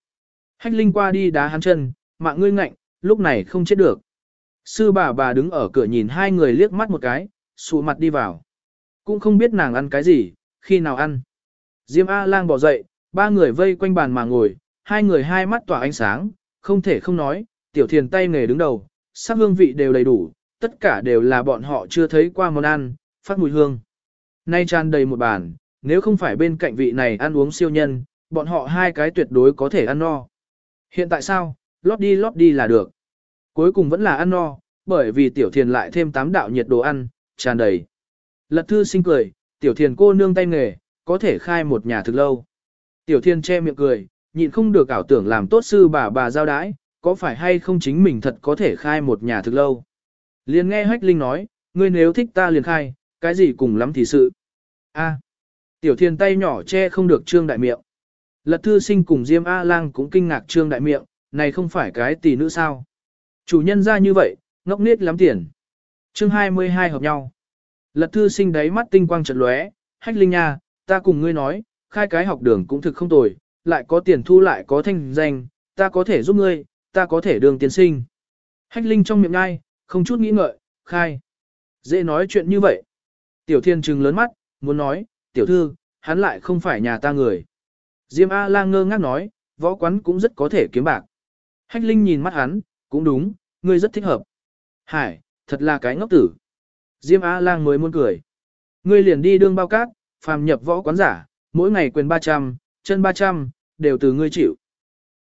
Hách Linh qua đi đá hắn chân, mạng ngươi ngạnh, lúc này không chết được. Sư bà bà đứng ở cửa nhìn hai người liếc mắt một cái, sụ mặt đi vào. Cũng không biết nàng ăn cái gì, khi nào ăn. Diêm A lang bỏ dậy, ba người vây quanh bàn mà ngồi, hai người hai mắt tỏa ánh sáng, không thể không nói, tiểu thiền tay nghề đứng đầu, sắc hương vị đều đầy đủ, tất cả đều là bọn họ chưa thấy qua món ăn, phát mùi hương. Nay tràn đầy một bàn, nếu không phải bên cạnh vị này ăn uống siêu nhân, bọn họ hai cái tuyệt đối có thể ăn no. Hiện tại sao, lót đi lót đi là được. Cuối cùng vẫn là ăn no, bởi vì tiểu thiền lại thêm tám đạo nhiệt đồ ăn, tràn đầy. Lật thư sinh cười, tiểu thiền cô nương tay nghề, có thể khai một nhà thực lâu. Tiểu thiền che miệng cười, nhịn không được ảo tưởng làm tốt sư bà bà giao đái, có phải hay không chính mình thật có thể khai một nhà thực lâu. Liền nghe Hách Linh nói, ngươi nếu thích ta liền khai, cái gì cùng lắm thì sự. A. tiểu thiền tay nhỏ che không được trương đại miệng. Lật thư sinh cùng Diêm A-lang cũng kinh ngạc trương đại miệng, này không phải cái tỷ nữ sao. Chủ nhân ra như vậy, ngốc nết lắm tiền. chương 22 hợp nhau. Lật thư sinh đáy mắt tinh quang trật lóe, hách linh nha, ta cùng ngươi nói, khai cái học đường cũng thực không tồi, lại có tiền thu lại có thanh danh, ta có thể giúp ngươi, ta có thể đường tiến sinh. Hách linh trong miệng ngai, không chút nghĩ ngợi, khai. Dễ nói chuyện như vậy. Tiểu thiên trừng lớn mắt, muốn nói, tiểu thư, hắn lại không phải nhà ta người. Diêm A-lang ngơ ngác nói, võ quán cũng rất có thể kiếm bạc. Hách linh nhìn mắt hắn, cũng đúng, ngươi rất thích hợp. Hải, thật là cái ngốc tử. Diêm A-lang mới muốn cười. Ngươi liền đi đương bao cát, phàm nhập võ quán giả, mỗi ngày quyền 300, chân 300, đều từ ngươi chịu.